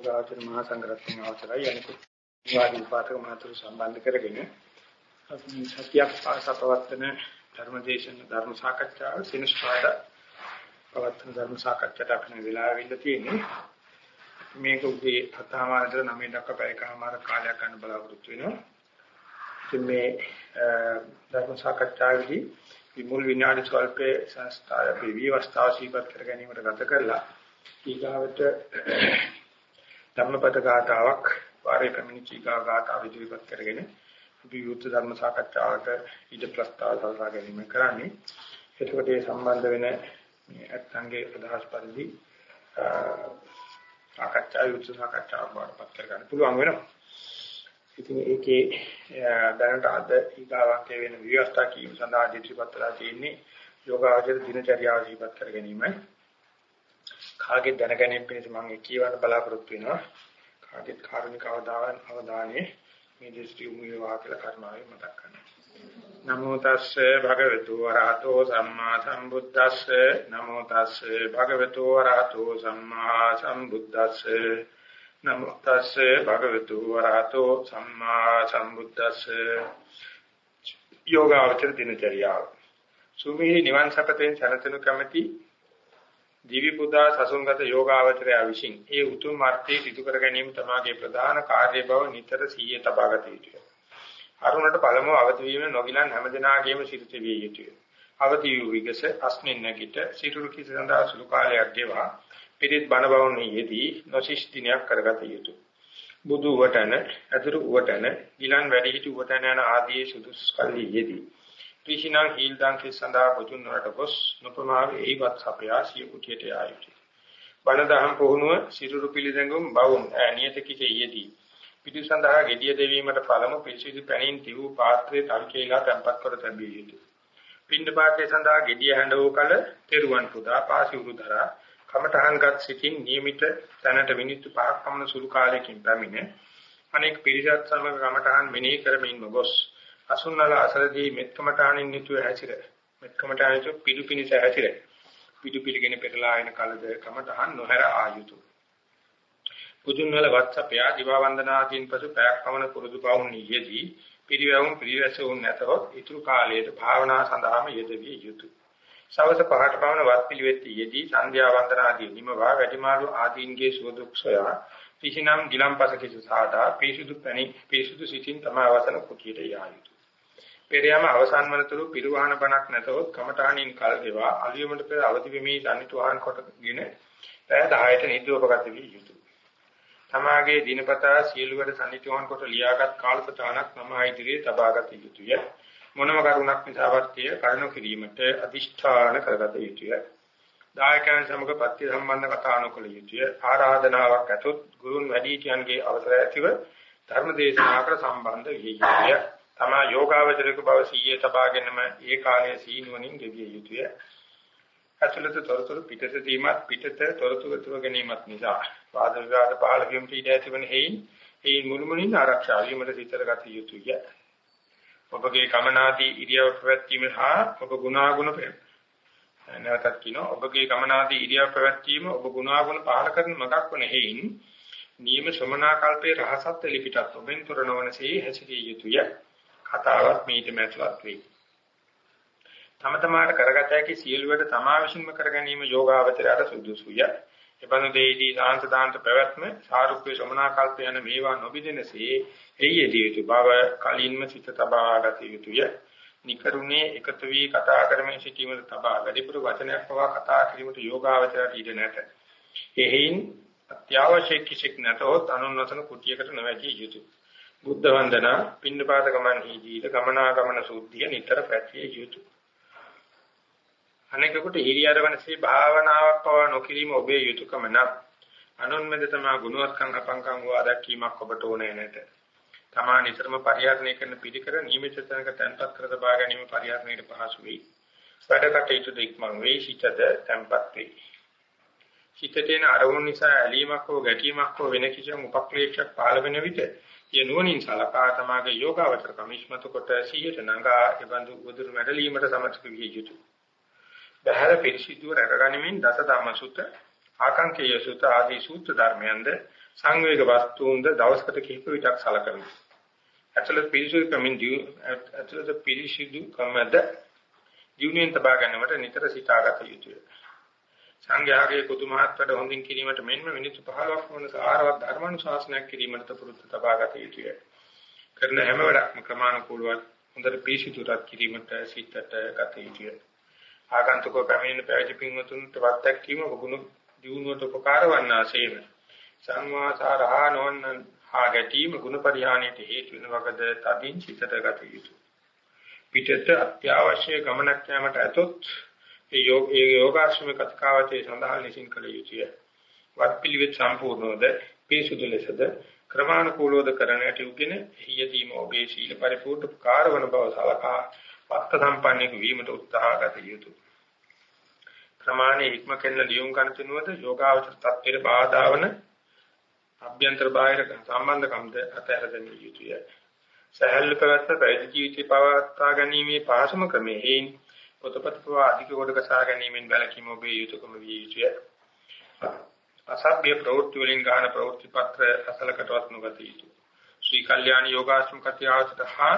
ගාචර මහා සංඝරත්නය අවසරයි. අනිකුත් වාදී පාඨක මාතෘ සම්බන්ධ කරගෙන අපි සත්‍යයක් පාසපවත්තන ධර්මදේශන ධර්ම සාකච්ඡාව සිනස්පාද පවත්තන ධර්ම සාකච්ඡාට අපේ වෙලාවෙ ඉඳ තියෙන්නේ. මේක උදේ හතමාරට 9 දක්වා පැයකමාර කාලයක් ගන්න බලාපොරොත්තු වෙනවා. ඉතින් මේ ධර්ම සාකච්ඡාවේදී විමුල් විනාඩි ස්වල්පේ සංස්කාර විවස්ථාව සීපත් කර ගැනීමට ගත කරලා ඊගාවට ධර්මපද ගාතාවක් වාරේ පැමිණි චීකා ගාතාව ඉදිරිපත් කරගෙන විවෘත ධර්ම සාකච්ඡාවට ඊට ප්‍රස්තාව සලසා ගැනීම කරන්නේ එතකොට ඒ සම්බන්ධ වෙන මේ අත්ංගේ අදහස් පරිදි සාකච්ඡා යුක්ත සාකච්ඡාවක් වඩපත් කර ගන්න පුළුවන් වෙනවා ඉතින් ඒකේ දැනට අද ඊගාවන්තය වෙන විවස්ථා කීම සඳහා ඉදිරිපත්ලා තියෙන්නේ යෝගාචර දිනචර්යාව ඉදිරිපත් කර ගැනීමයි. කාගේ දැනගැනීම පිණිස මම කියවන්න බලාපොරොත්තු වෙනවා. කාගේ කාරුණික අවධානය අවධානයේ මේ දෘෂ්ටි යොමු වේවා කියලා කර්මාවේ මතක් කරනවා. නමෝ තස්සේ භගවතු වරහතෝ සම්මා සම්බුද්දස්සේ නමෝ තස්සේ භගවතු වරහතෝ සම්මා සම්බුද්දස්සේ නමෝ තස්සේ භගවතු වරහතෝ සම්මා සම්බුද්දස්සේ යෝගාවචර දිනචරියාව සුමිහි නිවන් සපතෙන් සැනසෙනු කැමැති දිවි පුදා සසුන්ගත යෝගාවචරය විසින් ඒ උතුම් මාර්ගයේ සිදු කර ගැනීම තමගේ ප්‍රධාන කාර්ය බව නිතර සිහියේ තබාගත යුතුය. අරුණට පළමුව අවදි වීම නොගිලන් හැමදෙනාගේම සිරිත විය යුතුය. අවදි වූ විගස අස්මින් නැගිට සිරුරු කිස සඳහා සුළු කාලයක් ගෙවා පිරිත් බණ බවුනියේදී නොසිස් දිනයක් කරගත යුතුය. බුදු වටන, අතුරු වටන, ඊලන් වැඩි හිටු වටන යන ආදී සුදුසු කල්ලියේදී. ත්‍රිශිනා හීල්දාන් කිස් සඳහා බුදුන් වලට ගොස් නොපමාවේ ඒවත් සපයාසිය කුටියට ආයුතුය. බණ දහම් පුහුණුව සිරුරු පිළිදැඟුම් බවුන් නියත කිසෙයේදී. පිටු සඳහා gediya දෙවීමට පළමු පිරිසිදු පැනින් තිවූ පාත්‍රයේ තල්කේලා තැම්පත් කර තැබිය යුතුය. පින්ඩ පාත්‍රය සඳහා gediya හැඬවූ කල තෙරුවන් පුදා පාසිවුරු දරා කමඨහන්ගත් සිටින් නියමිත තැනට මිනිත්තු 5ක් පමණ සුළු කාලයකින් පැමිණ අනෙක් පිරිසත් සමග කමඨහන් මෙනෙහි කරමින්ම ගොස් අසුන්නල අසලදී මෙත්කමඨහනින් යුතුව හැසිර. මෙත්කමඨහනින් පිටු පිනිස හැසිර. පිටු පිළිගෙන පෙරලා එන කලද කමඨහන් නොහැර ආයුතු. පුදුන් වල WhatsApp යා දිවා වන්දනාදීන් පසු පැයක් පමණ පුරුදු පවුන් යෙදී පිරිවැවුම් පිරිවැසුන් නැතහොත් ඊතුරු කාලයේ භාවනා සඳහාම යෙදවිය යුතුය සවස පහට පමණ වත් පිළිවෙත් යෙදී සන්ධ්‍යා වන්දනාදී නිමවා වැඩිමාළු ආදීන්ගේ සුව දුක් සොයා පිසිනම් ගිලම්පස කිසු සාදා පිරිසුදු පැණි පිරිසුදු සිතින් තමවසන කුටියට යා යුතුය. පෙරයම අවසන් වනතුරු පිරුවාහන බණක් නැතොත් කමඨාණින් කල් දේවා අලියමඩ පෙර අවදි වෙමි සම්නිතුහන් කොටගෙන පැය 10ට නිදුවපගත විය යුතුය. තමාගේ දිනපතා සියලු වැඩ සම්නිතුහන් කොට ලියාගත් කාලසටහනක් මම ඉදිරියේ තබාගත යුතුය. මොනම කරුණක් නිසාවත් කරුණු කිරීමට අදිෂ්ඨාන කරගත යුතුය. දායකයන් සමග පත්‍ය සම්බන්ධ කතා නොකළ යුතුය. ආරාධනාවක් ඇතොත් ගුරුන් වැඩිහිටියන්ගේ අවසර ඇතිව ධර්ම දේශනාවකට සම්බන්ධ විය යුතුය. තමා යෝගාවචරික බව සීයේ තබාගෙනම ඒ කාලයේ සීනුවණින් ගෙවිය යුතුය. ඇතුළත තොරතුරු පිටත දීමත් පිටත තොරතුරු තුව ගැනීමත් නිසා වාද විවාද පහළ වීමට ඉඩ ඇතිවන හේයින් ඒ මුළුමනින් ආරක්ෂා වීමට සිතර ගත යුතුය. ඔබගේ ගමනාදී ඉරියව් පැවැත්වීම හා ඔබ ගුණාගුණ නැවතත් කියනවා ඔබගේ ගමනාදී ඉරියව් පැවැත්වීම ඔබ ගුණාගුණ පහල කරන මගක් වන හේයින් නියම ශ්‍රමණාකල්පේ රහසත් ලිපිටත් ඔබෙන් තොර නොවනසේ හැසිරිය යුතුය කතාවත් මීට මැටලත් වේ තම තමාට කරගත හැකි සියලු වැඩ තමා විසින්ම කර ගැනීම යෝගාවචරයට සුදුසුය එබඳු දෙයේදී සාන්ත දාන්ත පැවැත්ම සාරුප්‍ය ශ්‍රමණාකල්ප යන මේවා නොබිදෙනසේ එయ్యදී යුතු බව කලින්ම සිත තබාගත යුතුය. නිකරුණේ එකතු වී කතා කරමින් සිටීමට තබා වැඩිපුර වචනයක් පවා කතා කිරීමට යෝගාවචරයට ඉඩ නැත. එහෙයින් අත්‍යවශ්‍ය කිසික් නැතොත් අනුන්නතන කුටියකට නොවැදී යුතුය. බුද්ධ වන්දනා පින්නපාත ගමන් හිදීද ගමනාගමන සූද්ධිය නිතර පැතිය යුතුය. අනෙකුට හිරියරවනසේ භාවනාවක් පවා නොකිරීම ඔබේ යුතුයකම නම් අනුන්මෙද තමා ගුණවත්කම් අපංකම් වූ අදක්කීමක් ඔබට ඕනේ නැත. තමා නිතරම පරිහරණය කරන පිළිකර නියමිත තැනක තැන්පත් කර තබා ගැනීම පරිහරණයට පහසු වෙයි. වැඩ කටයුතු දෙක්මන් වෙයි සිතද තැන්පත් වෙයි. සිතට එන අරමුණු නිසා ඇලීමක් හෝ ගැටීමක් හෝ වෙන කිසිම උපක්ලේශයක් පහළ වෙන විට ඒ නුවණින් සලකා තමාගේ යෝගාවචර කමිෂ්මත කොට සිහියට නඟා එබඳු උදුරු මැඩලීමට සමර්ථ විය යුතුය. බහැර පිරිසිදුව රැකගනිමින් දස ධම්ම සුත ආකාංකේය සූත්‍ර ආදී සූත්‍ර ධර්මයන්ද සංවේග වස්තුන්ද දවසකට කිහිප විටක් සලකමි. ඇතුළත පිරිසුදු කමින් දියු ඇතුළත පිරිසුදු කමද දියුණුවෙන් තබා ගැනීමට නිතර සිතාගත යුතුය. සංඝයාගේ කුතු මහත්වට හොඳින් කිරීමට මෙන්ම මිනිත්තු 15ක් වන සාරවත් ධර්මානුශාසනයක් කිරීමට පුරුදු තබාගත යුතුය. කරන හැම වැඩක්ම ක්‍රමානුකූලව හොඳට පිරිසිදුරක් කිරීමට සිතට ගත යුතුය. ආගන්තුක පැමිණෙන පැවිදි පින්වතුන්ට වත්තක් කීම ගුණ දියුණුවට උපකාර වන්නාseම සංවාසාරහා නොවන්නන් හා ගැටීම ගුණ පරිහානියට හේතු වෙන වගද තදින් සිතට ගත යුතුය. පිටත අත්‍යවශ්‍ය ගමනක් යාමට ඇතොත් ඒ යෝග ඒ යෝගාශ්‍රම කතිකාවතේ සඳහන් ලෙසින් කළ යුතුය. වත් පිළිවෙත් සම්පූර්ණවද පිරිසුදු ලෙසද ක්‍රමානුකූලවද කරන්නට යුගෙන හියදීම ඔබේ සීල පරිපූර්ණ කාර්වන බව සලකා වත්ත සම්පන්නක වීමට උත්සාහ ගත යුතුය. ප්‍රමාණයේ ඉක්ම කෙන්න ලියුම් ගන්න තුනවද යෝගාවචර තත්ත්වයට බාධා වන අභ්‍යන්තර බාහිර සම්බන්ධකම්ද අතහැර දැමිය යුතුය. සහැල්ලු පැවැත්ම පැවිදි ජීවිතය පවත්වා ගැනීමේ පහසුම ක්‍රමයේ හේයින් පොතපත පවා අධික කොට කසා ගැනීමෙන් බැලකීම ඔබේ යුතුයකම විය යුතුය. අසභ්‍ය ප්‍රවෘත්ති වලින් ගන්න ප්‍රවෘත්ති පත්‍ර අසලකටවත් නොගත යුතුය. ශ්‍රී කල්යාණ යෝගාශ්‍රම කතියාවතට හා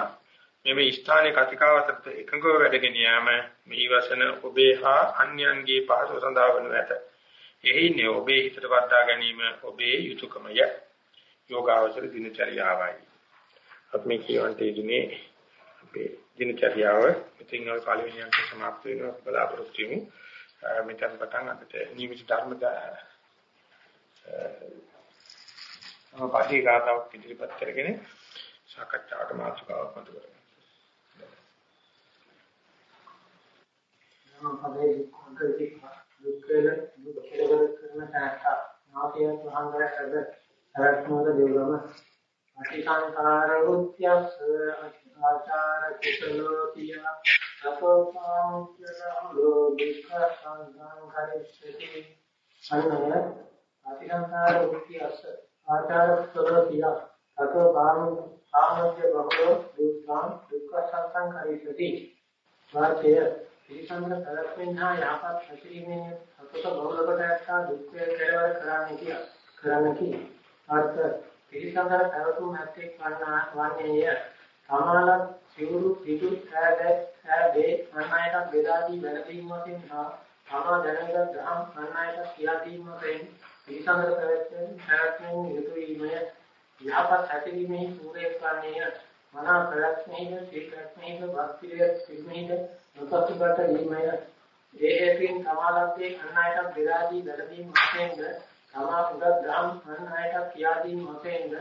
මෙමෙ ස්ථානයේ කතිකාවතට එකඟව වැඩගෙන යාම මෙහි වසන ඔබේ හා අන්‍යයන්ගේ පහසු සඳහා වනු ඇත. එහිනේ ඔබේ හිතට වර්ධා ගැනීම ඔබේ යුතුයකමය. යෝගාවචර දිනචරියාවයි. අපි මේ කියවන්ට ඉදුනේ අපේ දිනචරියාව ඉතින් ඔය පළවෙනි අංකය સમાપ્ત වෙනවා බලාපොරොත්තු වෙමු. මෙතන පටන් අපිට නියමිත ධර්ම තම පාඨී ගාතාවක් ඉදිරිපත් කරගෙන සාකච්ඡාවට මාතෘකාවක් මතු කරගන්න. නම් පදේ අංකදී දුක්ඛල දුක් කෙලවර කරන සාර්ථක නාමයෙන් වහන්සේ අද සරත්මෝද දෙවගම අටිසංකාර වෘත්‍යස් ආචාර කුසලෝතිය සතෝපාංචරම් ලෝභික සංඝං කරිස්සති අන්න අතිසංකාර වෘත්‍යස් ආචාර කුසලෝතිය සතෝපාං ආමජ්‍ය බහලෝ දුක්ඛං දුක්ඛ සංඝං කරිස්සති වාචය පිළිසඳර කරක්ෙන් හා යහපත් හැසිරීමෙන් සතුට බහුලකට ඇත්තා දුක්ඛය කෙලවර කරන්නේ කිය කරන්න කි අර්ථ පිළිසඳර පැවතුම් ඇත්තේ වන්නේය සමාලක් සිවුරු පිටු ඈද ඈදේ අන්නයට බෙදාදී වැළඳීම් වශයෙන් හා තමා දැනගත් ධම් අන්නයට කියා දීම වශයෙන් පිළිසඳර පැවැත්වෙන පැවැත්මෙන් යුතු වීමය. යහපත් හැසිරීමේ සූරේ වන්නේය මනා ප්‍රයත්නයේද සීක්‍රත්නයේද භක්තියේ සිල්මේද නොපසුබට වීමය. ඒ හේතුන් සමාලක්ගේ අන්නයට බෙදාදී වැළඳීම් වශයෙන්ද තමා උගත් ධම් අන්නයට කියා දීම වශයෙන්ද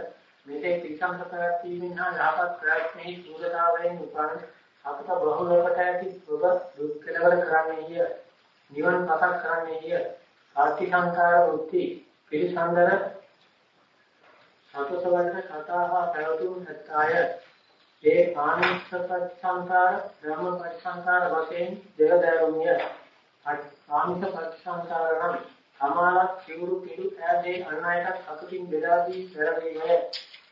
මෙසේ ත්‍රිසංග ප්‍රත්‍යයෙන් හා යහපත් ප්‍රයත්නයේ සූදතාවයෙන් උපන් අපත බහුලවට ඇති ඔබ දුක් කෙලවර කරන්නේය නිවන් පතක් කරන්නේය ආර්ථික සංකාර වෘත්ති පිළිසඳර සතසවන්න කතාහා පැවතුම් සත්‍යය ඒ ආනිස්සපත් සංකාර බ්‍රහ්මපත් සංකාර වශයෙන් දෙවදරුමිය ආනිස්සපත් සංකාරනම් සමාලක් සිවුරු පිළි ඈදී අන්නයට සතුටින් බෙදා දී පෙරවීමේ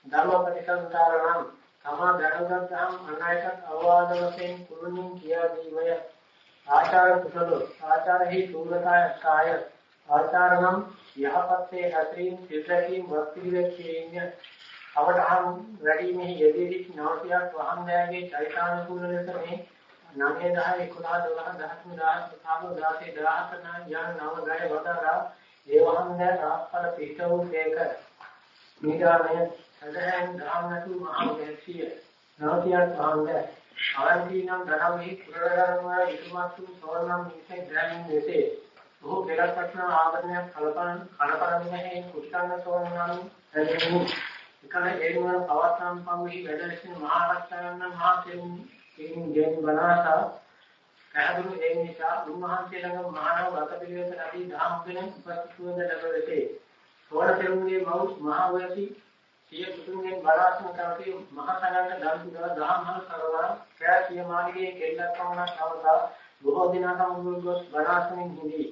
ධර්මපටිසංකාරණම් තමා දැනගත්තාම අනායක අවවාද වශයෙන් කුරුණින් කියා දීමය ආචාර කුසල ආචාරෙහි සූරකාය කාය ආචාරණම් යහපත්ේ හැතරින් සිතකින් වස්තිවිදකේය අවටහන් වැඩිමේ යෙදී නවතියක් වහන්දෑගේ චෛතානුකූල ලෙස මේ 9 10 11 12 13 14 15 16 17 යන නව ගය වදාරා. ඒ වහන්දෑ රාත්පල පිට වූ දෙක. නිගාමයේ සදහන් ධාමතු මහෝදේශිය නවතියක් වහන්ද. ආන්තිනම් ධනමෙහි පුරවරනවා ඉතුමත්තු සෝනම් මිසේ ග්‍රහණ වෙතේ. ඔහු පෙරත් පටන ආවරණයක් කලපන කලපරන්නේ කුෂ්ඨාන සෝනම් හැදෙමු එකල ඒනුවර පවත්නම් පම්මෙහි වැඩසින මහාරක්ෂායන් මහා තෙරුන් ඉන් ගෙන බලාසා පැහැදුණු ඒ නිසා උන්වහන්සේ ළඟ මහානව ගත පිළිවෙත ඇති ධාම් වෙන උපස්ථිතවද ලැබෙතේ. සෝන තෙරුන්ගේ මව් මහා වයසී සිය පුතුන්ගෙන් බලාසන කරකේ මහ සංඝංග දන් පුදා දහම්හල් කරවර කෑ මාළිගේ කෙල්ලක් වුණා කවදා බොහෝ දිනක මුළුගොස් බලාසනින් හිඳි.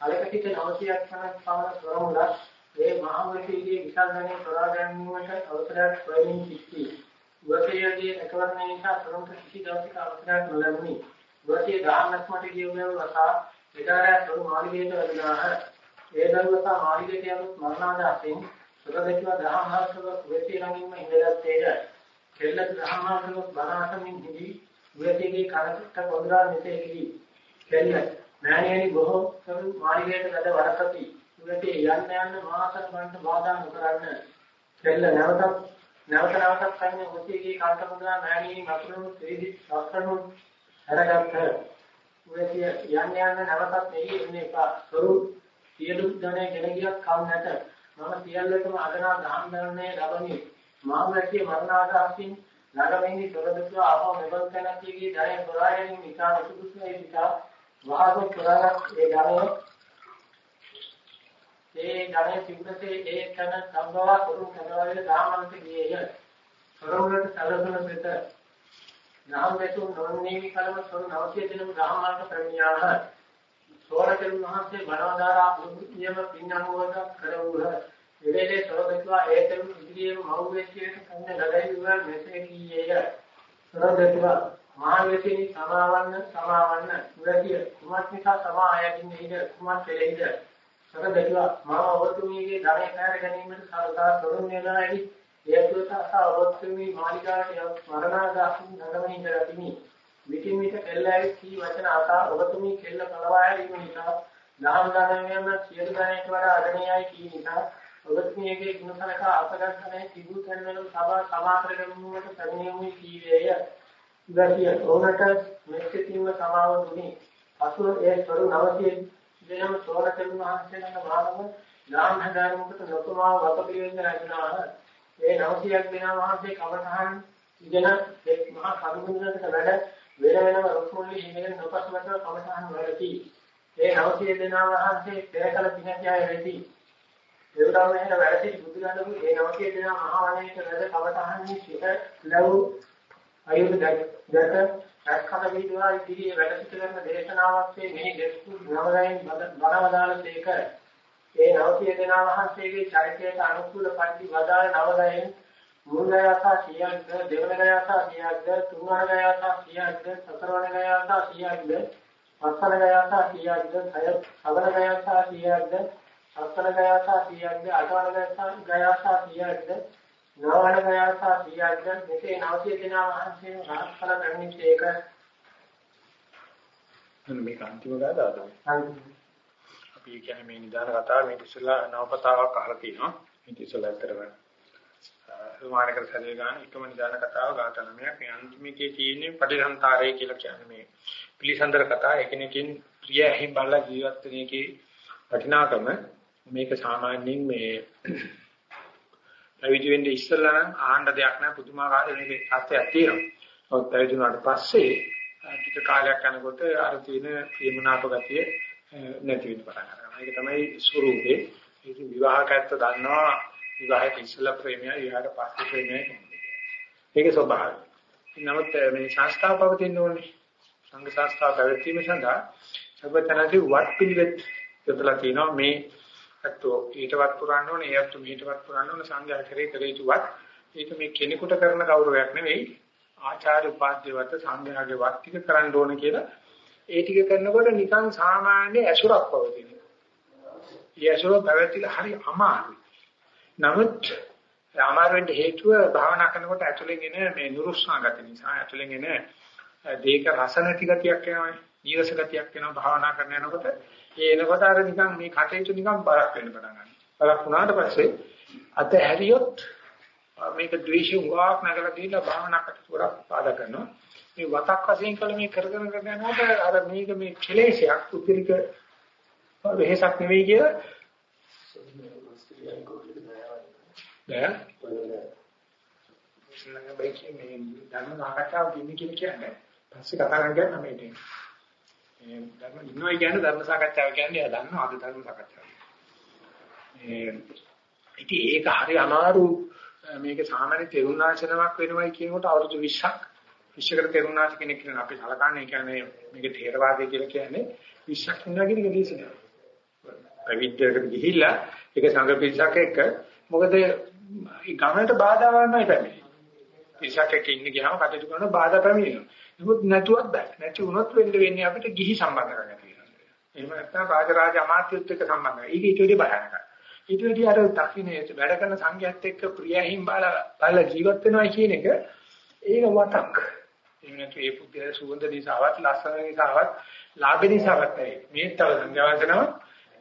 කලකටික නවසියක් කනක් පවන ස්වරමුල ඒ මහවැසිගේ විශාල ගණේ තොරා ගැනීමට අවසරයක් ප්‍රවීණ සිටි. වසයේදී එකවරණ නිසා සරන්ත කිසි දවසක අවසරයක් නොලැබුණි වසයේ ගාමනක් මට කියුවේ වසා එදාරා සරු මාළිගේට වැඩිනාහ ඒ දරුවසා මාළිගයට යනොත් මරණාදාසෙන් සුරදෙක්ව දහමහල්කව වෙති ළඟින්ම ඉඳගත්තේය. කෙල්ල දහමහල්කව බණාසමින් හිදී වෙතිගේ කරකට පොදරා මෙසේ කිවි. කෙල්ල මෑණියනි බොහෝ කරු මාළිගයට ගද වරසති. වෙති යන්න යන්න මාතර බණ්ඩ බාධා නොකරන්න. කෙල්ල නැවතත් නැවත නැවතත් කන්නේ මුතිගේ කාන්ත පොදරා මෑණියනි මතුරු ත්‍රිදි සත්‍රණු හැරගත්ත. වෙති යන්න යන්න නැවතත් එහි එන්න එපා. කරු සියලු ධනය ගෙන ගියක් කම් නැත. මම සියල්ලටම අදනා දහම් ධර්මයේ ලබමි. මාමැතිය මරණාදාසින් නගමිනි සොරදතු ආපෝ මෙබල් කනකීගේ ධනය පුරායනින් නිසා සුදුසුයි නිසා වහාගොත් පුරාගත් ඒ ධනය ඒ ධනය තිබුණසේ ඒ කන සම්භව කරු කනවල ධාමන්ත ගියේය. සරවලට සැලසුන පිට නාම වේතු නොනේවි කලම සොර නවතිය දිනම ධාමන්ත ප්‍රඥාහ සෝරකෙන් වහන්සේ බණවදාරා මුනියම පින්නනුවද කරවුහ. එවැලේ සෝරදෙක්වා ඒතෙන් ඉදිරියේ මෞර්යයේ කන්න ගලයි මෙසේ කීයේය. සෝරදෙක්වා මහාවේතිනි සමාවන්න සමාවන්න උරතිය කුමත් නිසා සමා ආයතින්නේ ඉද කුමත් කෙලෙයිද. සෝරදෙක්වා මා ඔබතුමීගේ ධනෙ කාර්ය ගැනීමට සලකා සොරුන් වෙනායි හේතුවට අස ඔබතුමී මාලිකාවට මරණාදාසින් නගමනින් කරතිනි. විටින් විට කෙල්ලයි කී වචන අසා ඔබතුමී කෙල්ල කලවා හැරීම නිසා දහම් දානමයන් සියලු දානයට වඩා අගණීයයි කී නිසා ඔබතුමීගේ ගුණසලක අපගතනේ තිබු තැන්වල සබා සමාතර ගැනීමට පැමිණෙමු කීවේය. ඉවතිය ඕනට මෙච්චිතින්ම සමාව දුනි. අසු ඒ ස්වරු නවතිය දෙනම සෝන තෙරුන් වහන්සේලා මහානම දාන හදාරමුකට නොතුමා වපපිරිවෙන්න රැඳුනාහ. ඒ නවතියක් දෙනා වහන්සේ කවතහන් ඉගෙන එක් මහා කරුණකට වැඩ වෙන වෙනම රුක්මුල්ලි හිමිගෙන් නොපසුබට කමසහන් වලති. ඒ නවසිය දෙනා වහන්සේ පෙරකල දිනජය වෙති. ඒවටම එහෙම වැඩ සිටි බුදුරජාණන් ඒ නවසිය දෙනා මහා වනයේට වැඩ කමසහන් සිට ලැබු අයුරු දැක රැක්කම විදුවා ඉදිරියේ වැඩ සිට කරන දේශනාවක් මෙහි දෙස්තු නවරයන් බණවදාළ දෙක ඒ නවසිය දෙනා වහන්සේගේ චරිතයට අනුකූල පරිදි වදාළ නවරයන් මුල්ගයාසා 100ක්ද දෙවන ගයාසා 100ක්ද තුන්වන ගයාසා 100ක්ද සතරවන ගයාසා 100ක්ද පස්වන ගයාසා 100ක්ද හය සවන ගයාසා 100ක්ද සත්වන ගයාසා 100ක්ද අටවන ගයාසා 100ක්ද නවවන ගයාසා 100ක්ද මෙසේ 900 දෙනා වහන්සේ රහත් කළ ගන්නේ ඒක මේක අන්තිම ගාතාවද අපි කියන්නේ මේ නිදාන කතාව මේ ඉස්සලා නවපතාවක් අහලා තියෙනවා. මේ ඉස්සලා ඇත්තටම සමානකර සැලේ ගන්න එකම නිදාන කතාව ගාත නමයක්. මේ අන්තිමකේ තියෙන්නේ පටිසන්තරය කියලා කියන්නේ මේ පිළිසඳර කතාව එකිනෙකින් ප්‍රිය ඇහිම් බලලා ජීවත් වෙන එකේ වටිනාකම. මේක සාමාන්‍යයෙන් මේ පැවිදි වෙන්න ඉස්සෙල්ලා නම් ආහන්න දෙයක් නෑ පුදුමාකාර මේකේ අර්ථයක් තියෙනවා. ඔත් පැවිදි වුණාට පස්සේ ටික කාලයක් යනකොට අර තියෙන ප්‍රේමනාප ගතිය නැති වෙන්න පටන් ගන්නවා. ඒක තමයි ස්වરૂපේ. ඒක විවාහකත්ව දන්නවා විවාහයට ඉස්සලා ප්‍රේමය විවාහයට පස්සේ ප්‍රේමය කොහොමද ඒක ස්වභාවය. නමුත් මේ සංස්ථාව පවතින්න ඕනේ. සංඝ සංස්ථාව පැවැත්වීම සඳහා සබතනදී වත් පිළිවෙත් යොදලා තිනවා මේ අතෝ ඊටවත් පුරන්න ඕනේ, ඒත් මේටවත් පුරන්න ඕනේ සංඝයා කරේ කරේ යුවත්. ඒක මේ කෙනෙකුට කරන ගෞරවයක් නෙවෙයි. ආචාර්ය උපාධ්‍යවත සංඝයාගේ වත් ටික කරන්න ඕනේ කියලා ඒ ටික කරනකොට නිකන් සාමාන්‍ය ඇසුරක් පවතිනවා. ඒ ඇසුර පැවැත්තිලා හරි අමාරුයි. නමුත් අමාරුවෙන් හේතුව භාවනා කරනකොට ඇතුලෙන් එන මේ නුරුස්නා ගති නිසා ඇතුලෙන් එන දේක රස නැති ගතියක් එනවා නීරස ගතියක් එනවා භාවනා කරන යනකොට ඒ එනකොට අර නිකන් මේ කටේට නිකන් බරක් වෙන්න පටන් ගන්නවා. බරක් වුණාට පස්සේ අත හැරියොත් මේක ද්වේෂය උගාවක් නැගලා දීලා භාවනා කරට ගොඩක් බාධා කරනවා. මේ වතක් වශයෙන් කළ මේ කරගෙන කරගෙන යනකොට අර මේක මේ කෙලෙසයක් උත්තිරික වෙහසක් නෙවෙයි කියලා නෑ බයිකේ මේ ධර්ම සාකච්ඡාව කියන්නේ කියන්නේ පස්සේ කතා කරන්න ගියා නම් මේක මේ ධර්ම ඉන්නවා කියන්නේ ධර්ම සාකච්ඡාව කියන්නේ එයා දන්නවා අද ධර්ම සාකච්ඡාව. ඒ ඉතින් ඒක හරි අමාරු මේක සාමාන්‍ය තෙරුණාචනමක් වෙනවයි කියනකොට අවුරුදු 20ක් 20කට තෙරුණාච කෙනෙක් කියන අපි සලකන්නේ කියන්නේ මේක ථේරවාදය කියලා කියන්නේ 20ක් ඉන්නවා කියන එක දීසි නෑ. පැවිද්දකට ගිහිල්ලා ඒක සංඝ පිරිසක් එක්ක මොකද ගමනට බාධා වන්නයි පැමිණෙන්නේ. ඉසකක ඉන්න ගියාම කටයුතු කරන බාධා පැමිණෙනවා. නමුත් නැතුවත් බෑ. නැති වුණොත් වෙන්න වෙන්නේ අපිට ගිහි සම්බන්ධකම් ඇති වෙනවා. එහෙම නැත්නම් රාජරාජ අමාත්‍යුත් එක්ක සම්බන්ධයි. ඒක ඊට වඩා භයානකයි. ඊට වැඩි අර දකින්නේ වැඩ කරන සංඝයාත් එක්ක ප්‍රියහින් බාලා බාලා ජීවත් වෙනවා කියන එක ඒක වතක්. එහෙම නැතු ඒ පුද්ගලයා සුවඳ නිසාවත් ලස්සන නිසාවත් ලාභ නිසාවත් නෙවෙයි. මේ තව සංඝයාසනව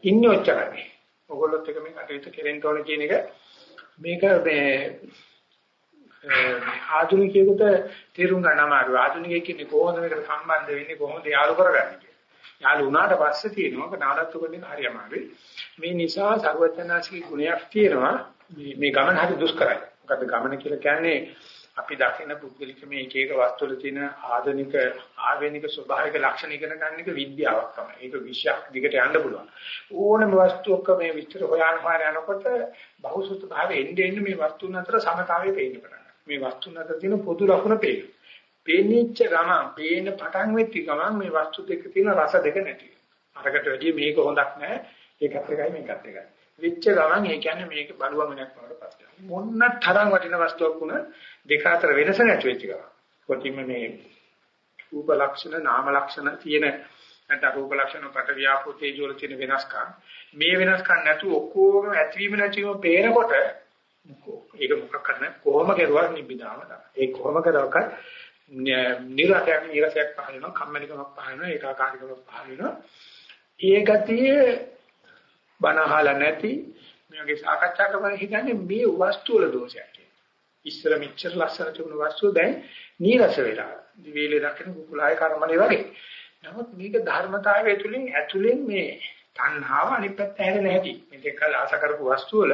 ඉන්නේ ඔච්චරයි. ඔයගොල්ලොත් එක මේ කටයුතු කෙරෙන්න ඕන කියන එක මේක මේ ආධුනිකයෙකුට තේරුම් ගන්න අමාරුයි. ආධුනිකයෙක් කියන්නේ කොහොමද මේකට සම්බන්ධ වෙන්නේ කොහොමද යාළු කරගන්නේ කියලා. යාළු වුණාට පස්සේ තියෙනවා නාඩත්තු කරන එක හරි අමාරුයි. මේ නිසා සර්වඥාන්සේගේ ගුණයක් තියෙනවා මේ ගමන හරි දුෂ්කරයි. මොකද ගමන කියලා කියන්නේ අපි දකින පුද්ගලික මේ එක එක වස්තු වල තියෙන ආධුනික ආවේනික ස්වභාවික ලක්ෂණ ඉගෙන ගන්න එක විද්‍යාවක් තමයි. ඒක විශ්යක් දිගට යන්න පුළුවන්. ඕනම වස්තුවක මේ විස්තර හොයන හොයන යනකොට බහුසුත භාවයේ එන්නේ එන්නේ මේ වස්තුන් අතර සමතාවය පේන්න පටන් ගන්නවා. මේ වස්තුන් අතර තියෙන පොදු ලක්ෂණ පේනවා. පේනිච්ච ගමන්, පේන පටන් වෙච්ච ගමන් මේ වස්තු දෙක තියෙන රස දෙක නැති වෙනවා. අරකට වැඩිය මේක හොඳක් නැහැ. ඒකත් එකයි මේකත් එකයි. වෙච්ච ගමන් ඒ කියන්නේ මේක බලුවමනක් වඩපත් වෙනවා. මොන්න තරම් වටින වස්තුවක් වුණා දෙක අතර වෙනස නැති වෙච්ච ගමන්. කොටිම මේ රූප ලක්ෂණ නාම ලක්ෂණ තියෙන නැත්නම් රූප ලක්ෂණ පට ව්‍යාපෝ තේජෝල තියෙන වෙනස්කම් මේ වෙනස්කම් නැතු ඔක්කොම ඇතිවීම නැතිවීම පේනකොට ඒක මොකක් කරන්නේ කොහොම කරුවා නිබ්බිදාම තමයි. ඒ කොහොම කරුවක නිරතයක් නිරසයක් පහල වෙනවා කම්මැලිකමක් පහල වෙනවා ඒකාකාරීකමක් පහල වෙනවා. ඒ ගතිය බනහල නැති මේ වගේ සාකච්ඡා කරන හිතන්නේ මේ වස්තු වල දෝෂයක් කියලා. ඉස්සර මෙච්චර ලස්සන තිබුණු වස්තුව දැන් නීරස වෙලා. දිවේලේ දකින කුකුලාය කර්මනේ වගේ. නමුත් මේක ධර්මතාවය තුලින් ඇතුලෙන් මේ තණ්හාව අනිත් පැත්ත හැරෙන්නේ නැති. මේක කල ආස කරපු වස්තු වල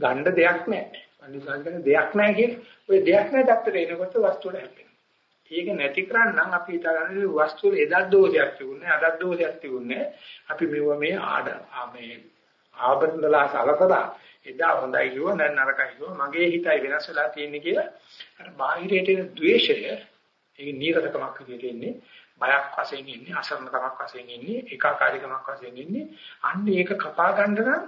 ගන්න දෙයක් නැහැ. පඬිසාංගන දෙයක් නැහැ කියන්නේ. ওই දෙයක් නැහැ දැක්කට එනකොට වස්තු වල හැපෙනවා. ඒක නැති කරන්නම් අපි හිතාගන්නේ වස්තු වල එදත් දෝෂයක් තිබුණේ අදත් දෝෂයක් තිබුණේ. අපි මෙව මේ ආඩ මේ ආබන්දලා සලකලා එදා හොඳයි කිව්ව දැන් නරකයි කිව්ව මගේ හිතයි වෙනස් වෙලා තියෙන්නේ කියලා අර බාහිරයට එන ද්වේෂය ඒක නීරසකමක් විදිහට එන්නේ බයක් වශයෙන් ඉන්නේ අසරණකමක් වශයෙන් ඉන්නේ ඒකාකාරීකමක් වශයෙන් ඉන්නේ. අන්න ඒක කපා ගන්න නම්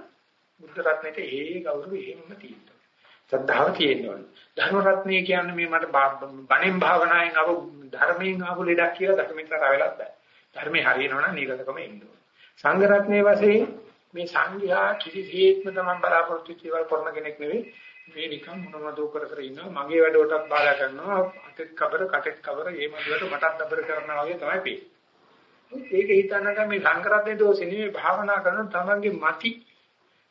බුද්ධ රත්නයේ ඒ ගෞරවය එහෙමම තියෙනවා. ශ්‍රද්ධාව තියෙනවා ධර්ම රත්නය කියන්නේ මේ මට බණෙන් භාවනාවෙන් ආව ධර්මයෙන් ආව ලෙඩක් කියලා ධර්මයෙන් කරා වෙලක් බෑ. ධර්මේ හරියනවනම් නීරසකම ඉන්න ඕන. සංඝ රත්නයේ වශයෙන් මේ සංඝයා කිසිසේත්ම තමන් බලාපොරොත්තු වෙච්ච කරන කෙනෙක් නෙවෙයි. මේ නිකන් මොනවද කර කර ඉන්නවා. මගේ වැඩවලටත් බාධා කරනවා. අතෙත් කබර කටෙත් කබර මේ මදුවට මටත් දබර කරනවා වගේ තමයි පේන්නේ. ඒක හිතන්නක මේ සංකරත්නේ දෝෂේ නෙවෙයි. භාවනා කරන තමන්ගේ මති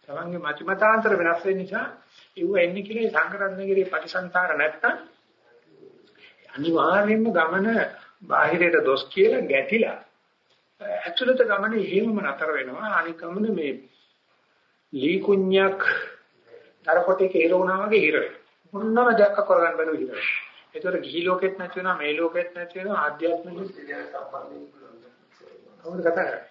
තමන්ගේ මති මතාන්තර වෙනස් වෙන නිසා ඒව එන්නේ කියලා සංකරත්නේගේ පරිසංතාර නැත්තම් අනිවාර්යයෙන්ම ගමන බාහිරයට දොස් කියලා ගැටිලා ඇතුළත ගමනේ හේමම නතර වෙනවා. අනික ගමන මේ ලී කුණ්‍යක් දරකොටේක හිර වුණා වගේ හිර වෙනවා මොනම දෙයක් කරගන්න බැරුව හිර වෙනවා ඒතර ගිහි ලෝකෙත් නැති වෙනවා මේ ලෝකෙත් නැති වෙනවා ආධ්‍යාත්මික කවුද කතා කරන්නේ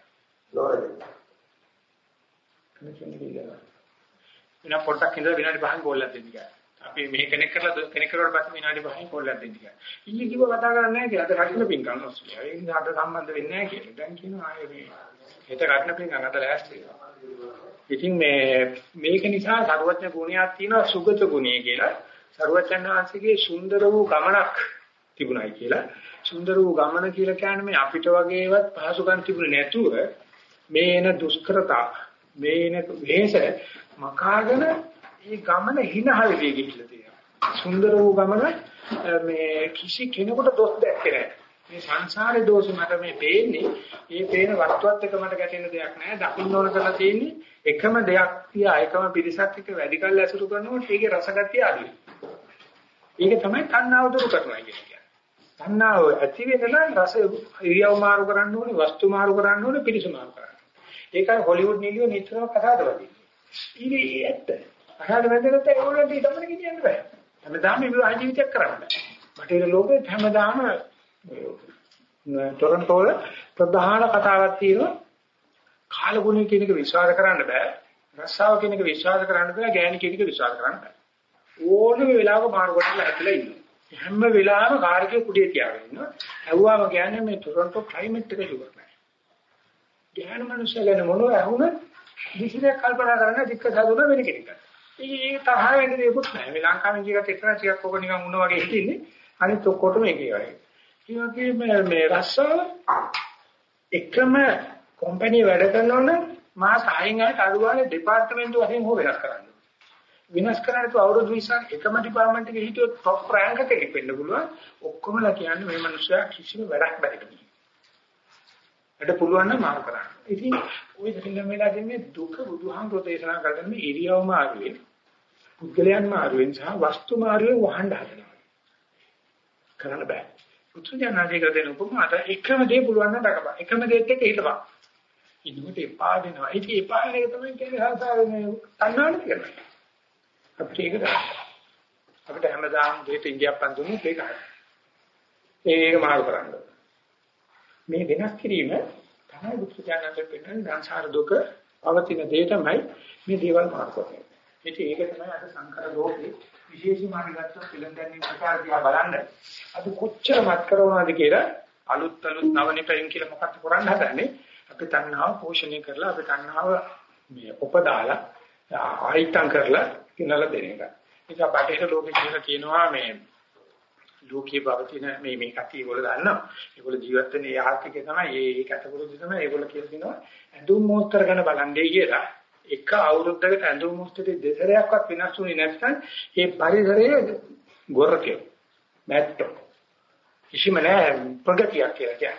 වෙන පොඩ්ඩක් ඉඳලා විනාඩි 5ක් ගෝල්ලක් දෙන්න කියලා අපි මෙහෙ කෙනෙක් කරලා කෙනෙක් කරුවාට පස්සේ විනාඩි 5න් කෝල්ලක් දෙන්න කියලා. ඊයේ කිව්ව කතා කරන්නේ නැහැ කියලා. අද කටින පින් කරනවා. ඒ නිසා අද සම්බන්ධ වෙන්නේ නැහැ කියලා. දැන් කියනවා ආයේ මේ හෙට කටින පින් අද ලෑස්ති වෙනවා. ඉතින් මේ මේක නිසා සරුවත්න ගුණයක් තියෙනවා සුගත ගුණය කියලා. සරුවත්න වහන්සේගේ සුන්දර වූ ගමනක් තිබුණයි කියලා. සුන්දර වූ ගමන කියලා කියන්නේ මේ අපිට වගේවත් පහසුකම් තිබුණේ නැතුව මේ එන දුෂ්කරතා මේ එන වෙහෙස මකාගෙන ඒ ගමන හිනහල් වෙ ගිහිල්ලා තියෙනවා. සුන්දර වූ ගමන මේ කිසි කෙනෙකුට දොස් දැක්කේ නැහැ. මේ සංසාරේ දෝෂ මට මේ පේන්නේ ඒ පේන වස්තුවත් එක මට ගැටෙන දෙයක් නෑ දකින්න ඕන කරලා තියෙන්නේ එකම දෙයක් තියා එකම පිරිසක් එක්ක වැඩි කල් ඇසුරු කරනකොට ඒකේ රසගතිය අඩුයි. ඒක තමයි තණ්හාව දුරු කරනවා කියන්නේ. තණ්හාව ඇති වෙන නම් රස ඉරියව් මාරු කරන්න ඕනේ වස්තු මාරු කරන්න ඕනේ පිරිස මාරු කරන්න. ඒකයි හොලිවුඩ් නිලියෝ නිතරම කතා කරන්නේ. ඉතින් ඇත්ත. අහන්න වැදගත් ඒගොල්ලන්ට ඊටමන ගෙනියන්න බෑ. හැමදාම විවාහ ජීවිතයක් කරන්න බෑ. බටහිර ලෝකෙ හැමදාම ටොරන්ටෝ වල ප්‍රධාන කතාවක් තියෙනවා. කාලගුණය කියන එක විශ්වාස කරන්න බෑ. රස්සාව කියන එක විශ්වාස කරන්න බෑ. ගෑණි කියන එක විශ්වාස කරන්න බෑ. ඕනම වෙලාවක මාරු කොටලා ඇතුලේ ඉන්නවා. හැම වෙලාවෙම කාර්කේ කුඩිය තියාගෙන ඉන්නවා. ඇහුවාම කියන්නේ මේ ටොරන්ටෝ ක්ලයිමේට් එක සුවර් නෑ. ගෑනු මිනිස්සුලනේ මොනව ඇහුණත් විශ්ලේෂ කල්පනා කරන්න දික්ක සාදුන වෙන කෙනෙක්. ඒක තරහ වෙන්න දෙයක්වත් නැහැ. මේ ලංකාවේ ජීවිතේ එතන ටිකක් ඔක නිකන් උන වගේ හිටින්නේ. අනිත් ඔක්කොටම ඒකේ වගේ. ඒ වගේම මේ රස්සාව එකම කම්පැනි වැඩ කරනවනම් මාස 6න් ආයත අඩුවානේ ডিপার্টমেন্ট වශයෙන් හො වෙනස් කරන්න. වෙනස් කරන්නේ තු අවුරුදු 20ක් එකම ডিপার্টমেন্ট එකේ හිටියොත් টොප් රෑන්ක් එකෙක් වෙන්න පුළුවන්. ඔක්කොමලා කියන්නේ මේ මිනිස්සයා කිසිම වැඩක් බැරි කෙනෙක්. වැඩ පුළුවන් නම් මාරු කරන්න. ඉතින් ওই දෙකම වෙලාදී මේ දුක බුදුහාමුදුරේ දේශනා කරන මේ ඉරියව්ම ආරු වෙනවා. පුද්ගලයන්ම ආරුවෙන් සහ වස්තු මාරුවෙන් වහන්න හදනවා. කරන්න බෑ. පුදුජානනාදී කරදෙන උපමාට එකම දේ පුළුවන් නම් දකපන්. එකම දේත් එක්ක හිටපන්. ඉන්නකොට එපා දෙනවා. ඒක එපා වෙන එක තමයි කියන්නේ සංසාරේ තණ්හාවට කියන්නේ. අපිට ඒක ගන්න. අපිට හැමදාම දෙයට ඉන්දියාප්පන් දුන්නොත් ඒක හරි. ඒක මාරු කරන්න. මේ වෙනස් කිරීම තමයි බුදුචානන්ද පෙන්නන සංසාර දුක පවතින දේ තමයි මේ දේවල් මාරු කරන්නේ. ඉතින් ඒක තමයි අද සංකර ලෝකේ විශේෂම අනිගත්ත පිළිඳන්නේ ප්‍රකාර දිහා බලන්න. අද කොච්චර මත් කරනවද කියලා අලුත් අලුත් නවනිපයෙන් කියලා මොකක්ද කරන්න හදන්නේ? අපි තණ්හාව පෝෂණය කරලා අපි තණ්හාව මේ උපදාලා ආයිතම් කරලා කිනලා දෙන එක. ඒක බටහිර ලෝකේ කියලා කියනවා මේ ලෝකයේ පවතින මේ මේ කටි ඒගොල්ලෝ දන්නවා. ඒගොල්ලෝ ජීවත් වෙන යාත්‍රිකය තමයි ඒ ඒ කටපුරුදු තමයි ඒගොල්ලෝ කියලා කියනවා ඇඳුම් මොස්තර ගැන බලන්නේ කියලා. එක අවුරුද්දකට ඇඳුම් මොස්තරේ දෙසරයක්වත් වෙනස් වුණේ නැත්නම් ඒ පරිසරයේ ගොරකේ මැට්ටෝ කිසිම නෑ ප්‍රගතියක් කියලා කියන්නේ.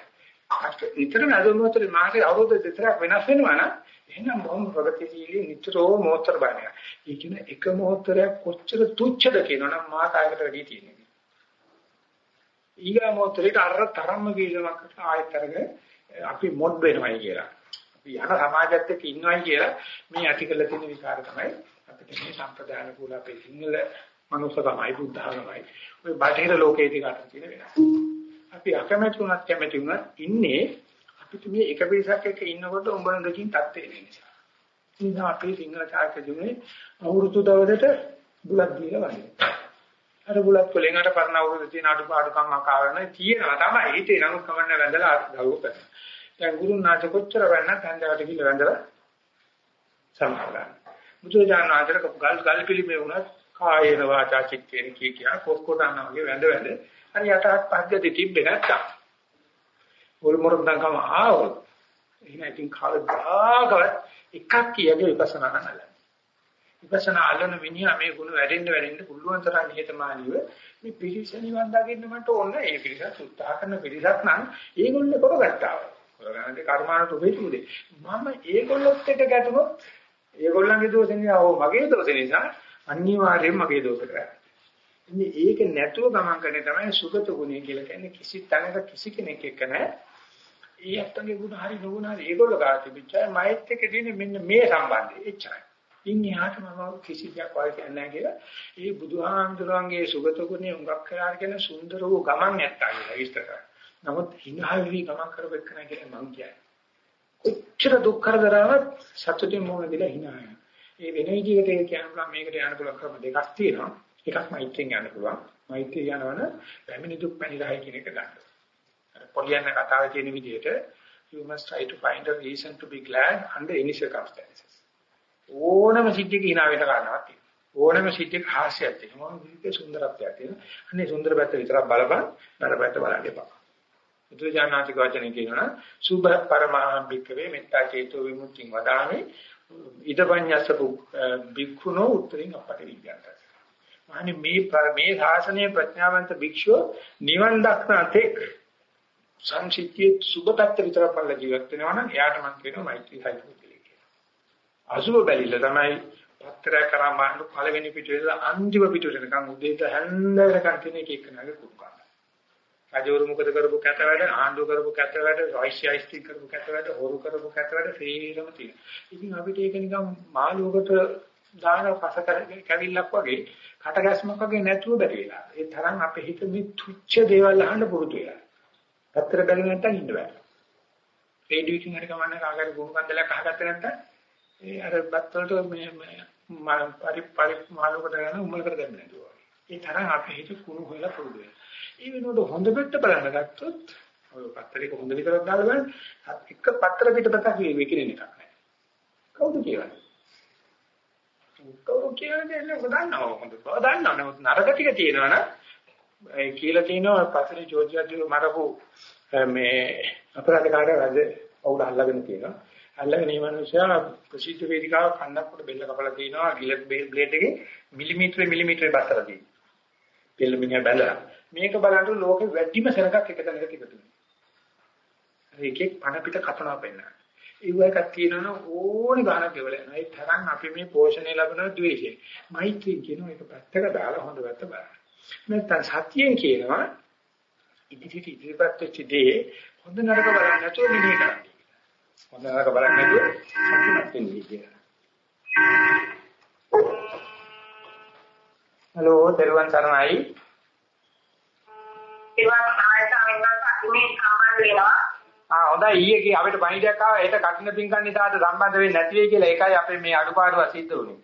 නිතරම ඇඳුම් මොස්තරේ මාසේ අවුරුද්ද දෙසරයක් වෙනස් වෙනවා නම් එහෙනම් බොහොම ප්‍රගතිශීලී නිතරම මොස්තර බලනවා. ඒ කියන්නේ එක මොස්තරයක් කොච්චර තුච්ඡද කියනවනම් මාසයකට වැඩි තියෙනවා. ඊගා මොහොතේට අර තරම්ම වීලමකට ආයෙත් අරගෙන අපි මොඩ් වෙනවයි කියලා. අපි යන සමාජයත් එක්ක ඉන්නවයි කියලා මේ ඇති කළ තියෙන විකාර තමයි අපිට මේ සම්ප්‍රදාන කුල අපේ සිංහල මනුස්සකමයි බුද්ධාගමයි. ওই බටහිර ලෝකයේදී ගන්න තියෙන වෙනස. අපි අකමැති වුණත් කැමැති වුණත් ඉන්නේ අපිට මේ එක පිරිසක් එක්ක ඉන්නකොට උඹන දෙකින් තත්ත්වේ නිසා. ඉතින් අපි සිංහල චාරිත්‍රයේ අවුරුදු දවසට බුලත් දීලා වගේ. අර බුලත් කොලෙන් අර පරණ අවුරුදු තියෙන අඩුපාඩුකම් අකාරණ තියෙනවා තමයි. හිතේ නමුත් කමන්න වැඳලා දරුවෝ කරනවා. දැන් ගුරුනාථ කොච්චර වෙන්නත් හන්දවට ගිහලා වැඳලා සමාදන්. බුදුජානක ආදර ගල් ගල් පිළිමේ වුණත් කායේන වාචා චිත්තේන කිය කියා කොක්කොටන වගේ වැඳ වැඳ හරි යටහත් පද්ධති තිබ්බේ නැත්තම්. මුල් මොරොන්දන්කම ආවොත් එහෙනම් ඉතින් කවදාකවත් එකක් කියගේ විපස්සනා කරන්න විපස්සනා අල්ලන මිනිහා මේ ගුණ වැඩෙන්න වැඩෙන්න පුළුවන් තරම් නිහතමානීව මේ පිළිස නිවන් දකින්න මට ඕන ඒ පිළිසත් උත්සාහ කරන පිළිසත් නම් ඒගොල්ලෝ කරගත්තා. කරගන්නට කර්මානුට වෙතුනේ. මම ඒගොල්ලොත් එක්ක ගැටුණොත් ඒගොල්ලන්ගේ දෝෂේ නිසා ඕ මගේ දෝෂේ නිසා අනිවාර්යයෙන් මගේ දෝෂ කරා. ඉතින් ඒක නැතුව ගමන් කරන්නේ තමයි සුගත ගුණය කියලා කියන්නේ කිසි තැනක කිසි කෙනෙක් එක්ක නැහැ. ඒ අත්තගේ ගුණ හරි නුගුණ හරි ඒගොල්ලෝ ගාති පිටයි මයිත් එක්ක තියෙන මෙන්න මේ සම්බන්ධය එච්චරයි. ඉන් එහාට මම කිසි දෙයක් වායි කියන්නේ නැහැ කියලා. ඒ බුදුහාමුදුරන්ගේ සුගත ගුණේ හුඟක් කරාර කියන සුන්දර වූ ගමන් නැත්තා කියලා විස්තර කරා. නමුත් හිනාවි ගමන් කරවෙක් නැහැ කියලා මම කියන්නේ. කොච්චර දුක් කරදරාවක් සතුටින් මොන දිලා හිනාය. ඒ වෙන විදිහකට කියනවා මේකට යන්න පුළුවන් ක්‍රම දෙකක් තියෙනවා. එකක් මෛත්‍රියෙන් යන්න පුළුවන්. මෛත්‍රිය යනවන පැමිණි දුක් පැනිරහයි කියන එක ගන්න. අර පොලියන්න කතාවේ තියෙන විදිහට you must try to find a reason to be glad under any circumstances. ඕනම සිද්ධියක hina වෙන කාරණාවක් තියෙනවා. ඕනම සිද්ධියක හාස්‍යයක් තියෙනවා. මේකේ සුන්දරත්වයක් තියෙනවා. අනේ සුන්දර පැත්ත විතරක් බලපන්, නර පැත්ත බලන්න එපා. බුදුජානනාතික වචනේ කියනවා සුභ පරමාම්බිකවේ මෙත්තා චේතෝ විමුක්තිං වදාමි ඉදපඤ්ඤස්ස බික්ඛුනෝ උත්තරින් අපට විඥානත. මානි මේ මේ ශාසනයේ ප්‍රඥාවන්ත භික්ෂුව නිවන් දක්නාතෙක් සංසිද්ධියේ සුභ පැත්ත විතරක් බලලා ජීවත් වෙනවා නම් එයාට මම කියනවා මෛත්‍රී සයිකෝ අසුබ බැලිලා තමයි පත්‍රය කරා මාන්න පළවෙනි පිටුවේ අන්තිම පිටුවට නිකන් උදේට හැන්ද වෙනකන් තියෙන එක එක නගේ කුරුකා. රජවරු මොකද කරපු කැත වැඩ, ආණ්ඩුව කරපු කැත වැඩ, රයිසියයිස්ටි කරපු කැත වැඩ, හොරු කරපු කැත වැඩ සේරම තියෙනවා. ඉතින් අපිට ඒක නිකන් මාළුවකට දාන පස කැවිල්ලක් වගේ කටගැස්මක් වගේ නැතුව බැරි වෙලා. ඒ තරම් අපේ හිත මේ තුච්ච දේවල් අහන්න පුරුදු වෙලා. පත්‍ර බැලුව නැත්තම් ඉන්න බෑ. රේඩියෝ එකකින් හරි කමන්නේ කාගරි ගුණ කන්දලයක් අහගත්තේ නැත්තම් ඒ අර බත් වලට මේ පරි පරි මාළුකට යන උමලකට දෙන්නේ නේද? ඒ තරම් අපේ හිත කුණු හොයලා පුරුදු වෙනවා. ඒ වෙනකොට හොඳ පිට බලන්න ගත්තොත් ඔය පත්තරේක හොඳ විතරක් දාලා බලන්න එක පත්‍ර පිටපතක් විකිරෙන එකක් නෑ. කවුද කියන්නේ? කවුරු කියන්නේ නේද දන්නව හොඳ බව දන්නව නමුත් නරක ටික තියෙනවනම් ඒ කියලා තියෙනවා පස්සේ ජෝර්ජියාදී මරපු මේ අපරාධකාරය රජ අවුල අල්ලගෙන තියෙනවා. අල්ලගෙන මේ මිනිස්සයා ප්‍රසිද්ධ වේදිකාව කන්නක් කොට බෙල්ල කපලා තිනවා ගිලට් බ්ලේඩ් එකේ මිලිමීටර මිලිමීටර බස්සලා තියෙනවා. බෙල්ල මිනිහා බැලලා. මේක බලනකොට ලෝකෙ වැඩිම සෙනගක් එක තැනක තිබෙනවා. ඒකෙක් පණ පිට කපනවා වෙන්න. ඒව එකක් තියෙනවනේ ඕනි ගානක් ගෙවල යනවා. ඒ තරම් අපි මේ පෝෂණය ලැබෙන ද්වේෂය. මෛත්‍රී කියන එක පැත්තක දාලා හොඳ වැත්ත බලන්න. නැත්නම් සත්‍යයෙන් කියනවා ඉදිරියට ඉදිරියපත් වෙච්ච දේ හොඳ නරක බලන්නේ නැතුව මෙනෙහි කරන්න. හොඳ නරක බලන්නේ නැතුව සතුටුමත් වෙන්නේ කියලා. හලෝ දරුවන් සරණයි. ඒවා ආයතන වෙනවා සම්බන්ධ වෙනවා. ආ හොඳයි ඊයේ කී අපිට පණිඩයක් ආවා ඒක කටින පින්කම් නිසාද සම්බන්ධ වෙන්නේ නැති වෙයි කියලා ඒකයි අපේ මේ අඩුපාඩුව සිද්ධ වුනේ.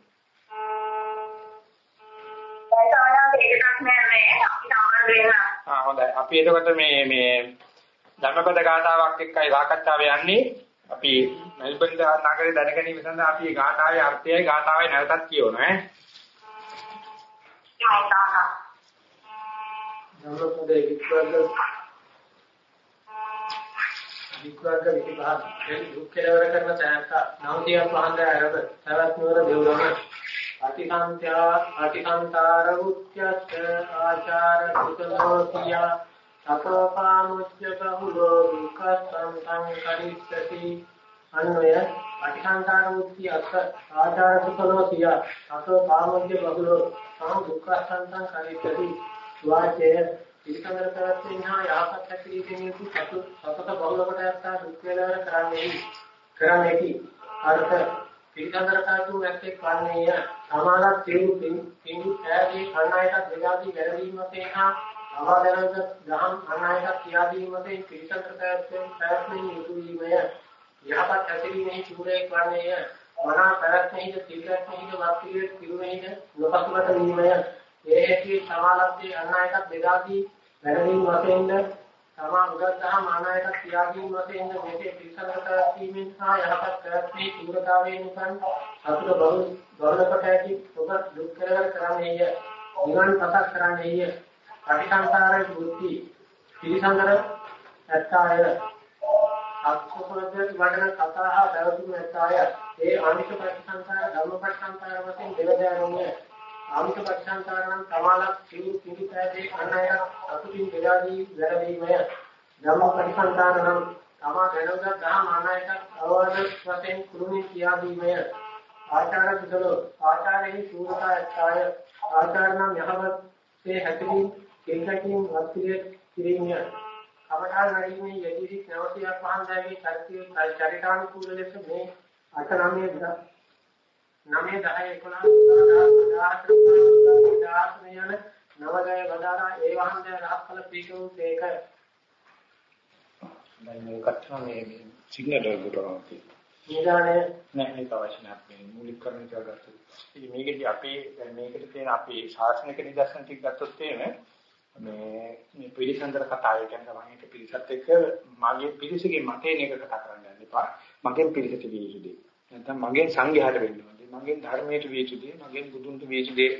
ආ හොඳයි අපි එතකොට මේ මේ ධර්මපද ගාථාවක් එක්කයි සාකච්ඡාව යන්නේ. අපි මෙල්බන් නගරේ දැනගැනීම සඳහා අපි ගාථාවේ අර්ථයයි ගාථාවයි නැවතත් කියවනවා ඈ. ධම්මපදයේ විස්තරද වික්‍රාක විභාග. එන් දුක් කෙලවර කරන තැනක නවතිය පහන්ද ආරබ තවත් නුවර දෙව්ලම අතිකාන්ත්‍යා අතිකාන්තාර උච්චත් ආචාර කුසලෝතිය සතෝපාමුච්ච බහුලෝ දුක්ඛං සංකරිස්සති. අන්වය අතිකාන්තාර උච්චි අත් ආචාර කුසලෝතිය සතෝපාමුච්ච බහුලෝ සම දුක්ඛං සංකරිස්සති. වාචය පිළිකඳර පැවැත්වෙන හා යහපත් හැකිරීමෙන් යුතු සතු සතත බහුල කොට යත්තා දුක් වේලාවර කරන්නේ කරන්නේකි අර්ථ පිළිකඳර කාතු නැත්තේ කන්නේය සමානක් තේරු තින්දු ඈදී කණ්ණායක දෙගාදී වැරදීමතේ හා සමාදනක දහම් කණ්ණායක කියාදීමතේ පිළිකඳර පැවැත්වෙන පැවැත්මෙන් යුතු වීමය යහපත් හැකිරීමෙහි චූරේ කන්නේය මනා පැවැත්මෙහිද තිරකෙහිද වක්තියේ තිරුමෙහිද නොපසුබට වීමය ඒ හේතුවේ සමාලබ්ධයේ අනායක දෙගාදී වැරදීම් වශයෙන්ද තමා උගත්හා මානායක ක්‍රියාදීන් වශයෙන්ද මෙසේ පිළිසඳර කරවීමෙන් සහ යහපත් කරත්මේ තීව්‍රතාවයෙන් උසන් සතුට බහුල බහුලකට ඇති ඔබ දුක් කරවර කරන්නේය. නිවන් පතක් කරන්නේය. පටිසංකාරයේ බුද්ධි පිළිසඳර ඇත්තාය. අක්ෂපද වඩන කතාහ දවතුන් ඇත්තාය. ඒ අනිත් ප්‍රතිසංකාර ධර්ම ප්‍රතිසංකාර වශයෙන් දෙවදාරුණිය. ආමික පච්චාන්තරණම් සමාලක් සිව් පිළිපැදේ අනය අතුලින් බෙදාදී වැරදීමය. ධම්ම පරිසංකාරණම් තමා දැනුගත් දහම් අනයක අවවාද වශයෙන් කුරුමි කියාදීමය ආචාර කුසල ආචාරෙහි සූරතා ඡාය ආචාරණම් යහවත් සේ හැකලින් කේකකින් වත්තිය කිරීමය. කමඨාන් නැගීමේ යටිසි නැවතියක් පහන් දැමී චරිතයේ චරිතානුකූල ලෙස මේ අටනමේ 9 10 11 12 14 15 16 යන නවගය බදාරා ඒ වහන්සේ රහත්ඵල පීඨෝ තේක දැන් මේකට මේ සිග්නල් එක ගොඩනගනවා නිදානේ නෑ ඒක අවශ්‍ය නැහැ මේ මූලික කරන එක ගත්තොත් ඉතින් මේකදී අපේ දැන් මේකට තියෙන අපේ ශාසනික නිදර්ශන ටික ගත්තොත් එහෙම මේ මේ පිළිසඳර කතාව කියන්නේ තමයි ඒක පිළිසත් එක්ක මගේ පිළිසගේ මතේන එක කතා කරන්න යන්න එපා මගෙන් පිළිසෙට විය යුතුයි නැත්නම් මගෙන් සංඝයාට වෙන්න ඕනේ මගෙන් ධර්මයට වේචුදේ මගෙන් බුදුන්ට වේචුදේ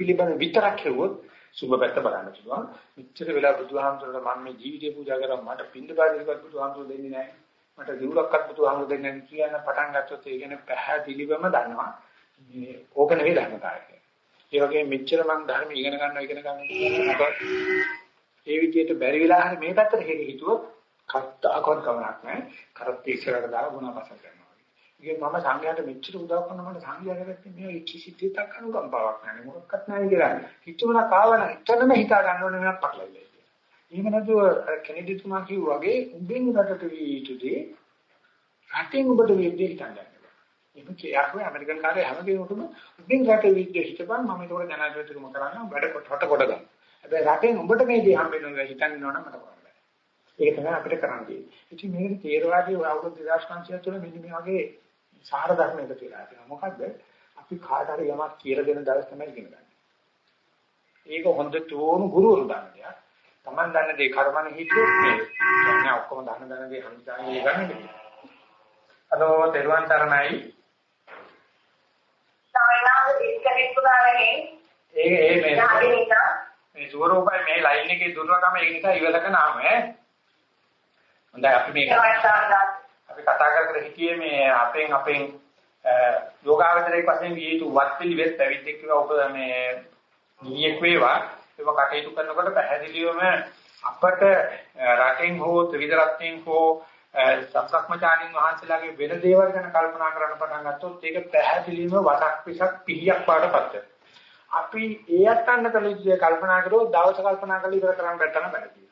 පිළිබඳ විතරක් හෙව්වොත් සුබ පැත්ත බලන්න පුළුවන්. මෙච්චර වෙලා බුදුහාමුදුරට මම මේ ජීවිතේ පූජා කරා මට පින්ඳ පාදිකවත් බුදුහාමුදුර දෙන්නේ නැහැ. මට දිවුරක්වත් බුදුහාමුදුර දෙන්නේ නැහැ කියන පටන් ගත්තොත් ඒ කියන්නේ පැහැදිලිවම දන්නවා. මේ ඕක නෙවෙයි ධර්මතාවය. ඒ වගේ මෙච්චර මම ධර්ම ඉගෙන ගන්නවා ඉගෙන ගන්නවා ඒ විදිහට බැරි වෙලා හරි මේ පැත්තට හේතු හිතුවොත් කත්තාකවත් කමක් නැහැ. කරත් ඉස්සරහට දාලා ගුණපස කරනවා. ඉතින් මම සංඝයාට මෙච්චර උදව් කරන මට සංඝයාට ගත්තේ මේ කිසි දෙයක් අනුකම්පාවක් නැහැ මොකක්වත් නැහැ කියලා. කිච්චුමන කාවන එතනම හිතා ගන්න ඕනේ මම පටලවිලා කියලා. එහෙම නැතුව කෙනෙකුතුමා කිව්වා වගේ උඹෙන් රටට වී යුතුදී රටෙන් ඔබට වේදේ හිතන්නේ. එහෙම කියාකෝ ඇමරිකන් කාර්ය හැම කෙනෙකුටම උඹෙන් රට විද්‍ය හිතපන් මම ඒකට ජනාධිපතිතුම කරන්න වැඩ කොට කොට කොට ගන්න. හැබැයි රටෙන් උඹට මේ දේ හම්බෙනවා හිතන්න ඕන මට කරන්න. ඒක තමයි අපිට කරන්න තියෙන්නේ. ඉතින් මේක තේරවාදී අවුරුදු 2500 තුළ මෙන්න මේ වගේ සාර ධර්ම එකතු වෙලා තියෙනවා. මොකද්ද? අපි කාට හරි යමක් කියලා දෙන දවස් තමයි ඉගෙන ගන්න. ඒක හොඳටම ගුරුවරු දන්න දෙයක්. Taman දන්න දේ කර්මන හිතුවොත් මේ කියන්නේ ඔක්කොම දන්න දන්න දේ හම්බුනේ ගන්න බෑ. අදෝ තෙරුවන් තරණයි. ඒ ඒ මේ මේ සුවරූපයි මේ ලයින් එකේ දුර්වකම ඒ නිසා ඉවලක නාම ඈ. හොඳයි අපි මේක අපි කතා කර කර හිටියේ මේ අපෙන් අපෙන් යෝගාවචරයේ වශයෙන් විය යුතු වත් පිළිවෙත් පැවිද්දෙක් කියලා ඔබ මේ නියෙක් වේවා. ඒක කටයුතු කරනකොට පැහැදිලිවම අපට රටෙන් හෝ ත්‍රිවිධ රත්නයෙන් හෝ සත්‍ක්මචාරින් වහන්සේලාගේ වෙන දේවල් ගැන කල්පනා කරන්න පටන් ගත්තොත් ඒක පැහැදිලිවම වටක් පිටක් පිහියක් පාඩපත් අපි ඒ අත්තන්න කළ යුතු කල්පනා කරුවොත් දවස් කල්පනා කරලා ඉවර කරන්න බැත්තම බැහැ.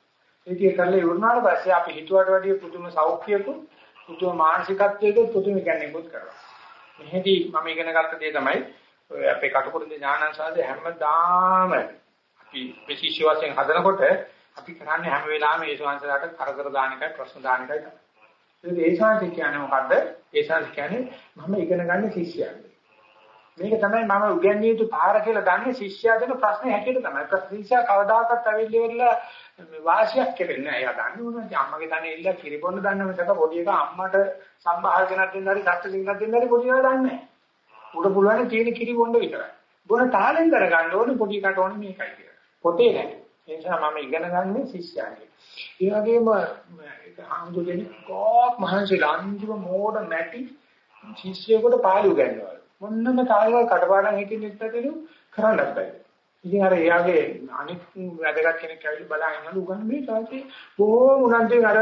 ඒක කරලා ඉවරනාට පස්සේ අපි හිතුවට වැඩිය පුදුම සෞඛ්‍යයකුත් පුදුම මානසිකත්වයකුත් පුදුම ගැනීමකුත් කරනවා. මෙහෙදි මම ඉගෙන ගත්ත දේ තමයි අපේ කටුකුරුන්ගේ ඥානංශාද හැමදාම අපි විශේෂ වශයෙන් හදනකොට අපි කරන්නේ හැම වෙලාවෙම ඒ ශාන්සලාට කරදර දාන එකයි ප්‍රශ්න දාන එකයි තමයි. ඒ ශාන්ති කියන්නේ මොකද්ද? ඒ ශාන්ති කියන්නේ මම ඉගෙන ගන්න ශිෂ්‍යයන්. මේක තමයි මම උගන්විය යුතු පාර කියලා දන්නේ ශිෂ්‍යයා දෙන ප්‍රශ්නේ හැටියට තමයි. ශිෂ්‍යයා කවදාකවත් අවිල්ලෙවල වාසියක් කෙරෙන්නේ නැහැ. එයා දන්නේ මොනවද? අම්මගේ තනේ ඉල්ල කිරිබොන්න දන්න මිසක පොඩි එක අම්මට සම්භාහල් ගෙනත් දෙන්න හරි සත්‍ය ගෙනත් දෙන්න හරි පොඩි එකා දන්නේ නැහැ. උඩ පුළුවන් තියෙන කිරිබොන්න විතරයි. බොන තාලෙන් කරගන්න ඕනේ පොඩි එකට ඕනේ මේකයි කියලා. පොතේ නැහැ. ඒ නිසා මම ඉගෙන ගන්නේ ශිෂ්‍යයන්ගෙන්. ඒ වගේම ඒක හාමුදුරනේ කොක් මහන්සි ලංජිව මෝඩ මැටි ශිෂ්‍යයෙකුට පාළු ගන්නවා. මොන්නම කාලවල කටපාඩම් හිටින්නෙත් නැතිලු කරන්නත් බෑ. ඉතින් අර එයාගේ අනිත් වැදගත් කෙනෙක් ඇවිල්ලා බලහින්නලු උගන්න මේ තාත්තේ බොහොම උනන්දුවෙන් අර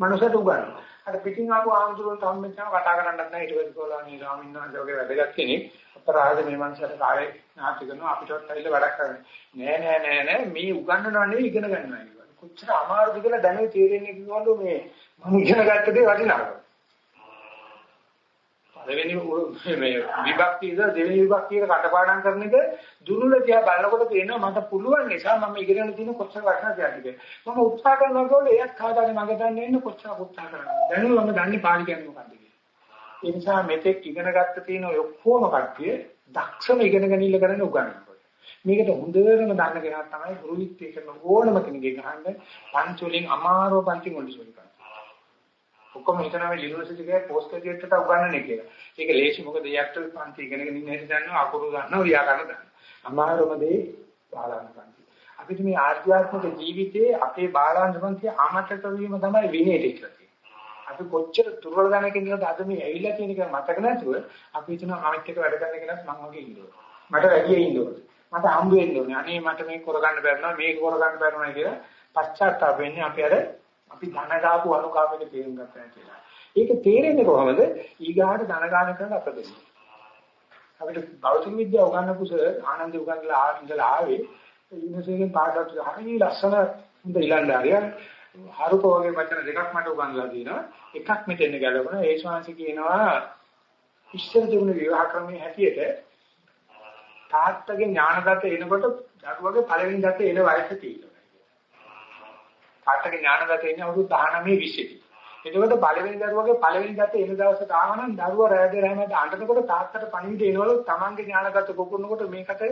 මනුස්සට උගන්වනවා. අර පිටින් ආපු ආම්දුරන් සම්මෙච්චාව කතා කරන්නත් නැහැ ඊට පස්සේ කොලාණී ස්වාමීන් වහන්සේ වගේ වැදගත් කෙනෙක් අපරාධ මේ මනුස්සයට කායේ නාට්‍ය කරනවා අපිටවත් ඇවිල්ලා වැඩක් කරන්නේ නෑ නෑ නෑ නෑ මේ උගන්වනවා නෙවෙයි ඉගෙන ගන්නවා කියලා. කොච්චර අමාරුද කියලා දැනුයි තේරෙන්නේ කිව්වලු මේ මම ඉගෙන ගත්ත දේ වටිනවා. පළවෙනි මේ විභක්තියද දෙවෙනි විභක්තියක කටපාඩම් කරන එක දුර්වල තියා බලනකොට පේනවා මට පුළුවන් නිසා මම ඉගෙනගෙන තියෙන කොච්චර වටිනවද කියන්නේ. මම උත්සාහ කරනකොට එයත් කාදානේ මගේ දන්නේ ඉන්න කොච්චර උත්සාහ කරනවද. දැනුම මම දන්නේ පාලි කියන්නේ මොකක්ද කියලා. ඒ නිසා මෙතෙක් ඉගෙන ගත්ත තියෙන ඔක්කොම කට්ටිය දක්ෂම ඉගෙන ගැනීම කරන්න උගන්වනවා. මේකට හොඳටම දන්න කෙනා තමයි ගුරුවිත්‍ය කරන ඕනම කෙනෙක්ගෙන් අහන්න පන්ති වලින් අමාරුව පන්ති මොන්ඩිසෝරි කරනවා. ඔක්කොම හිතනවා මේ යුනිවර්සිටි එකේ පෝස්ට් ග්‍රැජුවේට් එකට උගන්වන්නේ කියලා. ඒක ලේසි මොකද යාක්ටර් පන්ති ඉගෙනගෙන ඉන්න හැටි දන්නවා අකුරු දන්නවා ව්‍යාකරණ දන්නවා. අමාරුම දේ බාලාංග පන්ති. අපිට මේ ආධ්‍යාත්මික ජීවිතයේ අපේ බාලාංග පන්ති අමතක වීම තමයි විනයට කියලා තියෙන්නේ. අපි කොච්චර දුර්වල ගණනකින් ඉන්නවද අද මේ ඇවිල්ලා කියන එක මතක නැතුව අපි හිතනවා අනිත් එක වැඩ කරන කෙනත් මං වගේ ඉන්නවා. මට වැඩි ඉන්න ඕනේ. මට හම්බ වෙන්න ඕනේ. අනේ මට මේක කරගන්න බැරිනවා මේක කරගන්න බැරිනවා කියලා පශ්චාත්තාප වෙන්නේ අපි අර අපි ධන දාපු අනුකාපයක තේරුම් ගත්තා කියලා. ඒක තේරෙන්නේ කොහොමද? ඊගාට ධන ගාන කරන අප දෙන්නේ. අපිට භෞතික විද්‍යාව උගන්වපු ආනන්ද උගන්වලා ඉඳලා ආවේ යුනිවර්සිටියෙන් පාඩම් හරි ලස්සන හොඳ ඉලන්දාරිය. හරුක වගේ වචන දෙකක් මට උගන්වලා දිනවා. එකක් මෙතෙන් ගැලපුණා. ඒ ශාංශ කියනවා ඉස්සර තිබුණ විවාහ ක්‍රමයේ හැටියට තාත්තගේ ඥානගත එනකොට දරුවගේ පළවෙනි දත එන වයස තියෙනවා. තාත්තගේ ඥානගත එන්නේ අවුරුදු 19 20 එතකොට පළවෙනි දරුවගේ පළවෙනි දත එන දවසට ආවනම් දරුවා රැඳේ රැමද අඬනකොට තාත්තට පණිවිඩ එනවලු තමන්ගේ ඥානගත කොකුනකොට මේකට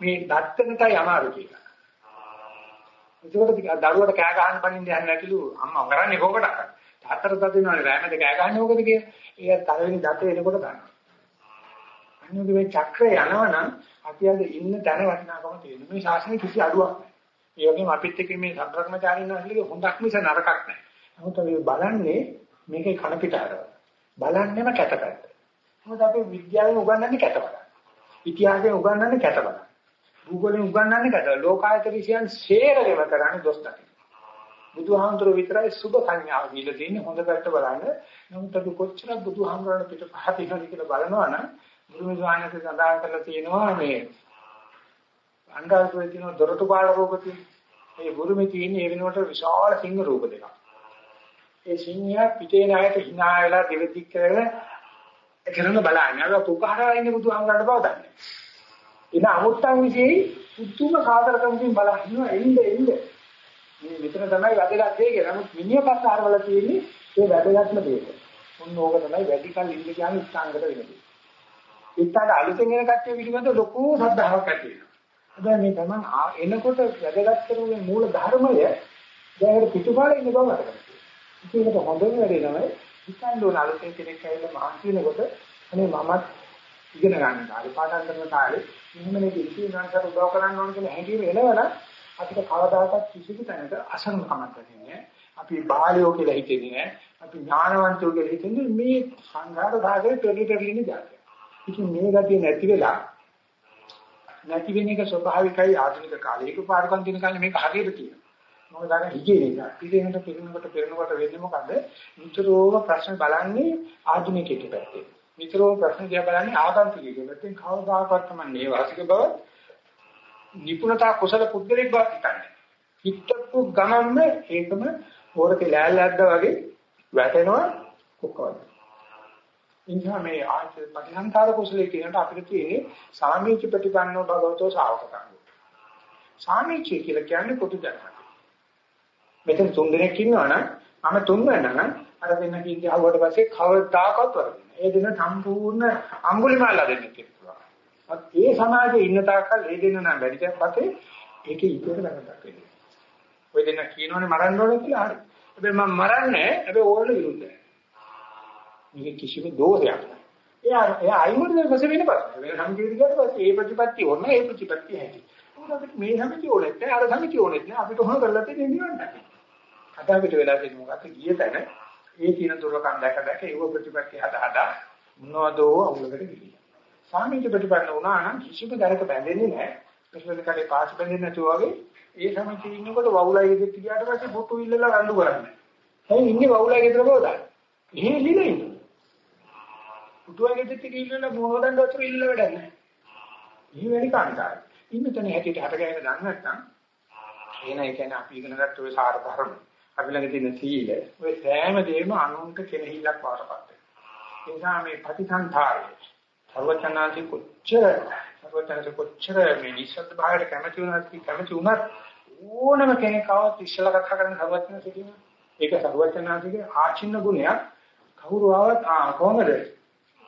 මේ දත්තනටයි අමාරු කියලා. එතකොට දරුවට කෑ ගහන්න පණින්න යන්නේ නැතිලු අම්මා කරන්නේ කොකට? තාත්තට දදිනවනේ රැමද කෑ ගහන්නේ මොකද කියලා. ඒ පළවෙනි දත එනකොට ගන්නවා. අන්නෝගේ මේ චක්‍රය යනවනම් අපි අද ඉන්න තැන වටිනාකම තියෙනවා. මේ ශාසනය කිසි අඩුවක් නැහැ. ඒ වගේම අපිත් එක්ක මේ සම්ප්‍රක්‍මචාරින් වහන්සේගේ හොඳක් මිස නරකක් නැහැ. නමුත් අපි බලන්නේ මේකේ කන පිටාරව. බලන්නේම කැතපැත්ත. මොකද අපි විද්‍යාවෙන් උගන්වන්නේ කැතපැත්ත. ඉතිහාසයෙන් උගන්වන්නේ කැතපැත්ත. භූගෝලයෙන් උගන්වන්නේ කැතපැත්ත. ලෝකායත විෂයන් සේරගෙම කරන්නේ දොස් දකින්න. බුදුහාමුදුරුවෝ විතරයි සුබ සංඥාව දීලා තියෙන්නේ හොඳ පැත්ත බලන්න. නමුත් අපි කොච්චර බුදුහාමුදුරන් පිට පහතිනවද කියලා බලනවා නම් ගුරුමි ස්වාමීන් සඳහන් කරලා තියෙනවා මේ අන්දාසුවේ තියෙන දොරටු පාල රූප තියෙන. ඒ බුරුමේ තියෙන ඒ වෙනුවට විශාල සිංහ රූප දෙකක්. ඒ සිංහයා පිටේ නායට hina වෙලා දෙවිදික් කරගෙන කරන බලන්නේ. අර පුකාරා ඉන්නේ බුදුහාමරට බව දන්නේ. ඉතින් අමුත්තන් විශේෂයි පුදුම සාදරකමකින් බලහිනවා එන්න එන්න. මේ මෙතන තමයි වැදගත් දේ කියලා. නමුත් මිනිහ පස්ස ආරවල තියෙන්නේ ඒ වැදගත්ම දේ. උන් ඕක තමයි වැඩි කල් ඉන්න කියන්නේ ඉස්සංගත වෙන්නේ. ඉස්සංග අලුතෙන් එන කට්ටිය පිළිබඳ ලොකු ශ්‍රද්ධාවක් ඇති වෙනවා. දැන් මේ තමන් එනකොට වැදගත් කරුවේ මූල ධර්මය දැන් පිටුපාඩේ ඉන්න බව මතක. ඒකට හොඳම වැඩේ තමයි හිතන්න ඕන අලුතෙන් කෙනෙක් ඇවිල්ලා මහන්සි වෙනකොට අනේ මමත් ඉගෙන ගන්න කාලේ පාඩම් කරන කාලේ මෙහෙමනේ ඉතිරිනාන්ට උදව් කරන්න ඕන කියන හැඟීම එනවනම් අපිට කවදාකවත් කිසිදු තැනක අසරණකමක් වෙන්නේ අපි බාලයෝ කියලා හිතෙන්නේ නැහැ. අපි ඥානවන්තයෝ කියලා හිතන්නේ මේ සංඝාත සාගරේ පෙරලි පෙරලින જાතිය. ඉතින් මේ ගතිය නැති වෙලා නැති වෙන එක ස්වභාවිකයි ආධුනික කාලේ. ඒක පාරකම් දින කාලේ මේක හරියට තියෙනවා. මොකද අර හිගේ නිසා. පිළිහෙනට පිළිනකොට පෙරනකොට වෙන්නේ මොකද? නිතරම ප්‍රශ්න බලන්නේ ආධුනිකයෙක් පැත්තේ. නිතරම ප්‍රශ්න දිහා බලන්නේ ආගන්තුකයෙක් පැත්තෙන් කවදාකවත් තමයි නේවාසික බව නිපුණතා කුසල පුද්ගලෙක් බව හිතන්නේ. හිතපු ගමන්ම ඒකම හොරකේ ලෑල්ලක්ද වගේ වැටෙනවා කොක්කවල. ඉන්හා මේ ආච පටිසංකාර කුසලයේ කියනට අපිට තියෙන්නේ සාමීච ප්‍රතිපන්නෝ භගවතෝ ශාවකකම්. සාමීච කියලා කියන්නේ පොදු ජනක. මෙතන තුන් දෙනෙක් ඉන්නවනම් මම තුන් වෙනා නම් අර දෙන්න කිව්වේ ආවට පස්සේ කවදාකවත් වරදින. ඒ දෙන සම්පූර්ණ අඟුලිමාලා දෙන්න කියලා. ඒ සමාජයේ ඉන්න තාක්කල් ඒ දෙන්න නම් වැඩි දෙයක් පස්සේ ඒකේ ඉතේට වැරද්දක් වෙනවා. ඔය දෙන්න කියනෝනේ මරන්න ඕනේ කියලා හරි. හැබැයි මම මරන්නේ හැබැයි ඕගොල්ලෝ විරුද්ධයි. මේක කිසිම දෝෂයක් නෑ. එයා එයා අයිමුද දැස වෙන ප්‍රශ්න. වෙන සම්ජීවිතයට පස්සේ ඒ ප්‍රතිපත්තිය ඕන ඒ ප්‍රතිපත්තිය හැටි. මොකද අපිට මේ සමිතිය ඕනෙත් නෑ අර සමිතිය ඕනෙත් නෑ අපිට ඕන කරලා තියෙන්නේ නිවන් දකින්න. අද අපිට වෙලා තියෙන්නේ මොකක්ද ගිය තැන ඒ කියන දුර්ලකම් දැක දැක ඒව ප්‍රතිපත්තිය හදා හදා මොනවදෝ අවුලකට ගිහින්. සාමීච ප්‍රතිපන්න වුණා නම් කිසිම දරක බැඳෙන්නේ නැහැ. ප්‍රශ්න කඩේ පාස් බැඳෙන්නේ නැතුව වගේ ඒ සමිතිය ඉන්නකොට වවුලයි ගෙදෙත් ගියාට පස්සේ පොටු ඉල්ලලා රණ්ඩු කරන්නේ. ඇයි ඉන්නේ වවුලයි ගෙදර බෝදා? එහෙ ඉන්නේ ඉන්නේ. පුටුවයි ගෙදෙත් ඉල්ලලා මොහොතෙන් වතුර ඉල්ල වැඩ නැහැ. මේ වැඩි කාණ්ඩායි. ඉන්න තැන හැටියට හටගෙන දන්නේ නැත්නම් එන ඒ කියන්නේ අපි ඉගෙන ගත්ත ඔය සාර ධර්ම අපි ළඟ තියෙන සීල ඔය සෑම දෙයක්ම අනුන්ට කෙනෙහිලක් වාටපත් වෙනවා. ඒ නිසා මේ ප්‍රතිසංධාරය සර්වචනාති කොච්චර සර්වචනාති කොච්චර මේ නිසද්ද භාවයට කැමති වුණත් කැමති වුණත් ඕනම කෙනෙක් ආවත් ඉස්සලා කතා කරන සර්වචන සිටින ඒක සර්වචනාතිගේ ආචින්න ගුණයක් කවුරු ආවත් ආ කොහමද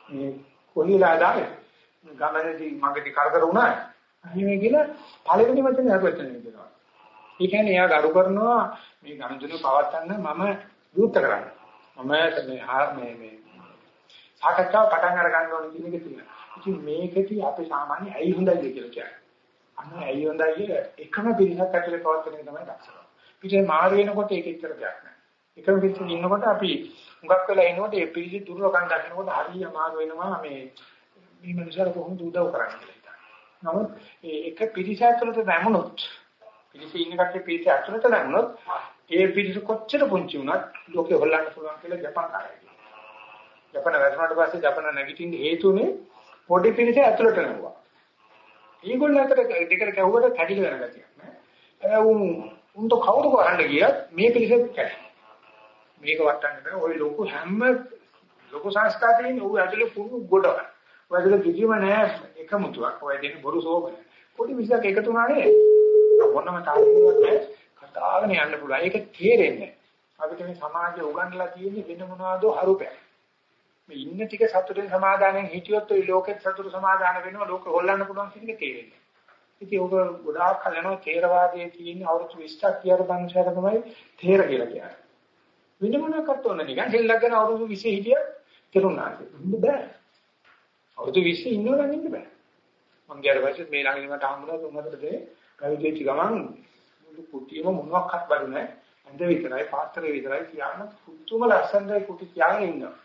මේ කොහේලා දාන්නේ ගමනේදී මගදී කරදර වුණා එහෙම කියලා පළවෙනි වචනේ සර්වචනේ කියනවා ඒ කියන්නේ එයා ගරු කරනවා මේ ගනුදෙනු පවත්වන්න මම දූත කරන්න. මම මේ මේ මේ සාකච්ඡාව පටන් අර ගන්න ඕනේ කියන එක තියෙනවා. ඉතින් මේකදී අපි සාමාන්‍ය ඇයි හොඳයි කියලා කියන්නේ. අන්න ඇයි හොඳයි කිය එකම පිරිසක් ඇතුලේ පවත්වන එක තමයි දක්ෂකම. පිටේ මාරු වෙනකොට ඒක එච්චර දෙයක් නෑ. එකම පිරිසක ඉන්නකොට අපි හුඟක් වෙලා ඉනකොට ඒ පිරිස දුර්වකම් දකින්නකොට හරිය අමාරු වෙනවා මේ මේ මනුස්සයර කොහොමද උදව් කරන්නේ කියලා. නමුත් ඒක පිරිස ඇතුළත දැමුණොත් පිරිස ඉන්න කට්ටිය පිරිස ඇතුළත නැමුණොත් ඒ පිරිස කොච්චර පුංචි වුණත් ලෝකෙ හොල්ලන්න පුළුවන් කියලා ජපාන් කාරයි. ජපාන වැටුණාට පස්සේ ජපාන නැගිටින්න හේතුනේ පොඩි පිරිස ඇතුළට නැවුවා. ඊගොල්ලෝ අතර දෙකට කැවුවට කැඩිල වෙන ගතියක් නෑ. උන් උන් તો කවුරු කරන්න ගියත් මේ පිරිස කැඩෙනවා. මේක වටන්න බෑ. ওই ලොකු හැම ලොකු සංස්කාරයෙන් ඌ ඇතුලේ පුරු ගොඩක්. ඔය ඇතුලේ කිසිම නෑ එකමුතුවක්. ඔය දෙන්නේ බොරු සෝබන. පොඩි විසක් එකතු වුණානේ. මොනම තාක්ෂණයක් නැහැ. කතාගෙන යන්න පුළුවන්. ඒක තේරෙන්නේ අපිට මේ සමාජය උගන්වලා තියෙන්නේ වෙන මොනවදෝ හරුපයක්. මේ ඉන්න ටික සතුටෙන් සමාදානෙන් හිටියොත් ওই ලෝකෙත් සතුට සමාදාන වෙනවා ලෝක හොල්ලන්න පුළුවන් කියන එක තේරෙන්නේ. ඉතින් ඔබ ගොඩාක් කල යනවා තේරවාදයේ තියෙන අවුරුදු 20ක් කියලා බංශයට තමයි තේර කියලා කියන්නේ. වෙන මොනක්වත් ඕන නිකන් දෙල්ලගෙන අවුරුදු 20 හිටිය තේරුණා. ඉන්න බෑ. අවුරුදු 20 ඉන්නවනම් ඉන්න බෑ. මං ගියාට පස්සේ මේ ළඟදී මට හම්බුණා තුන්හතර දෙනේ පැවිදිච්ච ගමන් මුළු කුටියම මොනවාක්වත් බඩු නැහැ. ඇඳ විතරයි පාත්‍රය විතරයි කියන්න පුතුම ලස්සනයි කුටි කියාගෙන ඉන්නවා.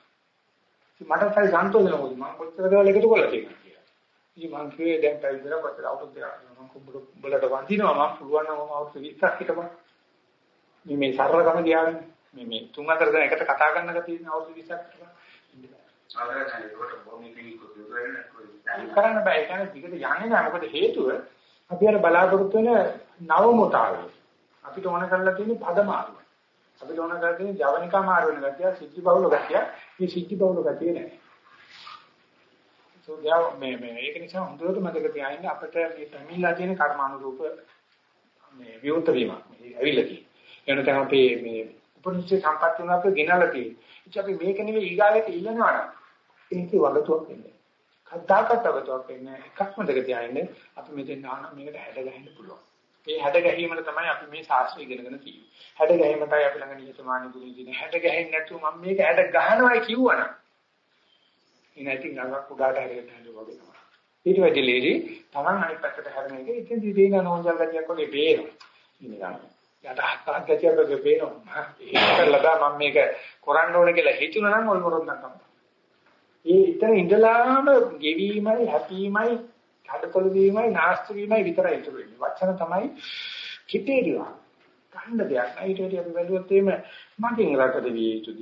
ඉතින් මට තමයි සන්තෝෂ වෙනවා මම කොච්චර දේවල් එකතු කරලා තියෙනවා කියලා. ඉතින් මං කිව්වේ දැන් පැවිදිලා කොච්චර අවුරුදු දෙකක් මම කුඹුර බලට වඳිනවා මම පුළුවන් නම් මම අවුරුදු 20ක් හිටපන්. මේ මේ සරලකම ගියාගෙන මේ මේ තුන් හතර දෙනා එකට කතා කරන්න ගතිය අවුරුදු 20ක් හිටපන්. කරන්න බෑ ඒ කියන්නේ දිගට යන්නේ නැහැ මොකද හේතුව අපි අර බලාපොරොත්තු වෙන නවමුතාවය. අපිට ඕන කරලා තියෙන්නේ පදමාරුව. අපිට ඕන කරලා තියෙන්නේ ජවනිකා මාරු වෙන ගතිය, සිද්ධි බහුල ගතිය. මේ සිද්ධි බහුල ගතිය නෑ. සෝදියා මේ මේ ඒක නිසා හොඳට මතක තියාගන්න අපිට මේ පැමිණලා තියෙන කර්මානුරූප මේ විවුර්ත වීමක්. මේ ඇවිල්ලා තියෙන්නේ. එනතන අපි මේ උපනිෂේ සම්පත් වුණා අපි ගෙනල්ලා තියෙන්නේ. ඉතින් අපි මේක නෙවෙයි ඊගාවට ඉල්ලනවා නම් ඒකේ වගතුවක් වෙන්නේ. කද්දාකටවතක් වෙන්නේ එකක් මතක තියාගන්න අපි මෙතෙන් ආන මේකට හැඩ ගහන්න පුළුවන්. මේ හැඩ ගැහිමල තමයි අපි මේ ශාස්ත්‍රය ඉගෙනගෙන තියෙන්නේ. හැඩ ගැහිමටයි අපි ළඟ නියතමානී ගුණ දින. හැඩ ගැහෙන්නේ නැතුව මම මේක හැඩ ගහනවා කියවනම් ඉනයිති ගඟක් උඩට හැරෙන්න හදුවා වගේ. ඊට වැඩි ලේසි තමන් අනිත් පැත්තට හැරෙන එක ඉතින් දිදීන නෝන්ජල් ගතියක් වගේ බේරෙනවා. ඉන්නේ යට හත්පත් ගැතියක් පේනවා. ඒක කළා මම මේක කරන්න ඕනේ කියලා හිතුණා නම් ඔය මොරොන්දක් තමයි. ඒ ඉතින් ඉඳලාම ගෙවීමයි හැපීමයි කඩතොල වීමයි නාස්ති වීමයි විතරයි ඉතුරු වෙන්නේ. වචන තමයි කිපේරිවා. ගන්න දෙයක් නෑ ඊට වඩා අපි බැලුවොත් එහෙම මගෙන් රටද විය යුතුද?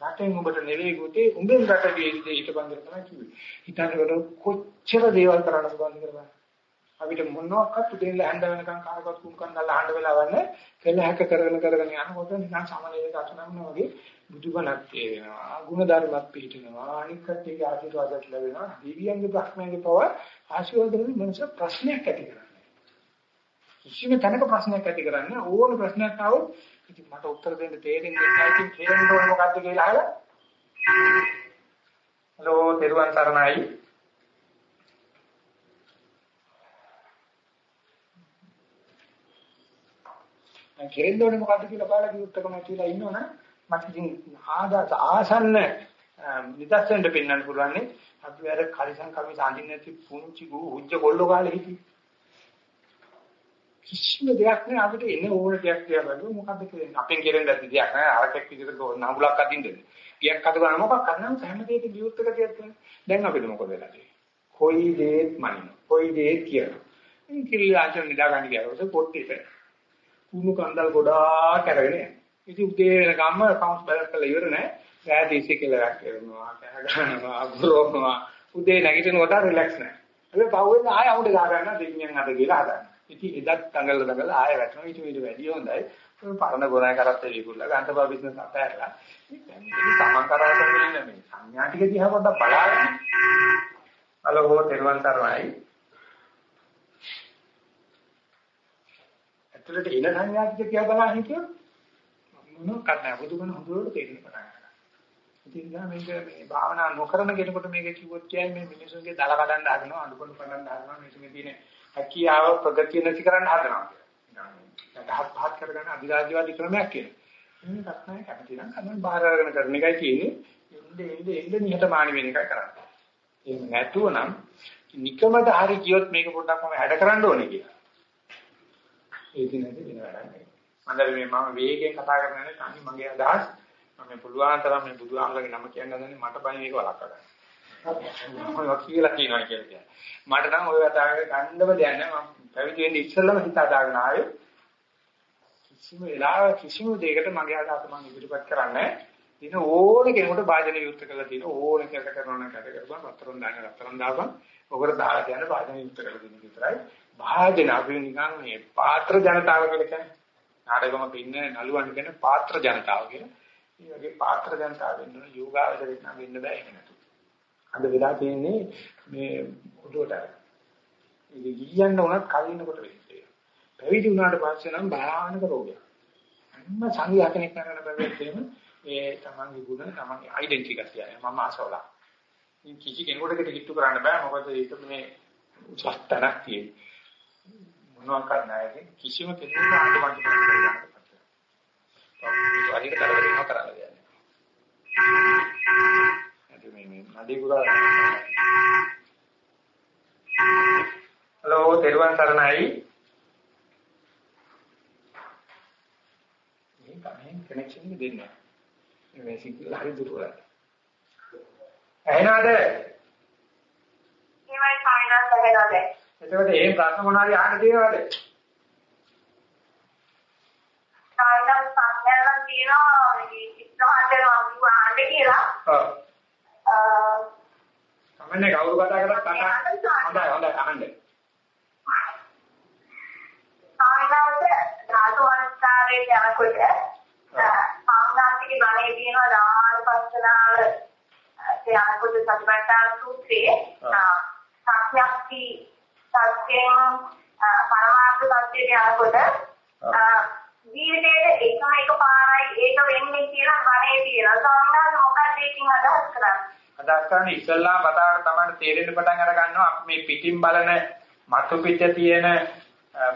රටෙන් ඔබට නෙවෙයි ගොතේ උඹෙන් රට විය යුතුද ඊට බඳින තමයි කිව්වේ. හිතන්නකොට කොච්චර දේවල් කරන්න පුළුවන්ද කියලා. අපිට මොනවාක්වත් දෙන්න හැඳ වෙනකන් කාටවත් කුම්කන් දාලා අහන්න වෙලාවක් නැහැ. කෙල හැක කරගෙන කරගෙන යනකොට නිකන් සමනලයක අතනම්නවා වගේ බුදුබණක් තේරෙනවා. ගුණ ධර්මයක් පිළිතුනවා. අනික් කට්ටියගේ ආශිර්වාදات ලැබෙනවා. දිව්‍යංග බ්‍රහ්මයන්ගේ පව ආශිර්වාද දෙන මනස ප්‍රශ්නයක් ඇති කරන්නේ. කිසිම තැනක ප්‍රශ්නයක් ඇති කරන්නේ ඕන ප්‍රශ්නයක් ආවොත් ඉතින් මට උත්තර දෙන්න තේරෙන්නේ නැහැ. ඉතින් තේරෙන්න ඕනේ මොකද්ද කියලා අහලා. හලෝ, තෙරුවන් සරණයි. දැන් කෙරෙන්න ඕනේ මොකද්ද කියලා බලලා විවුර්තකම කියලා ඉන්නවනම් මට ඉතින් ආදාස ආසන්න නිදර්ශනෙට පෙන්වන්න පුළුවන් අපි අර කලිසම් කමි සාඳින්න නැති පුංචි ගු උජ්ජ කොල්ලෝ කාලේ හිටියේ. කිසිම දෙයක් නෑ අපිට එන ඕන දෙයක් කියලා බලමු මොකද්ද කියන්නේ අපෙන් කෙරෙන්න ඇති දෙයක් නෑ. අරකෙක් විදිහට නඹුලක් අදින්නද ගියක් අද ගන්න මොකක් කරනම හැම දෙයකම විවුර්තක තියක් තියෙනවා දැන් අපිට මොකද වෙලා තියෙන්නේ? කොයි දේත් මනින්න කොයි දේත් කියනවා. ඉතින් කිරිලා ආචර නිදා ගන්න ගියවද පොට්ටේට කුණු කන්දල් ගොඩාක් අරගෙන යනවා. ඉතින් උදේ වෙනකම්ම කවුන්ට් බැලන්ස් කරලා ඉවර නැහැ. රාත් ඉස්සේ කියලා කරනවා, කහ ගන්නවා, අගුරවනවා. උදේ නැගිටිනකොට රිලැක්ස් නැහැ. හැබැයි පහුවෙන් ආය අවුඩ ගහ ගන්න දෙවියන් අද කියලා හදන්න. ඉතින් එදත් තංගල තංගල ආය වැටෙනවා. ඊට ඊට වැඩි හොඳයි. පරණ ගොනාය කරත් විකුල්ලා ගන්තපා බිස්නස් අතහැරලා ඉතින් තමන් කරාසම් වෙන්නේ මේ සංඥා ටික දිහා පොඩ්ඩක් බලන්න. හලෝ තෙරුවන් සරණයි. ඇතුළට එන සංඥාතික කියලා බලන්න හිටියොත් මොනක්වත් නැහැ බුදුබණ හොඳට තේරෙන්න පටන් ගන්නවා. ඉතින් නම් මේක මේ භාවනා නොකරන කෙනෙකුට මේක කිව්වොත් කියයි මේ මිනිසුන්ගේ දල කඩන්න හදනවා අඳුකොඩු පන්නන්න හදනවා මිනිසුන්ගේ තියෙන හැකියාව ප්‍රගතිය නැති කරන්න හදනවා කියලා. දහස් පහත් කරගන්න අධිරාජ්‍යවාදී ක්‍රමයක් කියලා. මේකත් නැහැ කැමති නම් කමෙන් බාහිර අරගෙන කරන එකයි තියෙන්නේ. එන්නේ එන්නේ එන්නේ නිහතමානී වෙන එකයි කරන්නේ. එහෙම නැතුව නම් නිකමට හරි කියොත් මේක පොඩ්ඩක් මම හැඩ කරන්න ඕනේ කියලා. ඒක නැති වෙන වැඩක් නෙවෙයි. මන්දර මේ මම වේගයෙන් කතා කරන්නේ තනි මගේ අදහස් මම පුළුවන් තරම් මේ බුදුහාමරගේ නම කියන්න හදන්නේ මට බයි මේක වළක්වා ගන්න. මම කියලා කියනවා කියන්නේ. මට නම් ওই කතාවේ ගන්නව දෙයක් නැහැ. මම පැවිදි වෙන්න ඉස්සෙල්ලම හිත හදාගෙන ආවේ. කිසිම වෙලාවක කිසිම දෙයකට මගේ අදහස මම ඉදිරිපත් කරන්නේ දින ඕන කෙනෙකුට වාදනය යුක්ත කරලා තියෙන ඕන කෙනෙක් කරනවා නම් කඩ කරපන් රත්තරන් දාන රත්තරන් දාපන් ඔකට දාලා කියන වාදනය යුක්ත කරලා දෙන විතරයි භාජන අපි නිකන් මේ පාත්‍ර ජනතාව කියලා කියන්නේ නාටකමක ඉන්න නළුවන් කියන පාත්‍ර ජනතාව කියලා. මේ වගේ පාත්‍ර ජනතාව වෙන්න යෝගාවචරයක් නම් වෙන්න බෑ එහෙම නතු. අද වෙලා තියෙන්නේ මේ උඩට. ඉතින් ගියන්න උනත් කලින්කොට වෙන්නේ. පැවිදි වුණාට පස්සේ නම් භයානක රෝගයක්. අන්න සංඝයා කෙනෙක් කරන බැලුවොත් ඒ තමන්ගේ ගුණ තමන්ගේ ඩෙන්ටිටි එක කියන්නේ මම අසවලා. ඉතින් කිසි කෙනෙකුට කිට්ටු කරන්න බෑ මොකද ඒක මේ උසස් තැනක් තියෙන්නේ. මොනවා කරන්නයි කිසිම කෙනෙකුට අඬවන්න බැහැ. හරියට කරදරේම කරලා යන්නේ. අද මේ මේ නදී පුරා හලෝ තෙරුවන් සරණයි. මේ කමෙන් කනෙක්ෂන් එක දෙන්න. මේ සිග්නල් හරි දුරයි. ඇහෙනවද? ඒවයි සාමිනාස් ඇහෙනවද? එතකොට මේ ප්‍රශ්න මොනවාරි අහන්න තියෙනවද? සායනස් සංඥාවක් තියෙනවා මේ චිත්තවන්තර වගේ අහන්න කියලා. ඔව්. අ සමන්නේ කවුරු කතා කරත් කතා හොඳයි හොඳයි අහන්න. සායනස් ධාතු අනුස්කාරයේ යනකොට සාමනාතික ගණේ තියෙනවා දාන පස්සනාව ඒ අනුකූල සතිපට්ඨාන සූත්‍රයේ සත්‍යක්ති සත්‍යයෙන් පරමාර්ථ සත්‍යයට යනකොට ජීවිතයේ එකම එක පාරයි ඒක වෙන්නේ කියලා බණේ තියෙනවා. සාමාන්‍යයෙන් මොකක්ද ඒකින් අදහස් කරන්නේ? අදහස් කරන්නේ ඉස්සල්ලාම බතාවට තමයි තේරෙන්න පටන් අර ගන්නවා අපි මේ පිටින් බලන මතු පිට තියෙන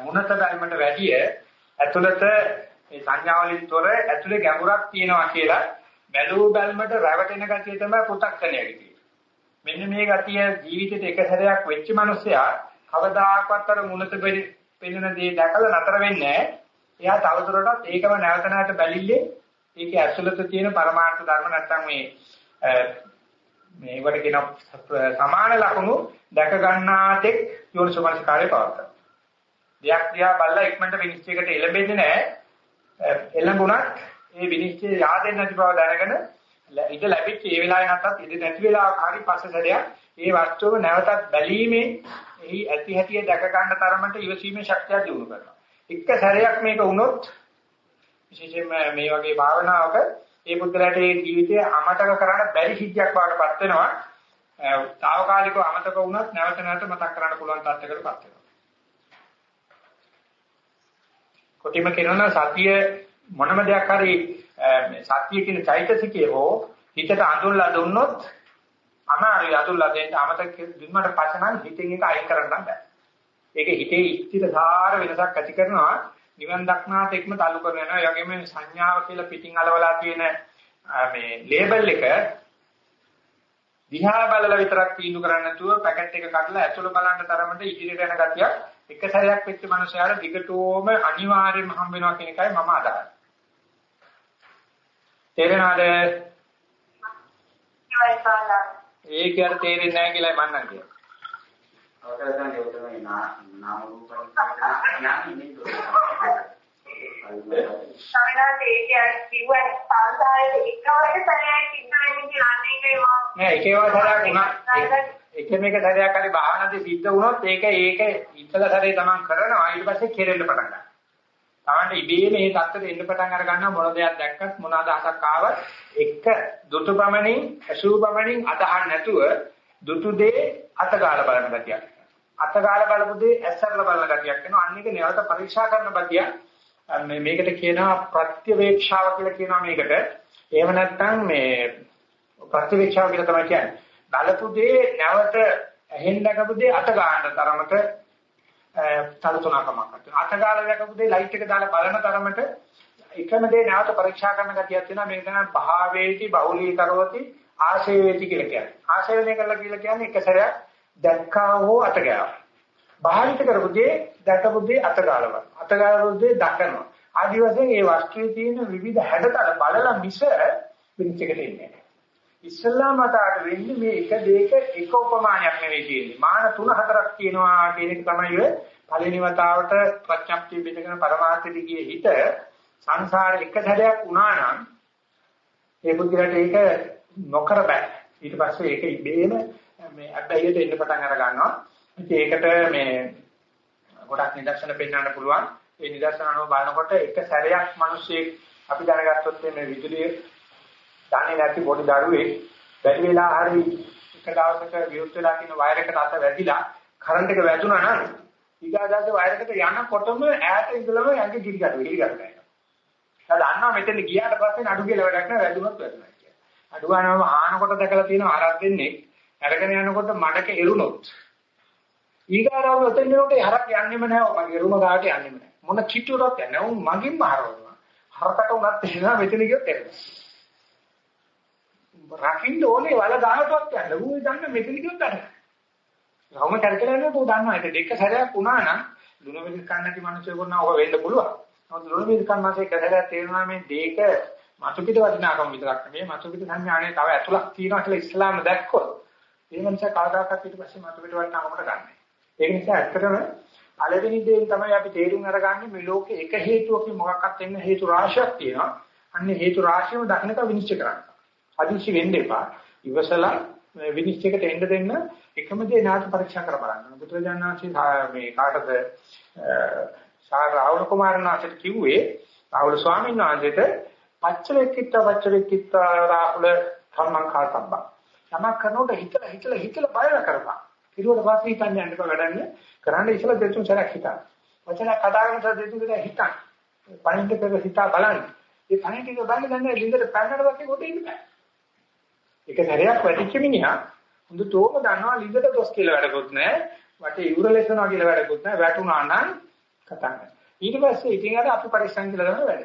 මුණත ධර්මයට වැඩිය ඇතුළත මේ සංඥාවලින් තොර ඇතුලේ ගැඹුරක් තියෙනවා කියලා බැලූ බැල්මට රැවටෙන ගතිය තමයි පු탁කණයගේ තියෙන්නේ. මෙන්න මේ ගතිය ජීවිතේට එක සැරයක් වෙච්ච මිනිසයා කවදාකවත් අර මුලත පෙන්නන දේ දැකලා නතර වෙන්නේ එයා තවදුරටත් ඒකම නැවත නැවත බැලිල්ලේ ඒකේ ඇතුළත තියෙන පරමාර්ථ ධර්ම නැත්තම් මේ මේවට කියන සමාන ලක්ෂණු දැක ගන්නාතෙක් යෝනිසෝමනසිකාරය පවත්තා. දෙයක් දිහා බලලා ඉක්මනට විනිශ්චයකට එළඹෙන්නේ නැහැ. එළඹුණත් ඒ විනිශ්චය yaadෙන්නේ නැති බව දැනගෙන ඉඳ ලැබිච්ච ඒ වෙලාවේ නැත්තත් ඉඳ නැති වෙලාවක හරි පස්සසරයක් ඒ වස්තුව නැවතත් බැලීමේ එහි ඇති හැටිය දැක ගන්න තරමට ඉවසීමේ ශක්තිය දිනු කරනවා. එක සැරයක් මේක වුණොත් විශේෂයෙන්ම මේ වගේ භාවනාවක ඒ පුද්ගලයාට ඒ ජීවිතය අමතක කරන්න බැරි සිද්ධියක් බවටපත් වෙනවා. తాවකාලිකව අමතක වුණත් නැවත නැවත මතක් කරන්න පුළුවන් තත්යකටපත් වෙනවා. කොටිම කියනවා සතිය මොනම දෙයක් හරි සතිය කියන චෛතසිකයේ හෝ හිතට අඳුල්ලා දුන්නොත් අමාරුයි අඳුල්ලා දෙන්න අමතක දුන්නට පස්සේ නම් හිතෙන් එක අයින් කරන්න බෑ. ඒක හිතේ ස්ථිරසාර වෙනසක් ඇති කරනවා. නිවන් දක්නාට එක්ම تعلق කරන යනවා. ඒ වගේම සංඥාව කියලා පිටින් අලවලා තියෙන මේ ලේබල් එක දිහා බලලා විතරක් තීන්දුව කරන්නේ නැතුව පැකට් එක කඩලා ඇතුළ බලන්න තරමට ඉදිරියට යන ගතියක් එක සැරයක් වෙච්ච මනුස්සයාට දිගටම අනිවාර්යයෙන්ම හම්බ වෙනවා කියන එකයි මම අදහන්නේ. තේරෙනවද? ඒක යාර තේරෙන්නේ නැහැ කියලායි මම නම් කියන්නේ. අවතර ගන්න ඒ තමයි නාම රූප ඥානෙ නේද? සමිනාට ඒක කිව්වනේ පාසායේ එකවරේ සැරයක් ඉන්න වෙන්නේ කියන්නේ ඒවා. නෑ එකේවා සැරයක් වුණා. එක මේක සැරයක් හරි භාවනාවේ සිද්ධ වුණොත් ඒක ඒක ඉතල සැරේ තමන් කරනවා ඊට පස්සේ කෙරෙන්න පටන් ගන්නවා. තමන්ට ඉබේම මේ தත්තට එන්න පටන් අර ගන්නවා මොන දෙයක් දැක්කත් මොන අදහසක් ආවත් එක දුතු පමණින් අසූ පමණින් අදහන් නැතුව දුතු දේ අතගාලා බලන ගතියක්. අතගාලා බලපු දේ ඇස්සරලා බලන ගතියක් වෙනවා. අන්න එක නැවත පරීක්ෂා කරන ගතියක්. මේ මේකට කියනවා ප්‍රත්‍යවේක්ෂාව කියලා කියනවා මේකට. එහෙම නැත්නම් මේ ප්‍රත්‍යවේක්ෂාව කියලා තමයි කියන්නේ. බලපු දේ නැවත ඇහෙන් දැකපු දේ අත ගන්න තරමට තලතුණකමක් තියෙනවා. අත ගාලා දැකපු දේ ලයිට් එක දාලා බලන තරමට එකම දේ නැවත පරීක්ෂා කරන ගතියක් තියෙනවා. මේක තමයි භාවේති බහුලී කරවති ආශේවේති කියලා කියන්නේ. ආශේවනය කරලා කියලා කියන්නේ එක සැරයක් දැක්කා හෝ අත ගෑවා. බාහිර කරපු දේ දැකපු දේ අත ගාලනවා. අත ගාලපු දේ දකිනවා. ආදි වශයෙන් මේ වස්තුවේ තියෙන විවිධ හැඩතල බලලා මිස පිළිච්චකට එන්නේ ඉස්ලාම මතයට වෙන්නේ මේ එක දෙයක එක උපමානයක් නෙවෙයි කියන්නේ. මාන තුන හතරක් තියෙනවා කියන එක තමයි ඔය පළවෙනි වතාවට ප්‍රඥප්තිය බෙදගෙන පරමාර්ථෙදි ගියේ හිත සංසාරේ එක සැරයක් වුණා නම් ඒ බුද්ධියට ඒක නොකර බෑ. ඊට පස්සේ ඒක ඉබේම මේ අබ්බැහියට එන්න පටන් අර ගන්නවා. ඒකට මේ ගොඩක් නිදර්ශන පෙන්වන්න පුළුවන්. ඒ නිදර්ශන අනුව බලනකොට එක සැරයක් මිනිස්සෙක් අපි දැනගත්තොත් මේ විදුලිය දන්නේ නැති පොඩි දරුවෙක් වැඩි වෙලා හරි එක දවසක විවුර්ත වෙලා තියෙන වයර් එකට අත වැදිලා කරන්ට් එක වැදුනා නම් ඊගාදාසේ වයර් එකට යනකොටම ඈත ඉඳලම යන්නේ ගිරි ගන්න ගිරි ගන්නවා. දැන් දන්නවා මෙතන ගියාට පස්සේ නඩු කියලා වැඩක් නැහැ වැදුනොත් වැදුනා කියලා. අඩුවනම ආනකොට දැකලා තියෙන ආරක් දෙන්නේ අරගෙන යනකොට මඩක එරුණොත් ඊගාරව උතෙන් යනකොට හරක් යන්නෙම නැහැ මගේ රුම ගාට යන්නෙම නැහැ. මොන කිට්ටුවක් යන්නේ උන් මගින්ම හරවනවා. හරකට උනත් එනවා මෙතන ගියොත් එනවා. රකින්න ඕනේ වල ගානටවත් යන්න. ඌ දන්න මෙතන ගියොත් අර. රවම කරකලන්නේ ඌ දන්නවා ඒක දෙක සැරයක් වුණා නම් දුන මිස් කන්න නැති මිනිස්සුෙකුට නම් ඔක වෙන්න පුළුවන්. නමුත් දුන මිස් කන්න මාසේ කතරයක් තේරුණා මේ දෙක මතු පිට වටිනාකම විතරක් නෙමෙයි මතු පිට සංඥානේ තව ඇතුළක් තියෙනවා කියලා ඉස්ලාම දැක්කොත් ඒ මනුස්සයා කවදාකවත් ඊට පස්සේ මතු පිට වටිනාකමකට ගන්නෑ ඒක නිසා ඇත්තටම පළවෙනි දේෙන් තමයි අපි තේරුම් අරගන්නේ මේ ලෝකේ එක හේතුවකින් මොකක්වත් වෙන්න හේතු රාශියක් තියෙනවා. අන්නේ හේතු රාශියම දක්නක විනිශ්චය කරන්න. අදිශි වෙන්න එපා. ඉවසලා විනිශ්චයකට එන්න දෙන්න එකම දේ නාට පරීක්ෂා කර බලන්න. බුදුරජාණන්සේ මේ කාටද රාහුල කුමාරනාථට කිව්වේ රාහුල ස්වාමීන් වහන්සේට පච්චවෙක්කිට පච්චවෙක්කිට රාහුල කම්මං කාතබ්බා. යමක් කරනකොට හිතලා හිතලා හිතලා බයලා කරපන්. ඊට පස්සේ හිතන්නේ යන්න බලන්න කරන්න ඉස්සලා දෙතුන් සැරයක් හිතන්න. වචන කතා කරන සැර දෙතුන් සැරයක් හිතන්න. පණින්න පෙර හිතා බලන්න. ඒ පණින්න ටික බලන්න දැන් ලින්දට පැන්නට පස්සේ කොට ඉන්න බෑ. එක සැරයක් වැටිච්ච මිනිහා හොඳ තෝම දන්නවා ලින්දට දොස් කියලා වැඩකුත් නැහැ. වටේ ඉවුර ලෙසනවා කියලා වැඩකුත් නැහැ. වැටුණා නම් කතා කරනවා. ඊට පස්සේ ඉතින් අර අපි පරිස්සම් කියලා කරන වැඩ.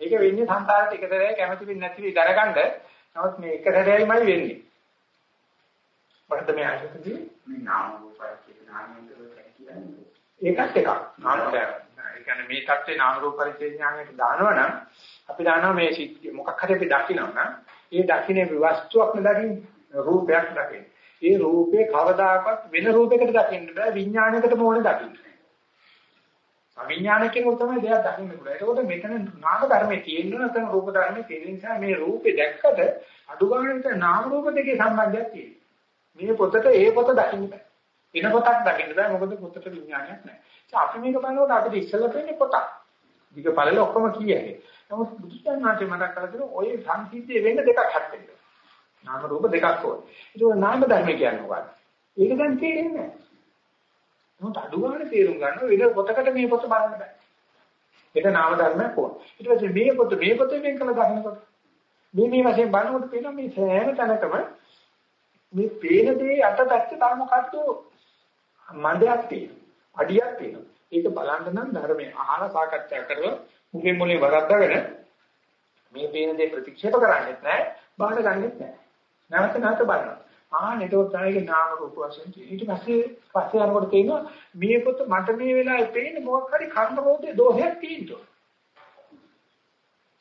ඒක වෙන්නේ සංසාරයට එක සැරයක් කැමති වෙන්නේ නැති වෙයි දරගන්න. නමුත් මේ එක සැරයයිමයි වෙන්නේ. මොකද මේ ආයතනදී මේ නාම රූපයි කියන නාමයෙන් කියන්නේ ඒකත් එකක් නාමය ඒ කියන්නේ මේ தත්ත්වේ නාම රූප පරිච්ඡේද ඥානයට දානවනම් අපි දානවා මේ මොකක් හරි අපි දකිනවනම් ඒ දකින්නේ වස්තුවක් නෙදකින්නේ රූපයක් දකින්නේ. ඒ රූපේ කවදාකවත් වෙන රූපයකට දකින්න බෑ විඥානයකට මොනේ දකින්න. අවිඥානිකෙන් තමයි දෙයක් දකින්න පුළුවන්. ඒකෝට මෙතන නාම ධර්මයේ තියෙන නැත්නම් රූප ධර්මයේ තියෙන නිසා මේ රූපේ දැක්කට අඩු ගන්න විතර නාම රූප දෙකේ සම්බන්ධයක් තියෙනවා. මේ පොතට ඒ පොත දකින්න බෑ. වෙන පොතක් දකින්න බෑ මොකද පොතට විඥානයක් නැහැ. ඒ අපි මේක බලනකොට අපිට ඉස්සෙල්ලා පේන්නේ පොතක්. දිග පළල ඔක්කොම කියයි. නමුත් බුදුසසුනාගේ මතක් කරලා දෙන ඔය සංසිද්ධිය වෙන්න දෙකක් හත්වෙන්න. නාම රූප දෙකක් ඕන. ඒක නාම ධර්ම කියන්නේ මොකක්ද? ඒක දැන් තේරෙන්නේ නැහැ. නමුත් අඩු ගන්න තේරුම් ගන්න වෙන පොතකට මේ පොත බලන්න බෑ. ඒක නාම ධර්මයක් ඕන. ඊට පස්සේ මේ පොත මේ පොත වෙන් කළ ගන්නකොට මේ මේ වශයෙන් බලනකොට පේනවා මේ සෑම තැනකම මේ පේන දේ අතපැත්තේ තව මොකද්ද මන්දයක් තියෙනවා. අඩියක් තියෙනවා. ඒක බලන්න නම් ධර්මයේ අහලා සාකච්ඡා කරලා මුලින් මුලින් වරද්දාගෙන මේ පේන දේ ප්‍රතික්ෂේප කරන්නේත් නැහැ, බාහිර ගන්නෙත් නැහැ. නැවත නැවත බලනවා. ආ නේතෝ තමයි නාම රූප වශයෙන් ඊට පස්සේ පස්සේ යනකොට තේිනවා මේ පොත මට මේ වෙලාවේ පේන්නේ මොකක් හරි කර්ම රෝධයේ දෝෂයක් තියෙනවා.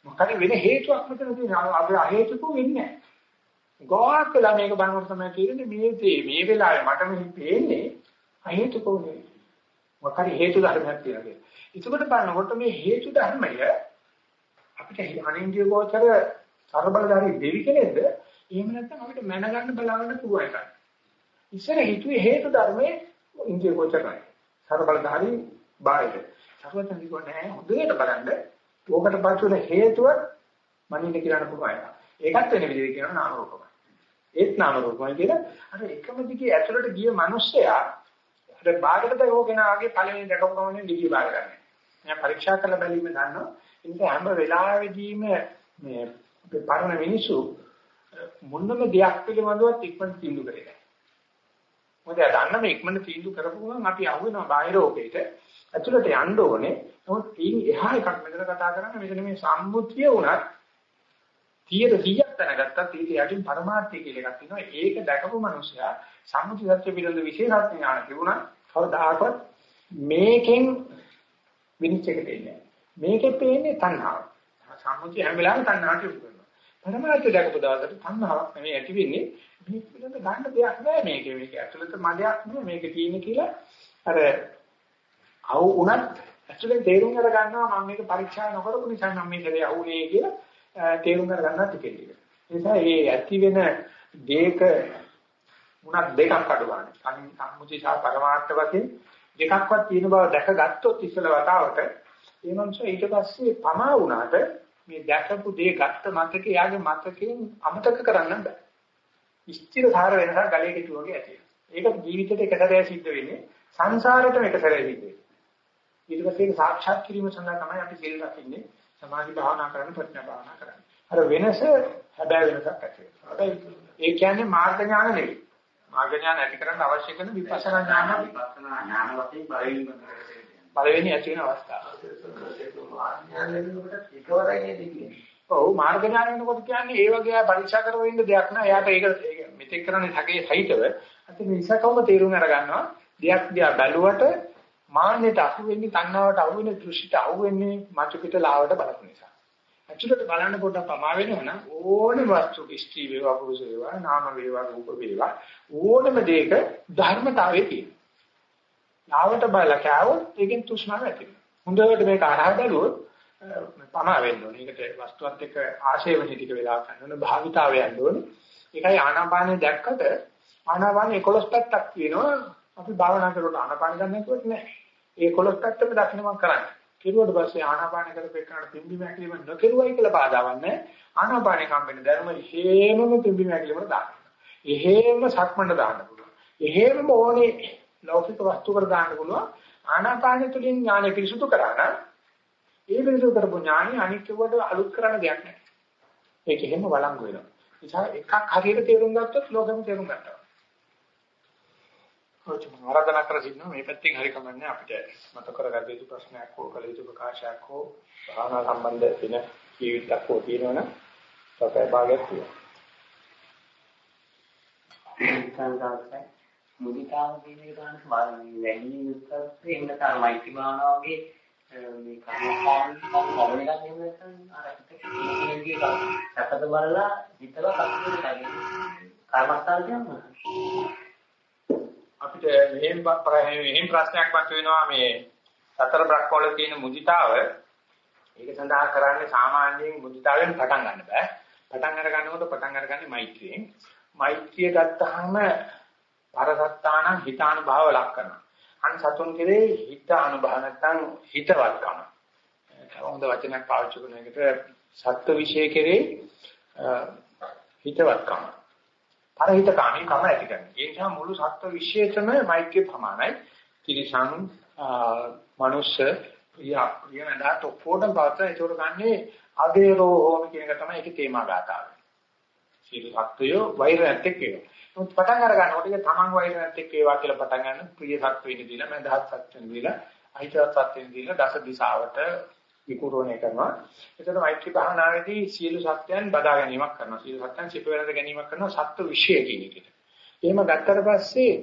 මොකද වෙන හේතුවක් මෙතන තියෙනවා. අපි අහේතුක වෙන්නේ නැහැ. ගෝවාක් වෙලා මේක බලනකොට තමයි තේරෙන්නේ මේ මේ වෙලාවේ මට මේ පේන්නේ අහේතුක නෙවෙයි. මොකක් හරි හේතු ධර්මයක් තියෙනවා කියලා. ඒකට බලනකොට මේ හේතු ධර්මය අපිට අනින්දිය ගෝචර ਸਰබලධාරී දෙවි කෙනෙක්ද එහෙම නැත්නම් අපිට මැනගන්න බලන්න පුළුවන් එකක්. ඉස්සර හිතුවේ හේතු ධර්මයේ ඉන්දිය ගෝචරයි. ਸਰබලධාරී බාහිර. සර්වතන් කිව්ව නෑ හොඳට බලන්න. ඕකට පස්සෙ හේතුව මනින්න කියන්න පුළුවන්. ඒකත් වෙන විදිහට කියනවා නාම රූපමයි. ඒත් නාම රූපමයි කියලා අර එකම දිගේ ඇතුළට ගිය මිනිස්සයා අර බාගකට යෝගෙනාගේ පළවෙනි දැකපු ගමනේ ලිපි බාර ගන්න. මම පරීක්ෂා කරලා බැලීම දන්නවා. ඉතින් හැම වෙලාවෙදීම මේ අපේ පරණ මිනිස්සු මොනම දෙයක් පිළිබඳව ඉක්මනට තීන්දුව කරේ නැහැ. මොකද දන්න මේ ඉක්මනට තීන්දුව කරපු ගමන් අපි අහුවෙනවා බාහිර ඕකේට. ඇතුළට යන්න ඕනේ. නමුත් ඊන් එහා එකක් මෙතන කතා කරන්නේ මෙතන මේ සම්මුතිය උනත් 100ක් දැනගත්තා ඊට යටින් පරමාර්ථය කියලා එකක් තියෙනවා. ඒක දැකපු මිනිසයා සම්මුති සත්‍ය පිළිබඳ විශේෂඥ ඥාන තිබුණා. කවදාකවත් මේකෙන් විනිශ්චයකට එන්නේ නැහැ. මේකේ පේන්නේ තණ්හාව. සම්මුතිය හැම වෙලාවෙම තණ්හාවට යොමු කරනවා. පරමාර්ථය දැකපු දවසට තණ්හාවක් නෙවෙයි ඇති වෙන්නේ. මේක පිළිබඳ ගන්න දෙයක් නෑ මේකේ. මේක ඇතුළත මදයක් නෙවෙයි මේක තියෙන්නේ කියලා අර අවු උනත් ඇතුලෙන් තේරුම් අර ගන්නවා මම මේක පරීක්ෂා නොකරපු නිසා මම මේක දේ අහුනේ කියලා තේරුම් අර ගන්නවා ටිකෙන් ටික. ඒ නිසා මේ ඇති වෙන දෙයක උනත් දෙකක් අඩු ගන්න. සම්මුති සහ පරමාර්ථ වශයෙන් දෙකක්වත් තියෙන බව දැකගත්තොත් ඉස්සල වතාවට ඒ මනුස්සයා ඊට පස්සේ පමා වුණාට මේ දැකපු දේ ගත්ත මතකේ යාගේ මතකයෙන් අමතක කරන්න බෑ. ස්ථිර සාර වෙනසක් ගලේ කෙටු වගේ ඇති වෙනවා. ඒක ජීවිතේට එක සැරයක් සිද්ධ වෙන්නේ සංසාරෙටම එක සැරයක් සිද්ධ වෙන්නේ. ඊට පස්සේ ඒක සාක්ෂාත් කිරීම සඳහා තමයි අපි සිල් රකින්නේ සමාධි භාවනා කරන්නේ ප්‍රඥා භාවනා කරන්නේ. අර වෙනස හැබැයි වෙනසක් ඇති වෙනවා. හැබැයි ඒ කියන්නේ මාර්ග ඥාන නෙවෙයි. මාර්ග ඥාන ඇති කරන්න අවශ්‍ය කරන විපස්සනා ඥාන විපස්සනා ඥාන වශයෙන් පළවෙනිම පළවෙනි ඇති වෙන අවස්ථාව. ඔව් මාර්ග ඥාන වෙනකොට කියන්නේ ඒ වගේ පරීක්ෂා කරවෙ ඉන්න දෙයක් නෑ. එයාට ඒක මෙතෙක් කරන්නේ හැකේ සහිතව අති විසකවම තේරුම් අරගන්නවා. දෙයක් දිහා බැලුවට මාන්නයට අහු වෙන්නේ තණ්හාවට අහු වෙන්නේ දෘෂ්ටිට අහු වෙන්නේ මතු පිට ලාවට බලපු නිසා. ඇතුළට බලන්න පොඩ්ඩක් පමා වෙනවනම් ඕනෙම වස්තු ස්ත්‍රී වේවා පුරුෂ වේවා නාම වේවා රූප වේවා ඕනෙම දෙයක ධර්මතාවයේ තියෙනවා. ලාවට බලලා කෑවොත් ඒකෙන් තෘෂ්ණාව ඇති වෙනවා. හොඳට මේක අරහා බැලුවොත් පමා වෙන්න ඕනේ. ඒකට වස්තුවත් එක්ක ආශේවණි ටික වෙලා ගන්න භාවිතාවය යන්න ඕනේ. ඒකයි ආනාපානෙ දැක්කට ආනාපානෙ 11 පැත්තක් තියෙනවා. අපි භාවනා කරනකොට ආනාපාන ගන්න නැතුවත් නෑ. ඒ 11 පැත්තම දකින්නම කරන්නේ. කෙරුවට පස්සේ ආනාපාන කරපේකනට පිම්බි මැකිලිම නොකරුවයි කියලා බාධාවක් නැහැ. ආනාපානේ කම්බෙන්න ධර්ම හේමම පිම්බි මැකිලිම දාන්න. එහෙම සක්මණට දාන්න පුළුවන්. එහෙම ඕනේ ලෞකික වස්තු කර දාන්න පුළුවන්. ආනාපාන තුලින් ඥානෙ පිරිසුදු කරා නම් ඒ පිරිසුදු කරපු ඥානෙ අනිත්‍යවට අලුත් කරන්න දෙයක් නැහැ. ඒක එහෙම වළංගු වෙනවා. නිසා එකක් හරියට තේරුම් ගත්තොත් ලෝකෙම තේරුම් ගන්නවා. ඔච්චර ආරාධනා කර සිටිනවා මේ පැත්තෙන් හරි කමන්නේ අපිට මත කරගන්න යුතු ප්‍රශ්නයක් හෝ කළ යුතු ප්‍රකාශයක් හෝ භාවනා සම්බන්ධ වෙන ජීවිතයක් හෝ තියෙනවනම් සතේ භාගයක් තියෙනවා. මුදිතාව. කියන එක ගන්න වැඩි උත්සාහයෙන් තමයි භාවනාවගේ මේ කර්මස්ථාන බලන එකක් නෙමෙයි නැත්නම් අර පිටේ කියන සැපද බලලා හිතලා කටයුතු කරන්නේ කර්මස්ථාන කියන්නේ අපිට මෙහෙම මෙහෙම ප්‍රශ්නයක් මත වෙනවා මේ සතර බ්‍රහ්මවල තියෙන මුදිතාව ඒක සඳහා කරන්නේ සාමාන්‍යයෙන් මුදිතාවෙන් පටන් ගන්න බෑ පටන් අර ගන්නකොට පටන් අරගන්නේ මෛත්‍රියෙන් මෛත්‍රිය ගත්තාම පරසත්තාන හිතානුභව ලක්කන අන් සතුන් කෙරේ හිත අනුභව නැත්නම් හිතවත්කම හොඳ වචනයක් පාවිච්චි කරන එකට සත්ත්ව විශේෂ කෙරේ හිතවත්කම පරහිතකාමී කම ඇති කරන්නේ. ඒ නිසා මුළු සත්ත්ව විශ්ේෂම මෛත්‍රිය ප්‍රමාණයි. තිරිසන් මනුෂ්‍ය ප්‍රිය ප්‍රිය නඩට ඔක්කොටම පාත ඒකට ගන්නේ අදේරෝ හෝම කියන එක තමයි ඒකේ තේමා ගාතාව. සියලු සත්වයෝ වෛර නැත්තේ කියනවා. නමුත් පටන් අර ගන්නකොට ඒක තමන් වෛර නැත්තේ ඒවා කියලා පටන් ගන්න ප්‍රිය සත්වෙින් දීලා මඳහත් සත්වෙින් දීලා අහිතවත් සත්වෙින් දීලා දස දිශාවට විකුරණය කරනවා. එතකොට මෛත්‍රී භාවනාවේදී සියලු සත්‍යයන් බදා ගැනීමක් කරනවා. සියලු සත්‍යයන් සිප වෙනද ගැනීමක් කරනවා සත්ව විශ්ය කියන එකට. එහෙම ගත්තට පස්සේ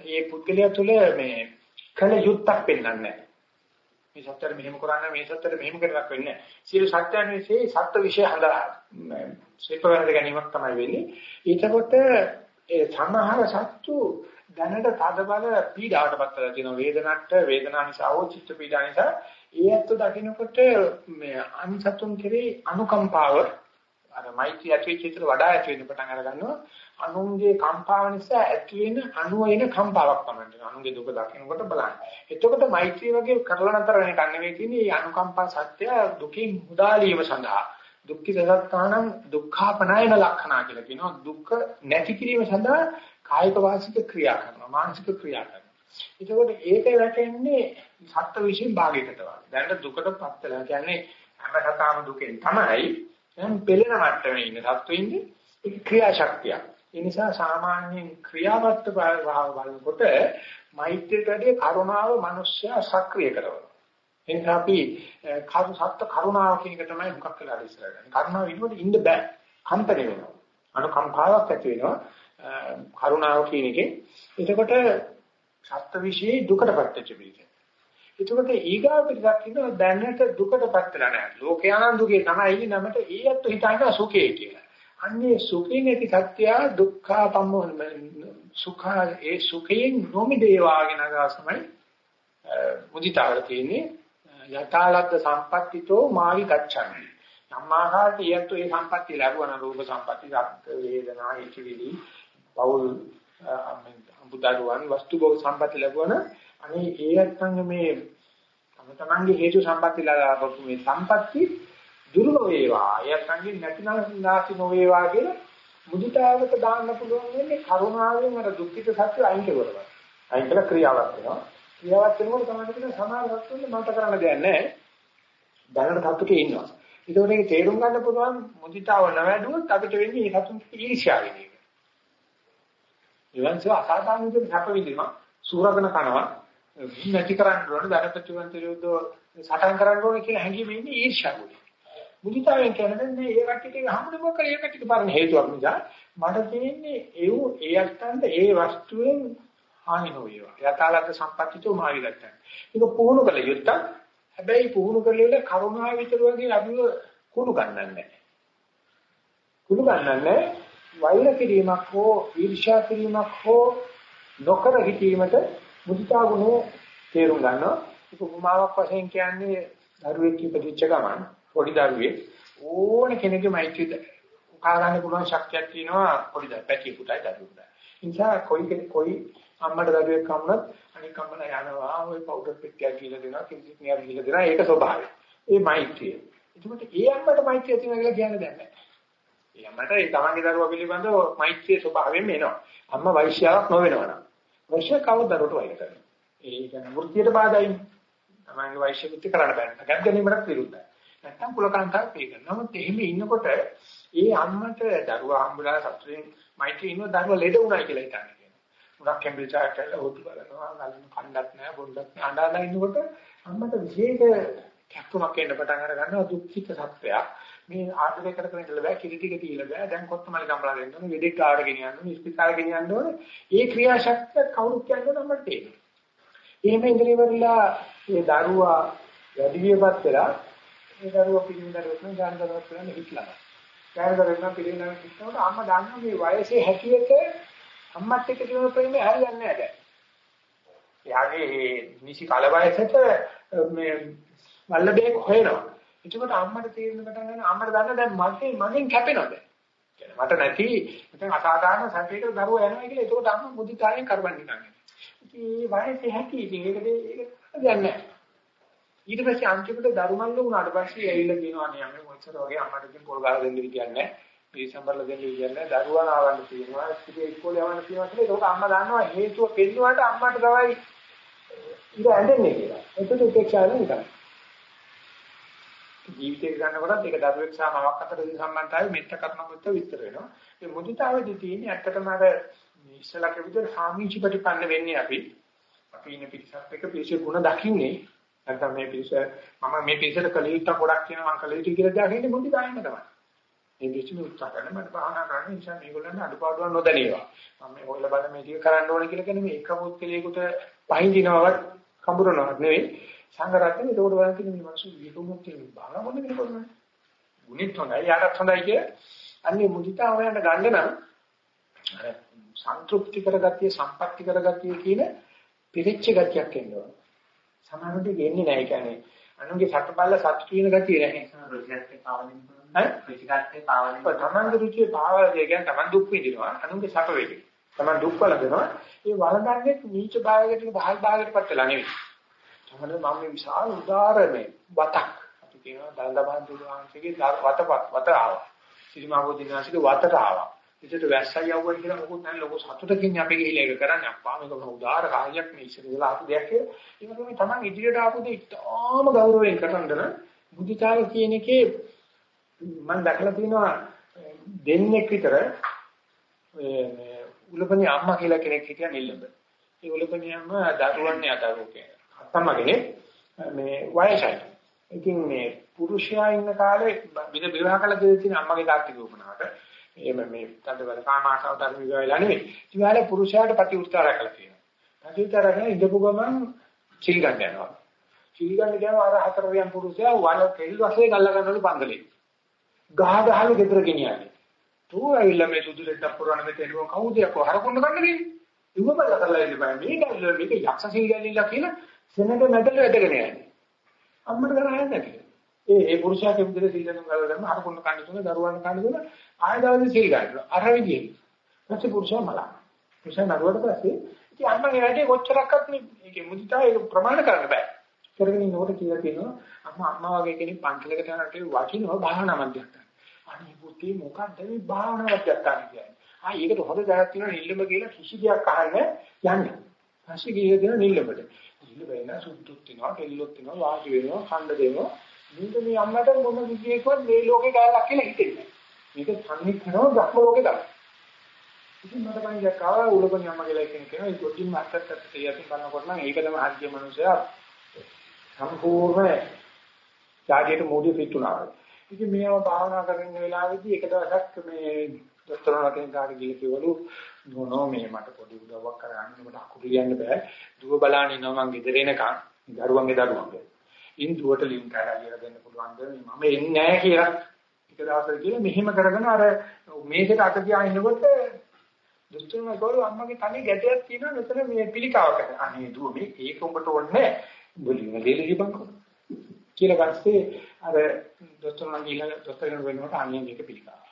මේ පුද්ගලයා තුළ මේ කල යුත්තක් පෙන්වන්නේ නැහැ. මේ සත්‍යයට මෙහෙම කරන්න මේ සත්‍යයට මෙහෙම කරනක් වෙන්නේ නැහැ. සියලු සත්‍යයන් විශ්ේ සත්ව විශ්ය හදලා සිප වෙනද ගැනීමක් තමයි වෙන්නේ. ඊටකොට ඒ සමහර සත්තු දැනට තද බල පීඩාවටපත් වෙලා තියෙනවා. වේදනට වේදනා නිසා හෝ චිත්ත පීඩා නිසා. ඒ ඇත්ත දකින්නකොට මේ අනිසතුන් කෙරේ අනුකම්පාව අර මෛත්‍රී ඇති වෙච්ච විතර වඩා ඇති වෙන්න පටන් අර ගන්නවා අනුන්ගේ කම්පාව නිසා ඇති වෙන අනුව එන කම්පාවක් තමයි අනුන්ගේ දුක දකින්නකොට බලන්න. එතකොට මෛත්‍රී වගේ කරලා නැතර වෙන එකක් නෙවෙයි තියෙන්නේ. මේ අනුකම්පා සත්‍ය දුකින් මුදාලීම සඳහා. දුක්ඛ සත්‍යානං දුක්ඛාපනායන ලක්ෂණා කියලා කියනවා දුක්ඛ නැති කිරීම සඳහා කායික වාසික ක්‍රියා කරනවා මානසික ක්‍රියා කරනවා එතකොට ඒක වැටෙන්නේ සත්ත්ව විශ්ින් භාගයකට වගේ. දැන් දුකටපත් වෙලා කියන්නේ හැම සතාම දුකෙන් තමයි දැන් පෙළෙන මට්ටමේ ඉන්න සත්වෙින්නේ ඒක ක්‍රියාශක්තිය. ඒ නිසා සාමාන්‍යයෙන් ක්‍රියාවත් භාව බලනකොට මෛත්‍රියට වැඩිය කරුණාව මිනිස්සයා සක්‍රිය කරනවා. එනිසා අපි කරු සත්ත්ව කරුණාව කියන එක තමයි මුකක් කියලා ඉස්සර ගන්න. කරුණාව විදිහට ඉන්න බෑ. කම්පණය වෙනවා. අනුකම්පාවක් ඇති වෙනවා. කරුණාව කියන එකේ. එතකොට සත්ත්වවිශේෂ දුකටපත් වෙච්ච පිළිස. එතකොට ඊගාව පිටක් ඉන්නවා දැනට දුකටපත් වෙලා නැහැ. ලෝකයානන් දුකේ තමයි ඉන්නේ නමට ඒ අත් හිතන්නේ සුඛේ කියලා. අන්නේ සුඛේ නැති සත්‍ය දුක්ඛපම්ම සුඛ ඒ සුඛයෙන් නොමිදේවාගෙන ගාසමයි මුදිතාවර තියෙන්නේ යථාලද්ද සම්පත්තිතෝ මාවි ගච්ඡanti. සම්මාහාට ඊයත් ඒ සම්පත්තිය ලැබුවා නම් රූප සම්පත්තිය, රක්ත වේදනා, ඉතිවිලි, පෞල් බුද්ධාගමන් වස්තු භෝග සම්පatti ලැබුවන අනේ ඒ නැත්නම් මේ තම තමන්ගේ හේතු සම්පatti ලබාපු මේ සම්පatti දුර්ව වේවා. එයත්න්ගේ නැතිනම් නාසි නොවේවා කියලා මුදිතාවකට දාන්න පුළුවන් වෙන්නේ කරුණාවෙන් අර දුක්ඛිත සත්‍ය අයින් කරනවා අයින් කළ ක්‍රියාවක් වෙනවා. ක්‍රියාවක් වෙනකොට තමයි කියන සමාන සත්‍යෙ මට කරන්න දෙයක් නැහැ. දැනට සතුටේ ඉන්නවා. ඒකෝට ඒක තේරුම් ගන්න පුළුවන් මුදිතාව නැවැඩුවොත් අපිට වෙන්නේ මේ සතුන් ඊර්ෂ්‍යාව වෙන එක. එවන්සව අසාධාරණ විදිහට සැප විඳිනවා සූරගෙන කනවා නැති කරන්න ඕන ධනපතිවන්ත විරුද්ධව සටන් කරන්න ඕන කියලා හැඟීම ඉන්නේ ඊර්ෂ්‍යාවුයි. මුදිතාවෙන් කියන්නේ ඒ කට්ටියගේ හැමෝම මොකද? ඒ කට්ටියට පරණ හේතුවක් නිසා මට තියෙන්නේ ඒව ඒ අත්තන්ට ඒ වස්තුවෙන් හානි නොවේවා. යථාලත් සම්පත්තිතෝ මාවි ගන්න. ඒක පුහුණු කළ යුත්තක්. හැබැයි පුහුණු කළේ කරුණාව විතර වගේ අපිව කුණු ගන්නන්නේ නැහැ. කුණු ගන්නන්නේ වෛර කිරීමක් හෝ ඊර්ෂ්‍යා කිරීමක් හෝ නොකර හිටීමට මුදිතා ගුණය තේරුම් ගන්නවා. ඒක උපමාවක් වශයෙන් කියන්නේ දරුවෙක් ඉපදිච්ච ගමන් පොඩි දරුවෙක් ඕන කෙනෙකුගේ මෛත්‍රිය උකහා ගන්න පුළුවන් ශක්තියක් තියෙනවා පොඩි දරුවෙක් පැටියෙකුටයි දරුවෙකුට. ඒ නිසා කොයි කෙනෙක් කොයි අම්මට දරුවෙක් කම්මත් අනික අම්මලා යනවා ওই පවුඩර් පෙට්ටියක් කියලා දෙනවා කිසිත් නියම කියලා දෙනවා ඒක ස්වභාවය. ඒ මෛත්‍රිය. එතකොට ඒ අම්මට මෛත්‍රිය තියෙනවා කියලා කියන්න දෙයක් නැහැ. එයාමට ඒ තමන්ගේ දරුවා පිළිබඳව මෛත්‍රී ස්වභාවයෙන් එනවා. අම්මා වෛශ්‍යාවක් නොවෙනවනම්. වෛශ්‍ය කවදරුවට වෛර කරනවා. ඒ කියන්නේ වෘත්තියට බාධායි. තමන්ගේ වෛශ්‍ය වෘත්ති කරන්න බෑ. ගැද්දීමකට විරුද්ධයි. නැත්තම් කුලකාන්තාවක් ඒක. නමුත් එහෙම ඉන්නකොට ඒ අම්මට දරුවා හම්බුලා සතුටින් මෛත්‍රී ඉන්න දරුවා ලෙඩ වුණා කියලා හිතන්නේ කියනවා. මුලක් කැම්බිචා කියලා හොතු බලනවා. ගලන කණ්ඩක් නැහැ, බොණ්ඩක් නැහැ. අඬලා ඉන්නකොට අම්මට විශේෂ කැක්කුමක් එන්න පටන් අර ගන්නවා දුක්ඛිත සත්‍යයක්. මේ ආදරය කර කර ඉඳලා බෑ කිරි ටික තියලා බෑ දැන් කොත්තමලි ගම්බලා දෙන්න ඕනේ වෙදෙක් කාට ගෙනියන්න ඕනේ ඉස්පිතාලේ ගෙනියන්න ඕනේ ඒ ක්‍රියාශක්තිය කවුරුත් කියන්නේ නම් මට තේරෙනවා එහෙම ඉඳලිවරලා ඒ දරුවා වැඩි වියපත් වෙලා ඒ දරුවා පිළිම දරුවෙක් නම් ගාන දරුවක් කරන්නේ හිටලා. ගාන දරුවෙක් නම් පිළිම දරුවෙක් හිටනකොට අම්මා දන්නවා මේ වයසේ හැටියට අම්මත් එක්ක තියෙන ප්‍රේමය හරියන්නේ නැහැ. යාගේ නිසි කාල වයසට මේ වල්ලබේක් හොයනවා. එතකොට අම්මට තේරෙන පටන් ගන්න අම්මට දන්න දැන් මගේ මගෙන් කැපෙනවද? මට නැති නැත්නම් අසාධාරණ සංකේතක දරුවා යනවා කියලා එතකොට අම්මා මුදිතාවෙන් කරවන්න ගන්නවා. ඉතින් මේ වයසේ හැටි ඉතින් ඒකද ඒක දන්නේ ඊට පස්සේ අන්තිමට දරුමල්ල වුණාට පස්සේ ඇවිල්ලා කියනවා නේ අම්මේ මොච්චර වගේ අම්මට ඉතින් පොල් ගහලා දෙන්න කියන්නේ ඩිසැම්බර්ල දෙන්න කියන්නේ දරුවා නාවන්න තියෙනවා ඉතින් ඉස්කෝලේ යවන්න තියෙනවා කියලා ඒක අම්මා දන්නවා හේතුව පෙන්නුවාට අම්මට තමයි ඉත ඇඳෙන්නේ කියලා. ඒකට උපේක්ෂාවෙන් නිකන්. ජීවිතේ ගන්නකොටත් ඒක දරුවෙක් සහ මවක් අතර තියෙන සම්බන්ධතාවය මෙත්ත කරනකොට විස්තර වෙනවා. ඒ මුදිතාවේදී තියෙන්නේ ඇත්තටම අර ඉස්සලා කෙවිද සාමීචි ප්‍රතිපන්න වෙන්නේ අපි. අපි ඉන්න පිරිසත් එක්ක පිරිසේ ගුණ දකින්නේ. නැත්නම් මේ පිරිස මම මේ පිරිසට කලියුත්ත ගොඩක් කියනවා මම කලියුතු කියලා දාගෙන මුදිතාවෙන්න තමයි. මේ විශ්ම උත්සාහ කරන මට භාවනා කරන්න නිසා මේගොල්ලන්ට අඩුපාඩුවක් නොදැනේවා. මම මේ හොයලා බලන්න මේ ටික කරන්න ඕනේ කියලා කියන්නේ මේ එක පුත්කලයකට පහින්දිනවවත් කඹරනවත් නෙවෙයි. සංගරත්නේ ඒකට බලන්න තියෙන මේ මිනිස්සු විකුමුක් කියන බාන මොන කෙනෙක් කරන්නේ. ගුණිත් හොඳයි යාටත් හොඳයි කිය. අන්නේ මුදිතාව හොයන්න ගන්න නම් අර සන්තුෂ්ටි කරගතිය සම්පත්‍ති කරගතිය කියන පිරිච්ච ගතියක් එනවා. සමානට ගෙන්නේ නැහැ කියන්නේ අනුන්ගේ සත්බල්ල සත්‍ය කියන ගතිය නැහැ. රුචියත් පාවලින් ඈ රුචිකත්වේ පාවලින් තමන්ගේ රුචිය පාවල කියන්නේ තමන් දුක් විඳිනවා අනුන්ගේ සැප වෙයි. තමන් දුක් වලදෙනවා ඒ වලදන්නේ නීච භාවයකට පහල් භාවයකට පත් වෙලා නෙවෙයි. තමයි මම මේ විශාල උදාහරණේ වතක් අපි කියනවා දන්දබන් දුරාංශිකේ වතපත් වත ආවා. සිරිමාවෝදිනාසික වතට ආවා. ඒකට වැස්සයි යවුවා කියලා මොකුත් නැහැ ලොකු සතුටකින් අපි ගිහිල්ලා ඒක කරන්නේ අප්පා මේක උදාාර කාර්යයක් මේ ඉස්සරහලා ආපු දෙයක් කියලා. ඒක තමයි තමන් ඉදිරියට ආපු දේ ඉතාම ගෞරවයෙන් කරන්න බුද්ධිතාව කියන එකේ මම දැකලා තියෙනවා දෙන්නෙක් විතර මේ උලපණි අම්මා කියලා කෙනෙක් හිටියා නිල්ලඹ. ඒ උලපණි අම්මා දරුවන් යදරුවෝ කියන. අත්තම්මගේ මේ වයසයි. ඉතින් මේ පුරුෂයා ඉන්න කාලේ බිද විවාහ කළ දෙවි තියෙන අම්මගේ තාත්තික උපනාවට එහෙම මේ තදවල කාමාශාව ධර්ම විවාහලා නෙවෙයි. ඉතින් පුරුෂයාට ප්‍රතිඋත්තර කළා කියනවා. ප්‍රතිඋත්තර කරන ඉඳපු ගමන් සිල් ගන්න යනවා. සිල් ගන්න ගියාම අර හතර වියන් පුරුෂයා වල කෙල් වශයෙන් ගල්ල ගන්නවලු පන්දලේ. ගහ ගහලු ගෙදර ගෙනියන්නේ. තෝ ඇවිල්ලා මේ සුදු දෙට්ටක් පුරවන මේ තේරුම කවුද යකෝ හරකොන්න ගන්න දෙන්නේ. ඉව බලලා කරලා ඉන්න බෑ. මේක ඇවිල්ලා මේක යක්ෂ සිල් ගැලිලා කියලා සෙනඟ මැදට වැටගෙන යන්නේ. අම්මට කරන්නේ නැහැ. ඒ ඒ පුරුෂයා කෙවිදේ සීල ගන්න ගලවන්න හරකොන්න කන්න තුන දරුවන් කන්න තුන ආය දවසේ සීල් ගන්නවා. අර විදිහේ. ඊපස්සේ පුරුෂයා මලා. පුරුෂයා නරුවට පස්සේ ඉතින් අම්මගේ වැඩේ කොච්චරක්වත් මේ ඒකේ මුදිතා ඒක ප්‍රමාණ කරන්න බෑ. කරගෙන ඉන්නකොට කියලා කියනවා අම්මා අම්මා වගේ කෙනෙක් පන්සලකට යනකොට වටිනවා භාවනා මධ්‍යස්ථාන. අනේ පුතේ මොකක්ද මේ භාවනා මධ්‍යස්ථාන කියන්නේ? ආ ඒකට හොඳ දැනක් තියෙනවා නිල්ලම කියලා කිසි දෙයක් අහන්න යන්නේ. පස්සේ ගියේ දෙන නිල්ලමට. නිල්ල වෙන සුද්ධුත් වෙනවා, කෙල්ලොත් වෙනවා, වාසි වෙනවා, ඛණ්ඩ දෙනවා. මේක මේ අම්මට මොන විදියකවත් මේ ලෝකේ ගාලක් කියලා හිතෙන්නේ. මේක සම්නික්‍රව ධර්ම ලෝකේ ගාලක්. ඉතින් මට කන්නේ කාවා උලපණි අම්ම කියලා කෙනෙක් කෙනා ඒ කොටින් මාත්තත් තේයකින් බලනකොට නම් ඒක තමයි හරිය මනුස්සයා සම්පූර්ණ ඡාගයට මොඩිය ෆිට උනා. ඉතින් මේව භාවනා කරන වෙලාවෙදී එක දවසක් මේ දොස්තරලා කෙනෙක්ට ගිහිල්වලු නෝ මේ මට පොඩි උදව්වක් කරන්න මට අකුරු ලියන්න බෑ. දුව බලන්න ඉන්නවා මං ගෙදර එනකන්. දරුවන්ගේ දරුවන්ගේ. ඉන් දුවට ලින්ක් කරලා කියලා දෙන්න පුළුවන්ද? මම එන්නේ නැහැ කියලා. එක දවසක් කියලා මෙහෙම කරගෙන අර මේකට අත තියා ඉන්නකොට දොස්තරලා ගෝල අම්මගේ තනේ ගැටයක් තියෙනවා මෙතන මේ පිළිකාවක්. අනේ දුව මේ ඒක උඹට ඕනේ බුලිම දෙලි බංකෝ කියලා පස්සේ අර දොස්තරලා ගිහලා දොස්තර කෙනෙක් වෙනකොට අනියම් මේක පිළිකාව.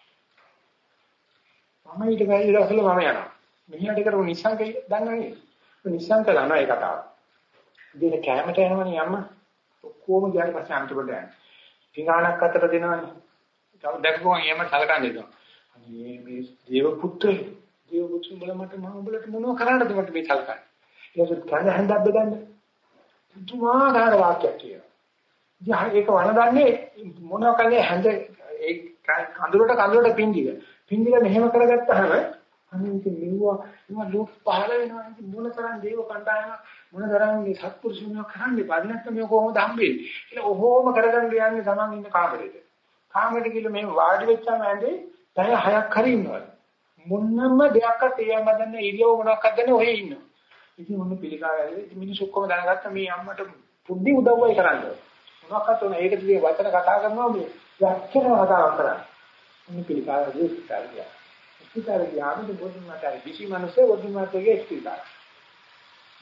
මම ඊට ගිහින් ඉස්සෙල්ලා මම යනවා. මෙහියට කරපු නිසංක දන්නවනේ. නිසංක දන්නවා ඒ කතාව. ඉතින් කැමරට යනවනේ අම්මා. ඔක්කොම ගියාට පස්සේ අන්තිමට යන්නේ. පිඟානක් අතර දෙනවනේ. තව දැක්කම එයම සලකන්නේ දෙනවා. අනේ මේ දේව පුත්‍රය දේව පුත්‍ර උඹලා මට මම උඹලට මොනව කරන්නද මට මේ සලකන්නේ. ඊට කන හැන්දක් බෙදන්න. පුදුමාකාර වාක්‍යයක් කියනවා. ඉතින් ඒක වළඳන්නේ මොනවා කන්නේ හැන්ද ඒ කඳුරට කඳුරට පිංගිල. පිංගිල මෙහෙම කරගත්තාම අනේ ඉතින් මෙවුවා ඒවා ලෝක පහළ වෙනවා ඉතින් මොන තරම් දේව කණ්ඩායම මොන තරම් මේ සත්පුරුෂයෝ කරන්නේ බාදිනත් මේ කොහොමද හම්බෙන්නේ කියලා ඔහොම කරගන්න යන්නේ Taman ඉන්න කාමරේට. කාමරේට ගිහලා මේ වාඩි වෙච්චාම ඇඳේ පැය හයක් හරි ඉන්නවා. මොන්නම දෙයක්වත් ඒ මදන්න ඉරියව මොනවක්වත් ගන්න ඔහේ ඉන්නවා. ඉතින් මොන පිළිකාවද මිනිස්සු ඔක්කොම දැනගත්ත මේ අම්මට පුඩි උදව්වයි කරන්නේ. මොනවාකට උන. ඒක දිගේ වචන කතා කරනවා මේ යක්ෂණ කතාවක් කරන්නේ. මේ පිළිකාරදී ඉස්තාරිය. ඉස්තාරිය යාමද බොදුන් මාතයි කිසි මිනිස්සේ බොදුන් මාතගේ ඉස්තිකාර.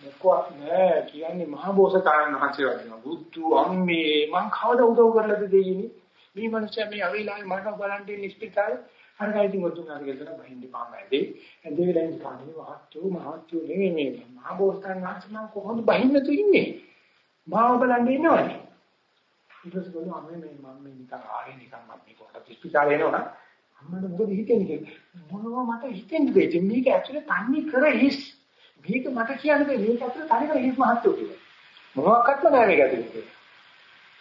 මොකක් නෑ කියන්නේ මහා බෝසතාණන් වහන්සේ වගේ. බුද්ධ අම්මේ මං කවද උදව් කරලාද දෙන්නේ මේ මිනිස්සයා මේ අවිලායි මට බලන් ඉන්න ඉස්පිතාලේ අර ගයිතින් වතුනාට ගෙදර බහින්දි පාමයිදී ඇඳේ වෙලෙන් කාණේ මහත්තු මහත්තු නෙමෙයි මේ මහා බෝසතාණන් වහන්සේ මං කොහොමද බහින්නතු ඉන්නේ? මාව බලන් ඉන්නවනේ. ඊට පස්සේ ගොනු අම්මේ මේ මම මේ නිකන් ආයේ නිකන් මම මේ කොහට ඉස්පිතාලේ එනවා අම්මට මොකද හිතෙන්නේ? මොනවා මට හිතෙන්නේ ඉතින් මේක ඇක්චුලි තන්නේ කර හිස්. මේක මට කියන්නේ මේක ඇතුළේ තනි කර හිස් මහත්තු කියලා. මොනවාක්වත්ම නෑ මේක ඇතුළේ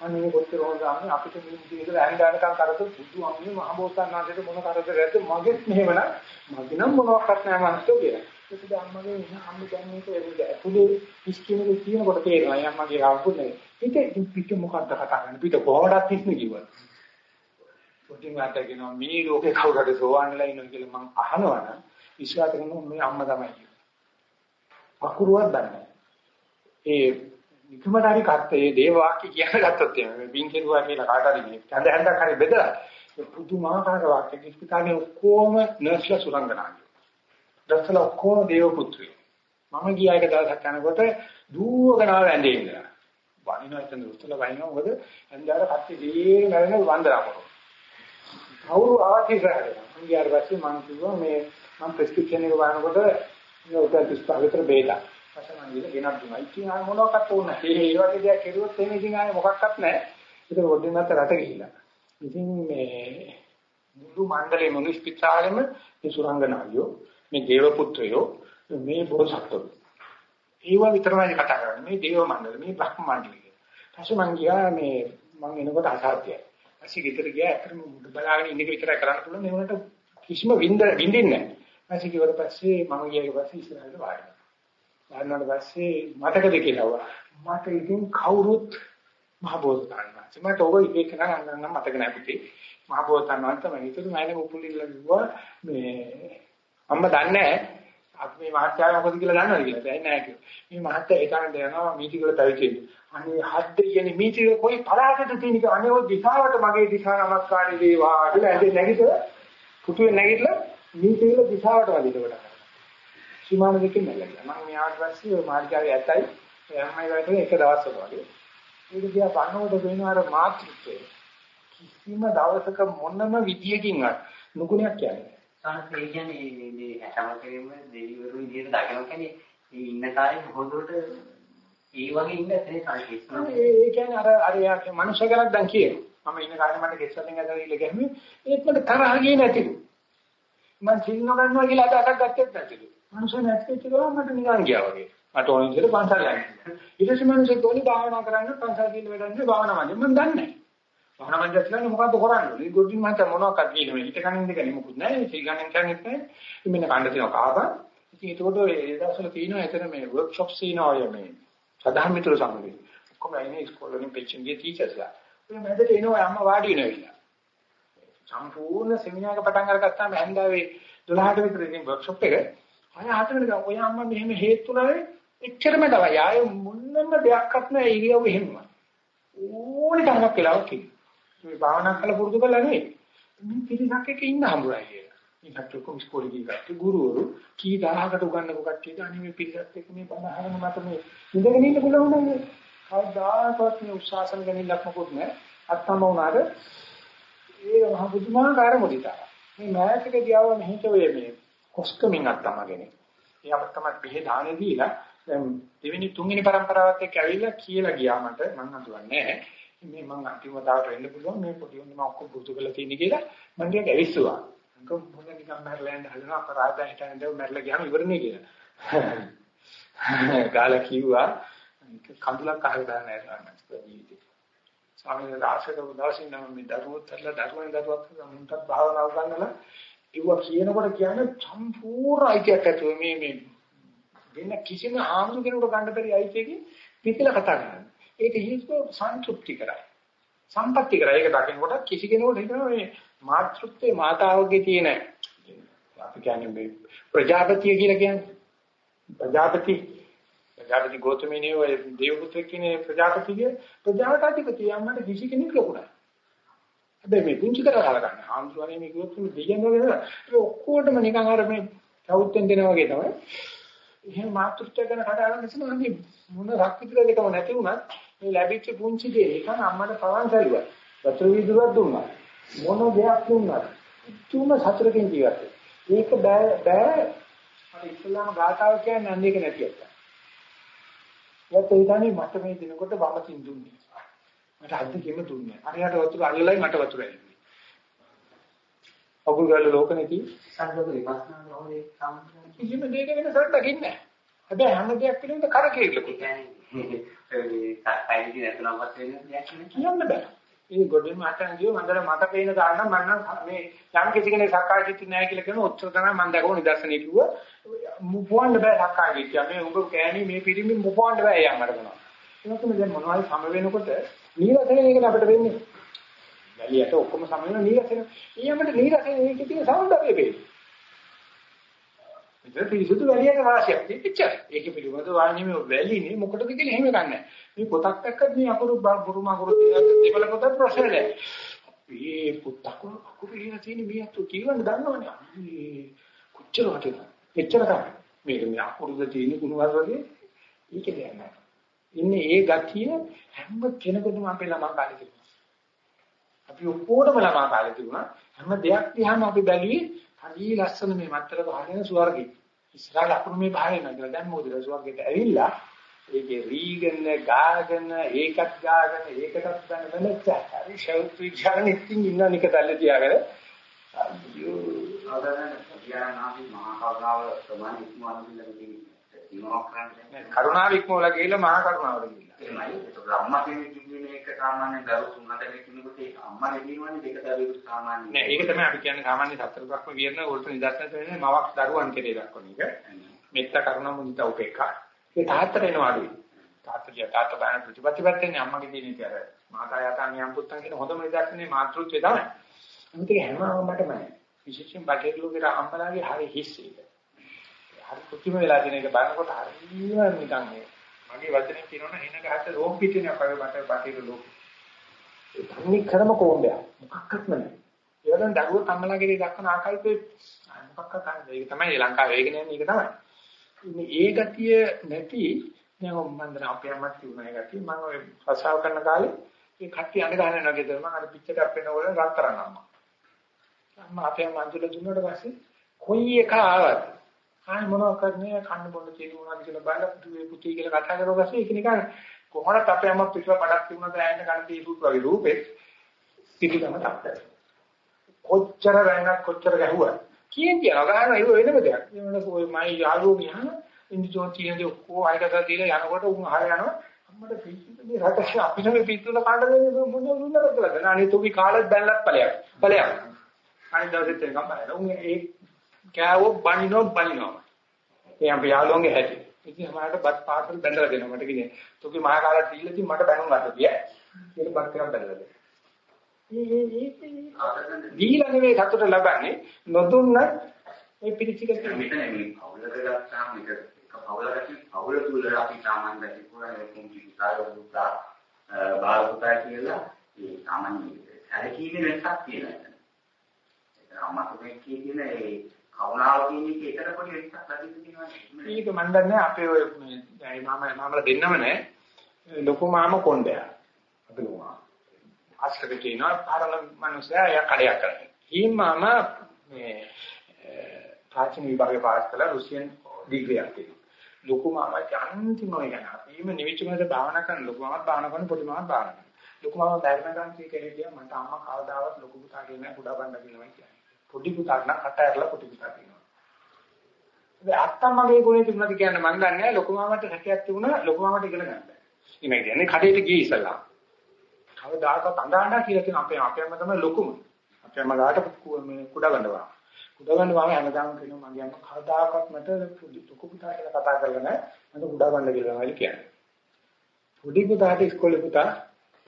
අනේ කොච්චර හොඳන්නේ අපිට මේ විදිහට වැහන් දානකම් කරද්දී බුදු අම්මේ මහබෝසත්න් වහන්සේට මොන කරදරයක්ද? මගෙත් මෙහෙමනම්. මගේ නම් මොනවත් නැහැ මහත්තයෝ කියලා. ඒක අම්මගේ ඉන්න අම්ම දැන් මේක ඇතුලේ ඉස්කිනේ කියනකොට තේරෙනවා අම්මගේ ආවුනේ. ඒක පිට මොකක්ද කතා කරන්නේ පිට කොහොමදත් ඉස්නේ කිව්වා. පොඩි මාතේ කියනවා මේ ලෝකේ කවුරුද සෝවන්ලා ඉන්නවද කියලා මම අහනවනම් විශ්වාස කරනවා මේ අම්මා තමයි කියන්නේ. අකුරුවක් දන්නේ. ඒ නිකමට හරි කත්තේ දේව වාක්‍ය කියන ගත්තොත් එමේ මේ බින් කෙරුවා කියලා කාට හරි මේ කඳ හැන්දක් හරි බෙදලා පුදුමාකාර වාක්‍ය කිස්පිතාලේ ඔක්කොම නර්ස්ලා සුරංගනා දස්සල ඔක්කොම දේව පුත්‍රයෝ මම ගියා එක දවසක් යනකොට දුවගෙන ආව ඇඳේ ඉඳලා වනිනවා එතන උත්තර වනිනවා මොකද ඇඳාර කට්ටි දීගෙන මරන වන්දනා කරනවා කවුරු ආවත් ඉස්සරහට මම ගියාට පස්සේ මම කිව්වා මේ මම ප්‍රෙස්ක්‍රිප්ෂන් එක බලනකොට මේ උත්තර 35 විතර බේලා පසමන් විල ගෙනත් දුනා. ඉතින් ආ මොනවක්වත් ඕන නැහැ. ඒ වගේ දෙයක් කෙරුවොත් එන්නේ ඉතින් ආයේ මොකක්වත් නැහැ. ඒක පොඩ්ඩින් නැත්ත රට ගිහිල්ලා. ඉතින් මේ මුළු මණ්ඩලේ මුනිස් පිටාලෙම මේ සුරංගනාවියෝ මේ දේව පුත්‍රයෝ මේ බෝසත්තුෝ. ඒව විතරමයි කතා කරන්නේ. මේ දේව මණ්ඩල මේ බ්‍රහ්ම මණ්ඩලය. ඊපස්සේ මං ගියා මේ මං එනකොට අසාධ්‍යයි. ඊපස්සේ ගෙදර ගියා අතරම මුඩ බලාගෙන ඉන්න එක විතරයි කරන්න පුළුවන්. මේකට කිසිම වින්ද විඳින්නේ නැහැ. ඊපස්සේ කිව්වට පස්සේ මම ගියාට පස්සේ ඉස්සරහට වාඩි ගන්නාට පස්සේ මතකද කියලා මට ඉතින් කවුරුත් මහබෝසතාණන් වහන්සේ මට ඔය එක නම් නම් මතක නැහැ පුතේ මහබෝසතාණන් වහන්සේ මම හිතුවේ මම නේ උපුලිල්ල කිව්වා මේ අම්ම දන්නේ අපි මේ මහත්යා මොකද කියලා දන්නවද කියලා දැන් නැහැ කිව්වා මේ මහත්යා ඒතනට යනවා මීටි වල පැවිදෙන්න අනේ හද්ද කියන්නේ මීටි කොයි පරාජයට තියෙනක අනේ ඔය දිශාවට මගේ දිශා නමස්කාරය වේවා කියලා ඇඳේ නැගිටලා පුතුේ නැගිටලා මීටි වල දිශාවට වදිනකොට සීමාන දෙකෙන් නැගලා. මම මෙයාට පස්සේ ඔය මාර්ගාවේ ඇතයි එයාමයි වගේ එක දවසක වගේ. ඒක දිහා බලනකොට වෙනවා අර මාතෘත්වය. කිසිම දවසක මොනම විදියකින්වත් නුගුණයක් කියන්නේ. සාහස ඒ කියන්නේ මේ මේ හැටමකෙම දෙවිවරු විදියට දකිනවා කියන්නේ මේ ඉන්න කාලේ මොහොතට ඒ වගේ ඉන්න තේ සංකේත. ඒ කියන්නේ අර අර යාගේ මනුෂ්‍ය කෙනෙක් දැන් කියනවා. මම ඉන්න කාලේ මට ගෙස්සලින් ඇදලා ඉල ගැහුවේ ඒත් මට තරහ ගියේ නැතිලු. මම සිල් නොගන්නවා කියලා අදහසක් ගත්තෙත් නැතිලු. මනුෂ්‍ය නැතිවෙච්ච ගමන් මට නිකන් ගියා වගේ. මට ඕන විදිහට පන්සල් යන්න. ඊට පස්සේ මනුෂ්‍ය තෝලි භාවනා කරන්න පන්සල් ගිහින් වැඩන්නේ භාවනා මන්නේ මම දන්නේ නැහැ. භාවනා මන්නේ කියලා මොකද්ද කරන්නේ? මේ ගොඩින් මට මොනවක්ද කියන්නේ හිත කනින් දෙක නෙමකුත් නැහැ. සී ගණන් කරන්නේ නැහැ. මෙන්න කණ්ඩ තියෙනවා කාපා. ඉතින් ඒකෝට ඒ දවස්වල තියෙනවා එතන මේ වර්ක්ෂොප්ස් තියෙනවා ඔය මේ සදාහන් මිතුරු සමග. කොහොම ඉන්නේ ඉස්කෝලේ ඉන්න පිටින්ගේ ටීචර්ස්ලා. ඔය මැදට එනවා අම්මා වාඩි වෙනවා. සම්පූර්ණ සෙමිනාර් එක පටන් අරගත්තාම හැන්දාවේ 12ට විතර ඉතින් වර්ක්ෂොප් එක අය හතරට ගා ඔය අම්මා මෙහෙම හේතුණාවේ එච්චරම තමයි. ආයේ මොන්නම දෙයක්වත් නැහැ ඉරියව්ව එහෙමම. ඕනි තරමක් වෙලාවක් කිව්වා. මේ භාවනා කරලා පුරුදු කරලා නෙවෙයි. මේ පිරිසක් එක්ක ඉන්න හම්බුනා කියලා. මේ කට්ටිය කොහොම ඉස්කෝලේ ගිහින් ගත්ත ගුරුවරු කී දහහකට උගන්වපු කට්ටියට අනේ මේ පිරිසත් එක්ක මේ බණ අහගෙන මට මේ ඉඳගෙන ඉන්න පුළුවන් නේද? කවදාකවත් මේ උත්සාහසන ගැනීමක් මොකොත් නැහැ. අත්තම වුණාද ඒ මහ බුදුමාකාර මොදිතා. මේ මෑතක දියාව මෙහිට ඔය මේ කොස්කමින් අත්තමගෙන. එයාට තමයි පිහේ දානේ දීලා දැන් දෙවෙනි තුන්වෙනි પરම්පරාවත් එක්ක ඇවිල්ලා කියලා ගියා මට මම අඳුරන්නේ නැහැ. මේ මම අන්තිමතාවට වෙන්න පුළුවන් මේ පොඩි උන් මම ඔක්කොම පුරුදු කරලා තියෙන කියලා මම ටිකක් ඇවිස්සුවා. අංක මොන නිකන් මැරලා යන්න හදනවා අපරාධ හිටන් දෙව මැරලා ගියාම ඉවරනේ කියලා. ගාලා කිව්වා කඳුලක් අහලා දාන්න නැහැ ජීවිතේ. ස්වාමීන් වහන්සේ ආශක උදාසින් නම් මේ දරුවොත් ඇట్లా දරුවන් දරුවක් මුන්ටත් භාවනාව ගන්නලා ඉව කියනකොට කියන්නේ සම්පූර්ණ අයිතියක් ඇතුව මේ මේ වෙන කිසිම ආමුදු කෙනෙකුට ගන්න බැරි අයිතියකින් පිටලා කතා කරන්නේ. ඒක හේතුව සන්තුෂ්ටි කරයි. සම්පත්‍ති කරයි. ඒක දකිනකොට කිසි කෙනෙකුට හිතනවා මේ මාතෘත්වයේ මාතාවගේ තියෙන අපි කියන්නේ මේ ප්‍රජාපතිය කියලා කියන්නේ ප්‍රජාපති ජාතක ගෝතමීනේ ඔය දේවපුත්‍ර කියන ප්‍රජාපතිගේ ප්‍රජාවට අධිපති අම්මට කිසි කෙනෙක් ලොකු නැහැ. හැබැයි මේ පුංචි කරලා ගන්න. ආම්සුවනේ මේ කිව්වොත් මේ දෙයයන් වගේ නේද? ඒ ඔක්කොටම නිකන් අර මේ සවුත්ෙන් දෙනා වගේ තමයි. එහෙනම් මාතෘත්වය ගැන කතා කරන නිසා අපි මොන රක්විතර දෙකම නැති වුණත් මේ ලැබිච්ච පුංචි දේ නිකන් අම්මට පවන් සැලුවා. වතුර විදුරක් දුන්නා. මොන දෙයක් දුන්නා. තුම සතුරකින් ජීවත් ඒක බෑ බෑ අර ඉස්ලාම ගාථාව කියන්නේ අන්න ඒක නැති එක. ඒ තමයි මට මේ දිනකොට වම තින් දුන්නේ. මට අද්ද කිම දුන්නේ. හරියට වතුර අල්ලලයි මට වතුර ඇල්ලුවේ. අකුල් ගාල ලෝක නැති සංගත විපස්සනා නොවේ සාමාන්‍යයෙන්. කිසිම දෙයක වෙනසක් දකින්නේ නැහැ. හැබැයි හැම දෙයක් පිළිබඳ කරකේලකුත් කියන්නේ බෑ. ඒ ගොඩේම අතන් ගියෝ මන්දර මට පේන ගාන මම නම් මේ යම් කිසි කෙනෙක් සක්කාය දිට්ඨිය නැහැ කියලා කියන උත්තර තමයි මම දැකපු නිදර්ශනේ කිව්වා. මුපොන්න බෑ සක්කාය දිට්ඨිය. මේ උඹ කෑණි මේ පිරිමි මුපොන්න බෑ යම්මඩ මොනවා. ඒකම දැන් මොනවයි සම වෙනකොට නීරසන එකද අපිට වෙන්නේ. වැලියට ඔක්කොම සම වෙන නීරසන. ඊයමට නීරසන එකේ තියෙන සෞන්දර්යය වෙන්නේ. ඉතින් පිරිසුදු වැලියක වාසියක් තිබිච්චා. ඒක පිළිබඳව වාණිමේ වැලිනේ මොකටද කියලා එහෙම ගන්නෑ. මේ පොතක් එක්ක මේ අකුරු බුරුම අකුරු දෙවල පොත ප්‍රශ්න නැහැ. මේ පොතක් අකුරු ඉගෙන තියෙන මේ අතු කියවන්න දන්නවනේ. මේ කොච්චර වටිනවද? එච්චර තමයි. මේක මේ අකුරුද තියෙන කුණුවල් වගේ ඒක දෙයක් නෑ. ඉන්නේ ඒ ගතිය හැම කෙනෙකුටම අපේ ළමා කාලේ තිබුණා. අපි ඔක්කොටම ළමා කාලේ තිබුණා. හැම දෙයක් දිහාම අපි බැලුවේ හරි ලස්සන මේ මත්තර පහගෙන ස්වර්ගෙ. ඉස්සරහට අකුරු මේ පහගෙන නේද? දැන් මොකද ස්වර්ගෙට ඇවිල්ලා ඒකේ රීගෙන ගාගෙන ඒකත් ගාගෙන ඒකටත් ගන්න බැලුවා. හරි ෂවුත් විචාරණ ඉතින් ඉන්න නිකතල්ල තියාගෙන අයියෝ ආදාන විද්‍යානාදී මහා කරුණාව ප්‍රමාණ ඉක්මවන දෙන්නේ ඉමෝක් කරන්නේ කරුණාව ඉක්මවලා ගිහලා මහා කරුණාවට ගිහිල්ලා. එහෙමයි ඒක අම්මා කෙනෙක් කියන එක සාමාන්‍ය දරු තුනකට කෙනෙකුට ඒක අම්මා නෙවෙයිවනේ දෙක දරුවෙකුට සාමාන්‍ය නෑ ඒක තමයි අපි කියන්නේ සාමාන්‍ය සතර බ්‍රහ්ම විරණ වලට නිදර්ශන දෙන්නේ මවක් දරුවන් කෙරේ දක්වන එක. මෙත්ත කරුණා මුදිතා උපේක්ඛා. ඒ තාත්තට එනවා අඩුයි. තාත්තගේ තාත්ත බාන ප්‍රතිපත්තිපත්තිනේ අම්මගේ තියෙන ඉතින් අර මාතා යතා නියම් පුත්තන් කියන හොඳම නිදර්ශනේ මාතෘත්වය තමයි. අනිත් එක හැම අම්මටමයි. විශේෂයෙන් බටේරුගේ අම්මලාගේ හරි හිස් ඒක. හරි කුටිම වෙලා තියෙන එක බලනකොට හරියම නිකන් මේ මගේ වචනේ කියනවනේ හින ගහට රෝම් පිටිනේ අපේ බට බටේරු ලෝක. ඒ තන්නේ කරම කොම්බයක් මොකක්වත් නැහැ. ඒවලන් දරුවෝ තම්මලාගේ දක්වන ආකල්පේ මොකක්වත් නැහැ. ඒක තමයි ලංකාවේ වේගෙන යන්නේ ඒක තමයි. ඉතින් ඒ ගතිය නැති දැන් මම දැන් අපේ අම්මත් තිබුණා ඒ ගතිය මම ඔය රසාව කරන කාලේ ඒ කට්ටිය අඬ ගන්න යනවා ගෙදර මම අර පිච්චට අපේනවල රත්තරන් අම්මා. අම්මා අපේ අම්මා අඳුල දුන්නාට පස්සේ කොයි එක ආවත් ආයි මොනව කරන්නේ කන්න බොන්න තියෙන මොනවද කියලා බලලා පුතේ පුතේ කියලා කතා කරලා පස්සේ ඒක නිකන් කොහොමද අපේ අම්මා පිටුව පඩක් තිබුණාද ඇයින්ද කන්න දීපුත් වගේ රූපේ පිටිකම තත්ත්වය. කොච්චර රැඟක් කොච්චර ගැහුවා කියෙන් කියනවා ගහන ඒක වෙනම දෙයක්. ඒ වුණා ඔය මයි යාළුවෝ ගියාම ඉන්දිජෝ තියෙන දේ ඔක්කොම ආයතන දීලා යනකොට උන් අහල යනවා. අම්මට පිස්සුද මේ රට අපිට මේ පිස්සුල කාණ්ඩ දෙන්නේ මොන දුන්නද කියලා. අනේ තුකි කාලෙත් බැලලත් ඵලයක්. ඵලයක්. අනිත් දවසෙත් එනකම් බලන්න. උන් ඒ කෑවෝ බනිනෝ බනිනෝ. ඒ අපි යාළුවන්ගේ හැටි. ඉතින් අපහාට බත් පාසල් බැඳලා දෙනවා මට කිව්නේ. තුකි මහා කාලේ දීලා ඉතින් මට බැනුම් අත ගියා. ඒක බත් කරන් බැඳලා දෙනවා. දීලා නෙවෙයි සතුට ලබන්නේ නොදුන්නත් මේ පිළිචික මෙතන මේ පවුලක ගත්තාම මේක එක පවුලකට පවුල තුල අපි සාමාන්‍ය දැක්කේ කුංචි පුතාගේ පුතා බාල පුතා කියලා ඒ සාමාන්‍ය සැලකීමේ වෙනසක් තියෙනවා. ඒක අම්මා කෙනෙක් කියන ඒ කවුනාව කියන එක එකට පොඩි වෙනසක් ලැබෙන්න තියෙනවා. මේක මන් දන්නේ අපේ ඔය මේ මාම මාමලා දෙන්නම නෑ ලොකු මාම කොණ්ඩයා. අපි ලොකු අස්කර කියනවා පාරල මිනිස්සයා යා කඩයක් කරන්නේ. ඊමාම මේ ප්‍රාචීන විභාගේ පාස් කළා රුසියන් ඩිග්‍රියක් තියෙනවා. ලොකු මාමා අන්තිම එක නා. ඊම නිවිච්ච මත භාවනා කරන ලොකු මාමා භාවනා කරන පොඩි මාමා භාවනා කරන. ලොකු මාමා ධර්ම ගාන්ති කෙරෙහිය මට අම්මා කවදාවත් ලොකු පුතා කියන්නේ කුඩා බණ්ඩ කියනවා කියන්නේ. පොඩි පුතා නම් කට ඇරලා පොඩි පුතා කියනවා. ඒ අත්තම්මගේ ගුණේ තිබුණාද කියන්නේ මම දන්නේ නැහැ ලොකු මාමාට හැකියාවක් තිබුණා ලොකු මාමාට ඉගෙන ගන්න. ඉතින් කියන්නේ කඩේට ගියේ ඉස්සලා. කවදාකවත් අඳාණ්ඩා කියලා කියන අපේ අපේම තමයි ලොකුම. අපේ අම්මා ගාට මේ කුඩා ගන්නවා. කුඩා ගන්නවා හැමදාම කියනවා මගේ අම්මා කවදාකවත් මට ලොකු පුතා කියලා කතා කරලා නැහැ. මට කුඩා ගන්න කියලා තමයි කියන්නේ. පොඩි පුතාට ඉස්කෝලේ පුතා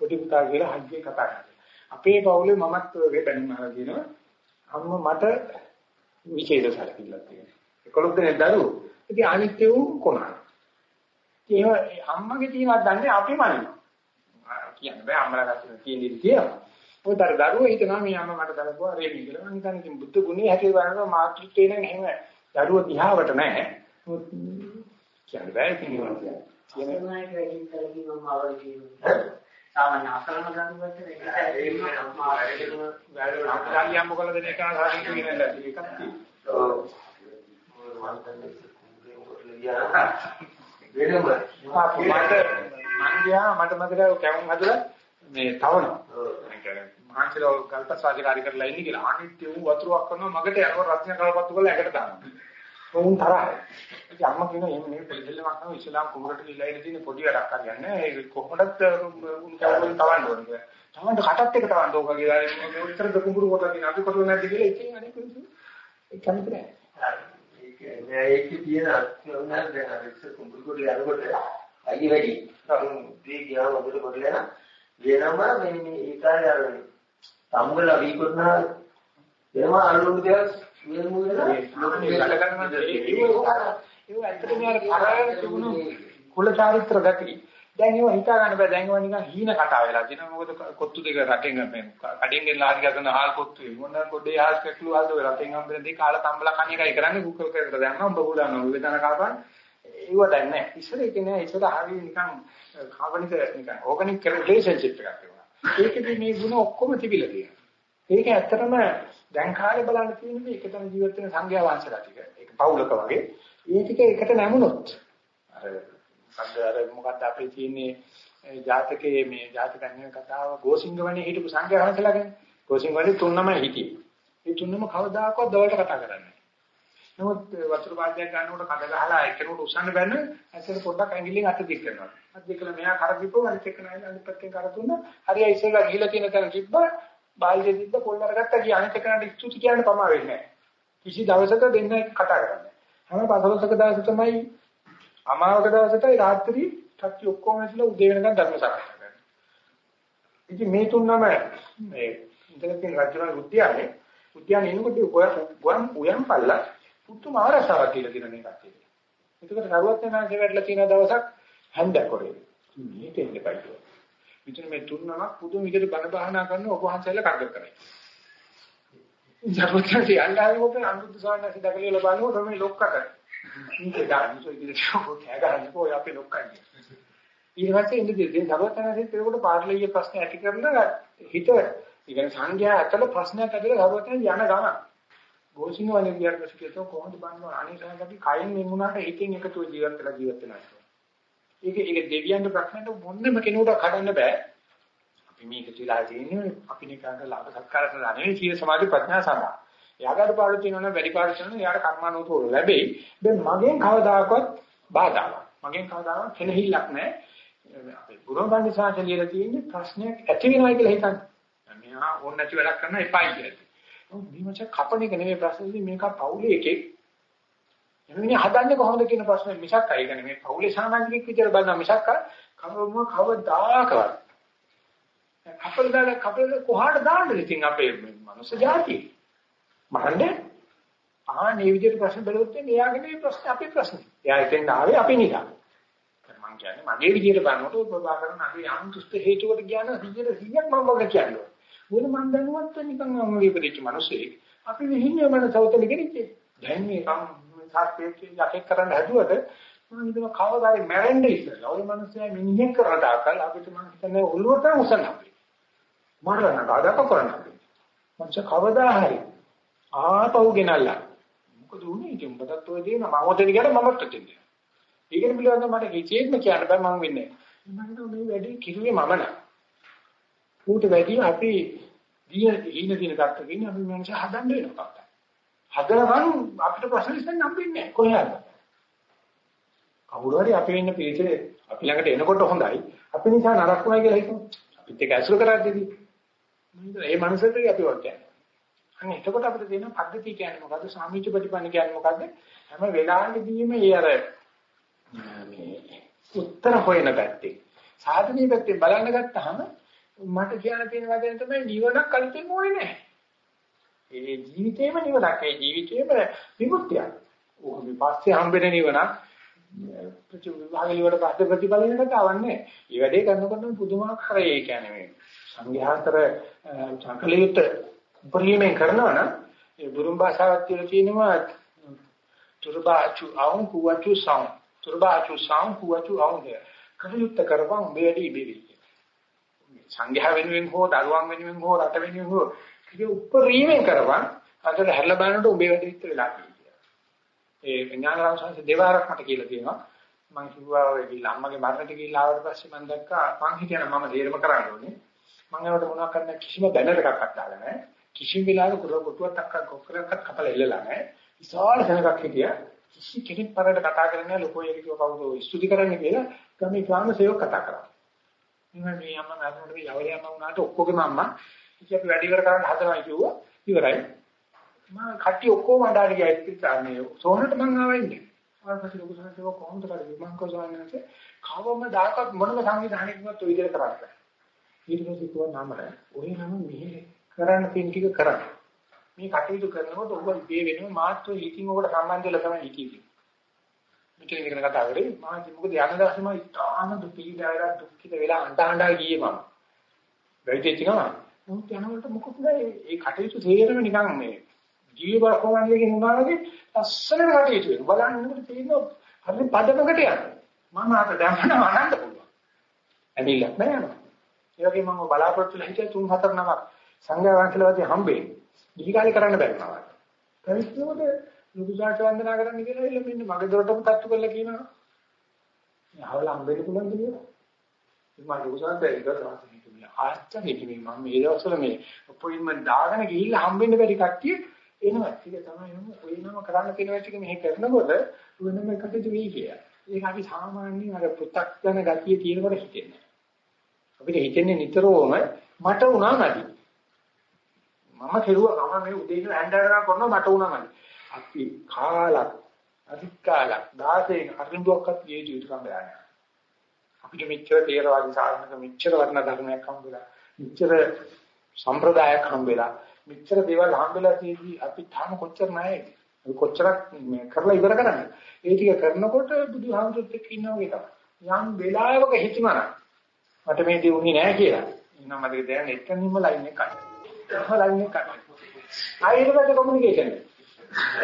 පොඩි පුතා කියලා හයියේ කතා කරනවා. අපේ පවුලේ මමත් ඔයගේ බැනුම් අහලා කියනවා. අම්මා මට විශේෂ සැලකිල්ලක් තියෙනවා. 11 දෙනෙක් දරුවෝ. ඉතින් අනිත් ඒවා කොනන. ඒ අම්මගේ තියෙනවත් දන්නේ අපි මනිනවා. කියන්න බෑ අම්මලා ගත්තට තියෙන දේ තියෙනවා. පොතර දරුවෝ හිතනවා මේ අම්මා මට දලපුවා රේඩි කියලා. මම හිතන්නේ ඉතින් බුද්ධ ගුණේ හැටි බලනවා මාතෘත්වේ නම් එහෙම දරුවෝ දිහාවට නැහැ. කියන්න බෑ ඒවා කියන්නේ. අසරණයි වැඩි කරගෙන මම අවල් කියනවා. සාමාන්‍ය අසරණ ගන්නකොට ඒක වැඩ අපිට යම් මොකද දෙන එක සාධිත කියන එකක් තියෙනවා. ඔව්. මම දන්නේ වෙනම මට මං ගියා මට මතකයි කැවුම් හදලා මේ තවනවා. මහන්සිලා ගල්පසාජකාරී කරලා ඉන්නේ කියලා අනිත් උන් වතුරක් කරනවා මගට යනවා රත්න කල්පත්තු කරලා ඇකට දානවා. උන් තරහයි. ඉතින් අම්මා කියනවා එහෙම නෙවෙයි පොඩිදෙල්ලමක් නම් ඉස්ලාම් කුමරට ගිහලා ඉන්න තියෙන පොඩි වැඩක් හරියන්නේ නැහැ. ඒක කොහොමදත් උන් කවුරුන් තවන්න ඕනේ කියලා. තවන්න කටත් එක තවන්න ඕක කියලා. මේ උත්තරද කුඹුරු කොට දින අපි කොට නැද්ද කියලා ඉතින් අනේ කිව්තු. ඒක කැමති නැහැ. ඒකේ තියෙන අත්‍යවශ්‍ය දැන් අර ඉස්සර කුඹුරු කොට යනකොට අයිය වැඩි. දී ගියාම ඔබට කොට යන වෙනම මේ මේ ඒ කාලේ අර සම්බල වීකොටනා වෙනම අනුලුණු දෙයක් වෙනම වෙන ඒක ඇත්තටම අර තිබුණු කුල චාරිත්‍ර ගති. දැන් ඒව හිතා ගන්න බෑ. දැන් ඒවා නිකන් හීන කතා වෙලා තියෙනවා. මොකද කොත්තු දෙක රටෙන් මේ කඩෙන් ගෙන ලාරි ගන්න හාල් කොත්තු ඒ මොන පොඩේ හාස් කැක්ලු හාල් දෙක රටෙන් හම්බෙන දෙක කාලා තම්බලා කණ එකයි කරන්නේ කුකල් කරලා දැම්මම උඹ බුලනවා. උඹ දන කාපන් ඒව දැන් නැහැ. ඉස්සර ඒක නෑ. ඉස්සර හරිය නිකන් කාබනික නිකන් ඕගනික් රිලේෂන්ෂිප් එකක් තිබුණා. ඒකෙදි මේ ಗುಣ ඔක්කොම තිබිලා තියෙනවා. ඒක ඇත්තටම දැන් කාලේ බලන්න තියෙන්නේ ඒක තමයි ජීවත් වෙන සංඝයා වහන්සේලා ටික. ඒක පවුලක වගේ. ඒ ටික එකට නැමුණොත් අර මොකද්ද අර මොකද්ද අපේ තියෙන්නේ ජාතකයේ මේ ජාතකන්නේ කතාව ගෝසිංගවනේ හිටපු සංඝයා වහන්සේලා ගැන. ගෝසිංගවනේ තුන්නම හිටියේ. ඒ තුන්නම කවදාකවත් දවල්ට කතා කරන්නේ නමුත් වතුර පාත්‍යක් ගන්නකොට කඩ ගහලා එක්කෙනෙකුට උස්සන්න බැන්න ඇත්තට පොඩ්ඩක් ඇඟිල්ලෙන් අත දික් කරනවා. අත දික් කළා මෙයා කර දීපුව අනිත් එක්ක නෑ අනිත් පැත්තෙන් කර දුන්නා. හරිය ඉස්සෙල්ලා ගිහිලා තියෙන තැන තිබ්බා. බාල්දිය තිබ්බ පොල් අරගත්තා ගියා අනිත් එක්කනට ස්තුති කියන්න පමා වෙන්නේ නෑ. කිසි දවසක දෙන්න කතා කරන්නේ. හැම පසලසක දවස තමයි අමාවක දවසටයි රාත්‍රී ටක්ටි ඔක්කොම ඇවිල්ලා උදේ වෙනකන් ධර්ම සාකච්ඡා කරනවා. ඉතින් මේ තුන්නම මේ ඉඳලා තියෙන රජුගේ උද්‍යානයේ උද්‍යානයේ එනකොට ගොයම් උයම් පල්ලා පුතුම ආරසාවක් කියලා කියන මේකක් තියෙනවා. ඒකට කරුවත් නැන්සේ වැඩලා තියෙන දවසක් හැන්දකොරේ. මේක එන්න බයිද. විතර මේ තුන්නමක් පුදුම විදිහට බණ භාවනා කරන ඔබ වහන්සේලා කරදර කරයි. ජරවත්ටි අල්ලාහ්ගේ ඔතන අනුරුද්ධ සාන්නසි දකලියල බලනකොට මේ ලොක්කට. මේක ගන්න සෝ ඉතින් කෑ ගන්න කොයි අපේ ලොක්කන්නේ. ඊට පස්සේ ඉන්නේ දෙන්නේ ජරවත්ටි ඒකට පාර්ලිය ප්‍රශ්න ඇති කරලා හිත ඉගෙන සංඝයා ඇතල ප්‍රශ්නයක් ඇදලා ජරවත්ටි යන ගමන. ගෝසිංහ වනේ ගියාට පස්සේ කියතෝ කොහොමද බannෝ අනිසාරට අපි කයින් මෙන් වුණාට හිතෙන් එකතු ජීවත් වෙලා ජීවත් වෙනවා. ඒක ඒක දෙවියන්ට ප්‍රශ්නට මොන්නෙම කෙනෙකුට කඩන්න බෑ. අපි මේක තියලා තියෙන්නේ අපි නිකන් ලාභ සත්කාර සඳහා නෙවෙයි සීල සමාධි ප්‍රඥා සඳහා. එයාකට පාඩු තියෙනවනම් වැඩි පාඩු තියෙනවනම් එයාට කර්මානුකූල ලැබෙයි. දැන් මගෙන් කවදාකවත් බාධාවක්. මගෙන් කවදාවත් කෙනෙහිල්ලක් නැහැ. අපේ බුරෝබන්දි සාචලියලා තියෙන්නේ ප්‍රශ්නයක් ඇති වෙනවා කියලා හිතන්නේ. මෙහා ඕන නැති වැඩක් කරන්න එපායි කියලා. මේක කපන එක නෙමෙයි ප්‍රශ්නේ මේක පවුලේ එකෙක් එන්නේ හදන්නේ කොහොමද කියන ප්‍රශ්නේ මිසක් අය. කියන්නේ මේ පවුලේ සාමාජිකෙක් විදියට බලන මිසක් කවම කවදාකවත්. කපල දාලා කපල කොහාට දාන්නද ඉතින් අපේ මනුස්ස జాතිය මරන්නේ? ආ මේ විදියට ප්‍රශ්න බැලුවොත් එයාගේ මේ ප්‍රශ්න අපේ ප්‍රශ්නේ. එයා ඉතින් ආවේ අපි නිසා. මම කියන්නේ මගේ විදියට බලනකොට ප්‍රභා කරන අපි යම් දුෂ්ට හේතුවකට කියන 100 100ක් මම වගේ කියන්නේ මොන මන් දැනුවත් නිකන් මම ඉපදිච්ච මිනිස්සෙක්. අපි මෙහින්නේ මන සෞතල ගෙනිච්චේ. දැන් මේ කම් සාපේක්ෂ යකෙක් කරන්න හැදුවට මම හිතනවා කවදාරි මැරෙන්න ඉස්සෙල්ලා ওই මිනිස්සයා මිනිහෙක් කරලා දාකල් අපිට මම හිතන්නේ ඔළුවට උසන්න අපි. මරන්න කාදක කරන්න අපි. මං කවදා හරි ආපහු ගෙනල්ලා. මොකද උනේ ඉතින් උඹටත් ඔය දේ මම ඔතන ගියට මමත් ඔතෙන් යනවා ඒකෙන් පිළිවෙන්න මට කිසිෙම කියන්න බෑ මම වෙන්නේ මම මේ වැඩේ කිරුවේ මම නෑ. ඌට වැඩි අපි දින හින දින තත්ත්වක ඉන්නේ අපි මනස හදන්න වෙනවා. තාත්තා. හදනකම් අපිට ප්‍රශ්න ඉස්සෙන් හම්බෙන්නේ නැහැ කොහේද? කවුරු හරි අපි ඉන්න පිළිචේ අපි ළඟට එනකොට හොඳයි. අපි නිසා නරක වුණා කියලා හිතමු. අපිත් එක්ක ඇසුර කරද්දී මේ මනසට අපි වගේ. අන්න එතකොට අපිට දෙන පද්ධතිය කියන්නේ මොකද්ද? සාමිච්ච ප්‍රතිපන්න කියන්නේ මොකද්ද? හැම වෙලාවෙදීම ඒ අර මේ උත්තර හොයන පැත්තේ සාධනීය පැත්තේ බලන්න ගත්තාම මට කියන්න තියෙන වචන තමයි නිවනක් අලුතෙන් ඕනේ නැහැ. ඒ ජීවිතේම නිවනක් ඒ ජීවිතේම විමුක්තියක්. ඕක විපස්සේ හම්බෙන නිවන ප්‍රතිවිභාගල වල පස්සේ ප්‍රතිඵලයකට આવන්නේ. මේ වැඩේ කරනකොට පුදුමාකාර ඒ කියන්නේ මේ සංඝයාතර චකලිත උපරිමයෙන් කරනවා නම් ඒ බුරුම් භාෂාවක් කියලා කියනවා තුර්බාචු අවුන් කුවචු සම් තුර්බාචු සම් කුවචු අවුන් කටයුත්ත කරපන් මේ වැඩේ ඉබේ වෙන්නේ. සංඝයා වෙනුවෙන් හෝ දරුවන් වෙනුවෙන් හෝ රට වෙනුවෙන් හෝ ඒක උපරිමයෙන් කරපන් අතට හැරලා බලනකොට උඹේ වැඩ විතර වෙලා තියෙනවා. ඒ ඥානරාම සංස දෙවාරක් මට කියලා තියෙනවා. මම කිව්වා ඔය ගිහිල්ලා අම්මගේ මරණට ගිහිල්ලා ආවට පස්සේ මම දැක්කා මං හිතන මම තේරම කරන්න ඕනේ. මම ඒකට මොනවක් කරන්න කිසිම බැනර් එකක් අත්දාලා නැහැ. කිසිම වෙලාවක කුර කොටුවක් අක්ක කොකරකට කපලා එල්ලලා නැහැ. විශාල සෙනඟක් හිටියා. කිසි කෙනෙක් පරකට කතා කරන්නේ නැහැ ලොකෝ එක කිව්ව කවුද ස්තුති කරන්න කියලා ගමේ ග්‍රාම සේවක කතා කරා. මම මේ අම්මා නරමුණට යවලේ අම්මා වුණාට ඔක්කොගේම අම්මා ඉතින් අපි වැඩි ඉවර කරන්න හදනවා කිව්වා ඉවරයි. මම කට්ටිය ඔක්කොම අඬාට ගියා ඉතින් මේ සෝනට මං ආවා ඉන්නේ. ආපස්සේ ලොකු සංසේව කොහොමද කරන්නේ මං කොහොමද කවම දායකත් මොනම සංවිධානයකින්වත් ඔය විදිහට කරන්නේ. ඊට පස්සේ කිව්වා නම ඔය නම මෙහෙ කරන්න තියෙන ටික කරන්න. මේ කටයුතු කරනකොට ඔබ මේ වෙනුව මාත්‍රි හිතින් ඔබට සම්බන්ධ වෙලා තමයි හිතන්නේ. මෙතන ඉගෙන කතා කරේ මාත් මොකද යන දවසේම ඉතාම දුකීදායලා දුක්ඛිත වෙලා අඬ අඬ ගියේ මම. වෙයිටි ගම. මොකද යනකොට මොකද ඒ කටයුතු තේරෙම නිකන් මේ ජීව බලකෝමන්නේ වුණා වගේ ලස්සන කටයුතු වෙනවා. බලන්නකොට තියෙනවා හරි පදමකට යනවා. මම අත දැම්මම අනන්න පුළුවන්. ඇනිලක් නෑ යනවා. ඒ වගේම මම බලාපොරොත්තු වෙලා හිටිය 3 4 නමක් සංඝයා වහන්සේලාදී හම්බෙන්නේ. දීකාලේ කරන්න බැරිනවා. කරිස්නෝද ලුකුසාට වන්දනා කරන්න කියලා ඉල්ල මෙන්න මගේ දොරටම තට්ටු කරලා කියනවා. යහවල හම්බෙන්න පුළුවන්ද කියලා. මම ලුකුසාට බැරි කරලා හිතුවා. ආච්චා හිතුවේ මම මේ දවස්වල මේ අපොයින්ට්මන්ට් දාගෙන ගිහිල්ලා හම්බෙන්න බැරි කට්ටිය එනවා. ඒක තමයි නම ඔය නම කරන්න තියෙන වැඩ ටික මෙහෙ කරනකොට වෙනම එකකට වෙයි කියලා. ඒක අපි සාමාන්‍යයෙන් අර පු탁ජන ගතිය තියෙනකොට හිතෙන්නේ. අපිට හිතෙන්නේ නිතරම මට උනා නැති. මම කෙරුවා ගම මේ උදේ ඉඳලා ඇඳගෙන කරනවා මට උනා නැති. අපි කාලක් අධික කාලක් 16 අරින්දුවක්වත් ගියේ යුතුයකම් බෑ. අපිට මෙච්චර තේරවාදී සාධනක මෙච්චර වර්ණ ධර්මයක් හම්බුලා මෙච්චර සම්ප්‍රදායක් හම්බෙලා මෙච්චර දේවල් හම්බෙලා තියෙදි අපි තාම කොච්චර ණයද? අපි කොච්චරක් කරලා ඉවර කරන්නේ. ඒ ටික කරනකොට බුදුහාමුදුරුත් එක්ක ඉන්නවා වගේ තමයි. යම් වෙලාවක හිතමන මට මේ දේ උනේ නැහැ කියලා. එහෙනම් මට දැන් එතනින්ම ලයින් එක කඩ. ලයින් එක කඩ. ආයෙත් කොමියුනිකේෂන්.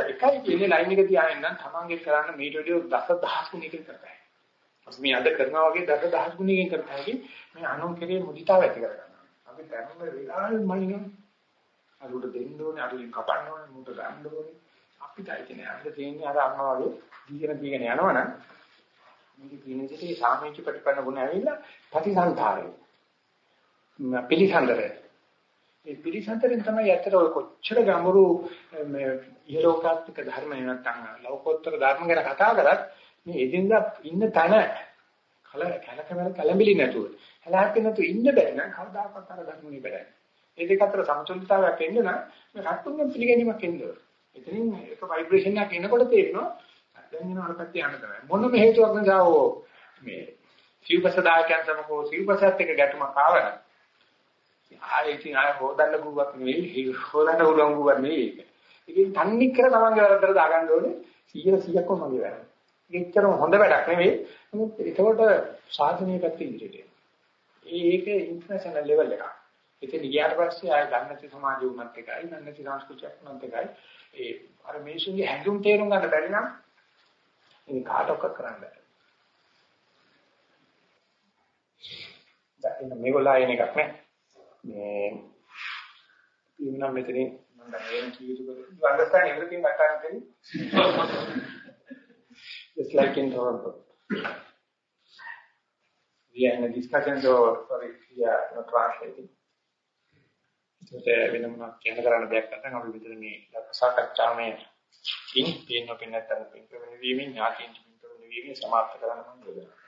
එකයි කියන්නේ ලයින් එක තියාගෙන නම් තමන්ගේ කරන්න මේට වඩා දස දහස් ගුණයකින් කරතයි. අපි මේ අද කරනවා වගේ දස දහස් ගුණයකින් කරතයි මේ අනුන් කෙරේ මුදිතාව ඇති කරගන්නවා. අපි දැනුම වෙලාවෙ මනිනවා. අරුට දෙන්න ඕනේ, අරුලින් කපන්න ඕනේ, මුට ගන්න ඕනේ. අපිට ඇයිනේ අපිට තියෙන්නේ අර අම්මා වගේ දීගෙන දීගෙන යනවනම් මේක කියන විදිහට සාමීච ප්‍රතිපන්න ගුණ ඇවිල්ලා ප්‍රතිසංතාරය. පිළිසඳර. ඒ පිළිසඳරෙන් තමයි ඇත්තට ඔය කොච්චර ගැඹුරු මේ ඉහලෝකාත්මක ධර්ම නැත්නම් ලෞකෝත්තර ධර්ම ගැන කතා කරත් මේ එදින්දා ඉන්න තැන කල කලකමල කලඹිලි නැතුව හැලහැප්පෙ නැතුව ඉන්න බැරි නම් කවදාකවත් අර ධර්මනේ බැහැ. ඒ දෙක අතර සමතුලිතතාවයක් එන්න නම් මේ රට්ටුන්ගේ පිළිගැනීමක් එන්න ඕන. එතනින් එක ভাইබ්‍රේෂන් එකක් එනකොට තේරෙනවා දැන් එන අරකට යන්න තමයි. මොනම හේතුවක් නිසා ඕ මේ සිව්පස දායකයන් සමකෝ සිව්පසත් එක්ක ගැටුමක් ආවනම් ආයෙ ඉතින් ආයෙ හොදන්න ගුවක් නෙවෙයි හොදන්න උලං ගුවක් නෙවෙයි ඒක. ඉතින් තන්නේ කර තමන්ගේ වැරද්දට දාගන්න ඕනේ 100 100ක්ම මගේ වැරද්ද. ඒකතරම හොඳ වැඩක් නෙවෙයි. නමුත් ඒකවල සාධනීය පැත්ත ඉදිරියට එනවා. ඒක ඉන්ටර්නැෂනල් ලෙවල් එකක්. ඉතින් ගියාට පස්සේ ආය ගන්නති සමාජය උනත් එකයි, ගන්නති සංස්කෘතියක් උනත් එකයි. ඒ අර මේසුන්ගේ හැඟුම් තේරුම් ගන්න බැරි නම් ඉතින් කාටවත් කරන්න බෑ. දැන් මේගොල්ලෝ ආයෙන එකක් නේ. මේ ඉන්නම් මෙතනින් මම දැන් වෙන කීයද you understand everything that I'm telling just like in Toronto we are in a discussion so sorry we are not translating. ඒකට වෙන මොනවද කියන කරන්න දෙයක් නැත්නම් අපි මෙතන මේ සාකච්ඡාමය ඉන් පින්න පින්නත් අර පින්න වෙන වීමෙන් ඥාතියින් පින්න වෙන වීමෙන් සමාප්ත කරන්න මම යෝජනා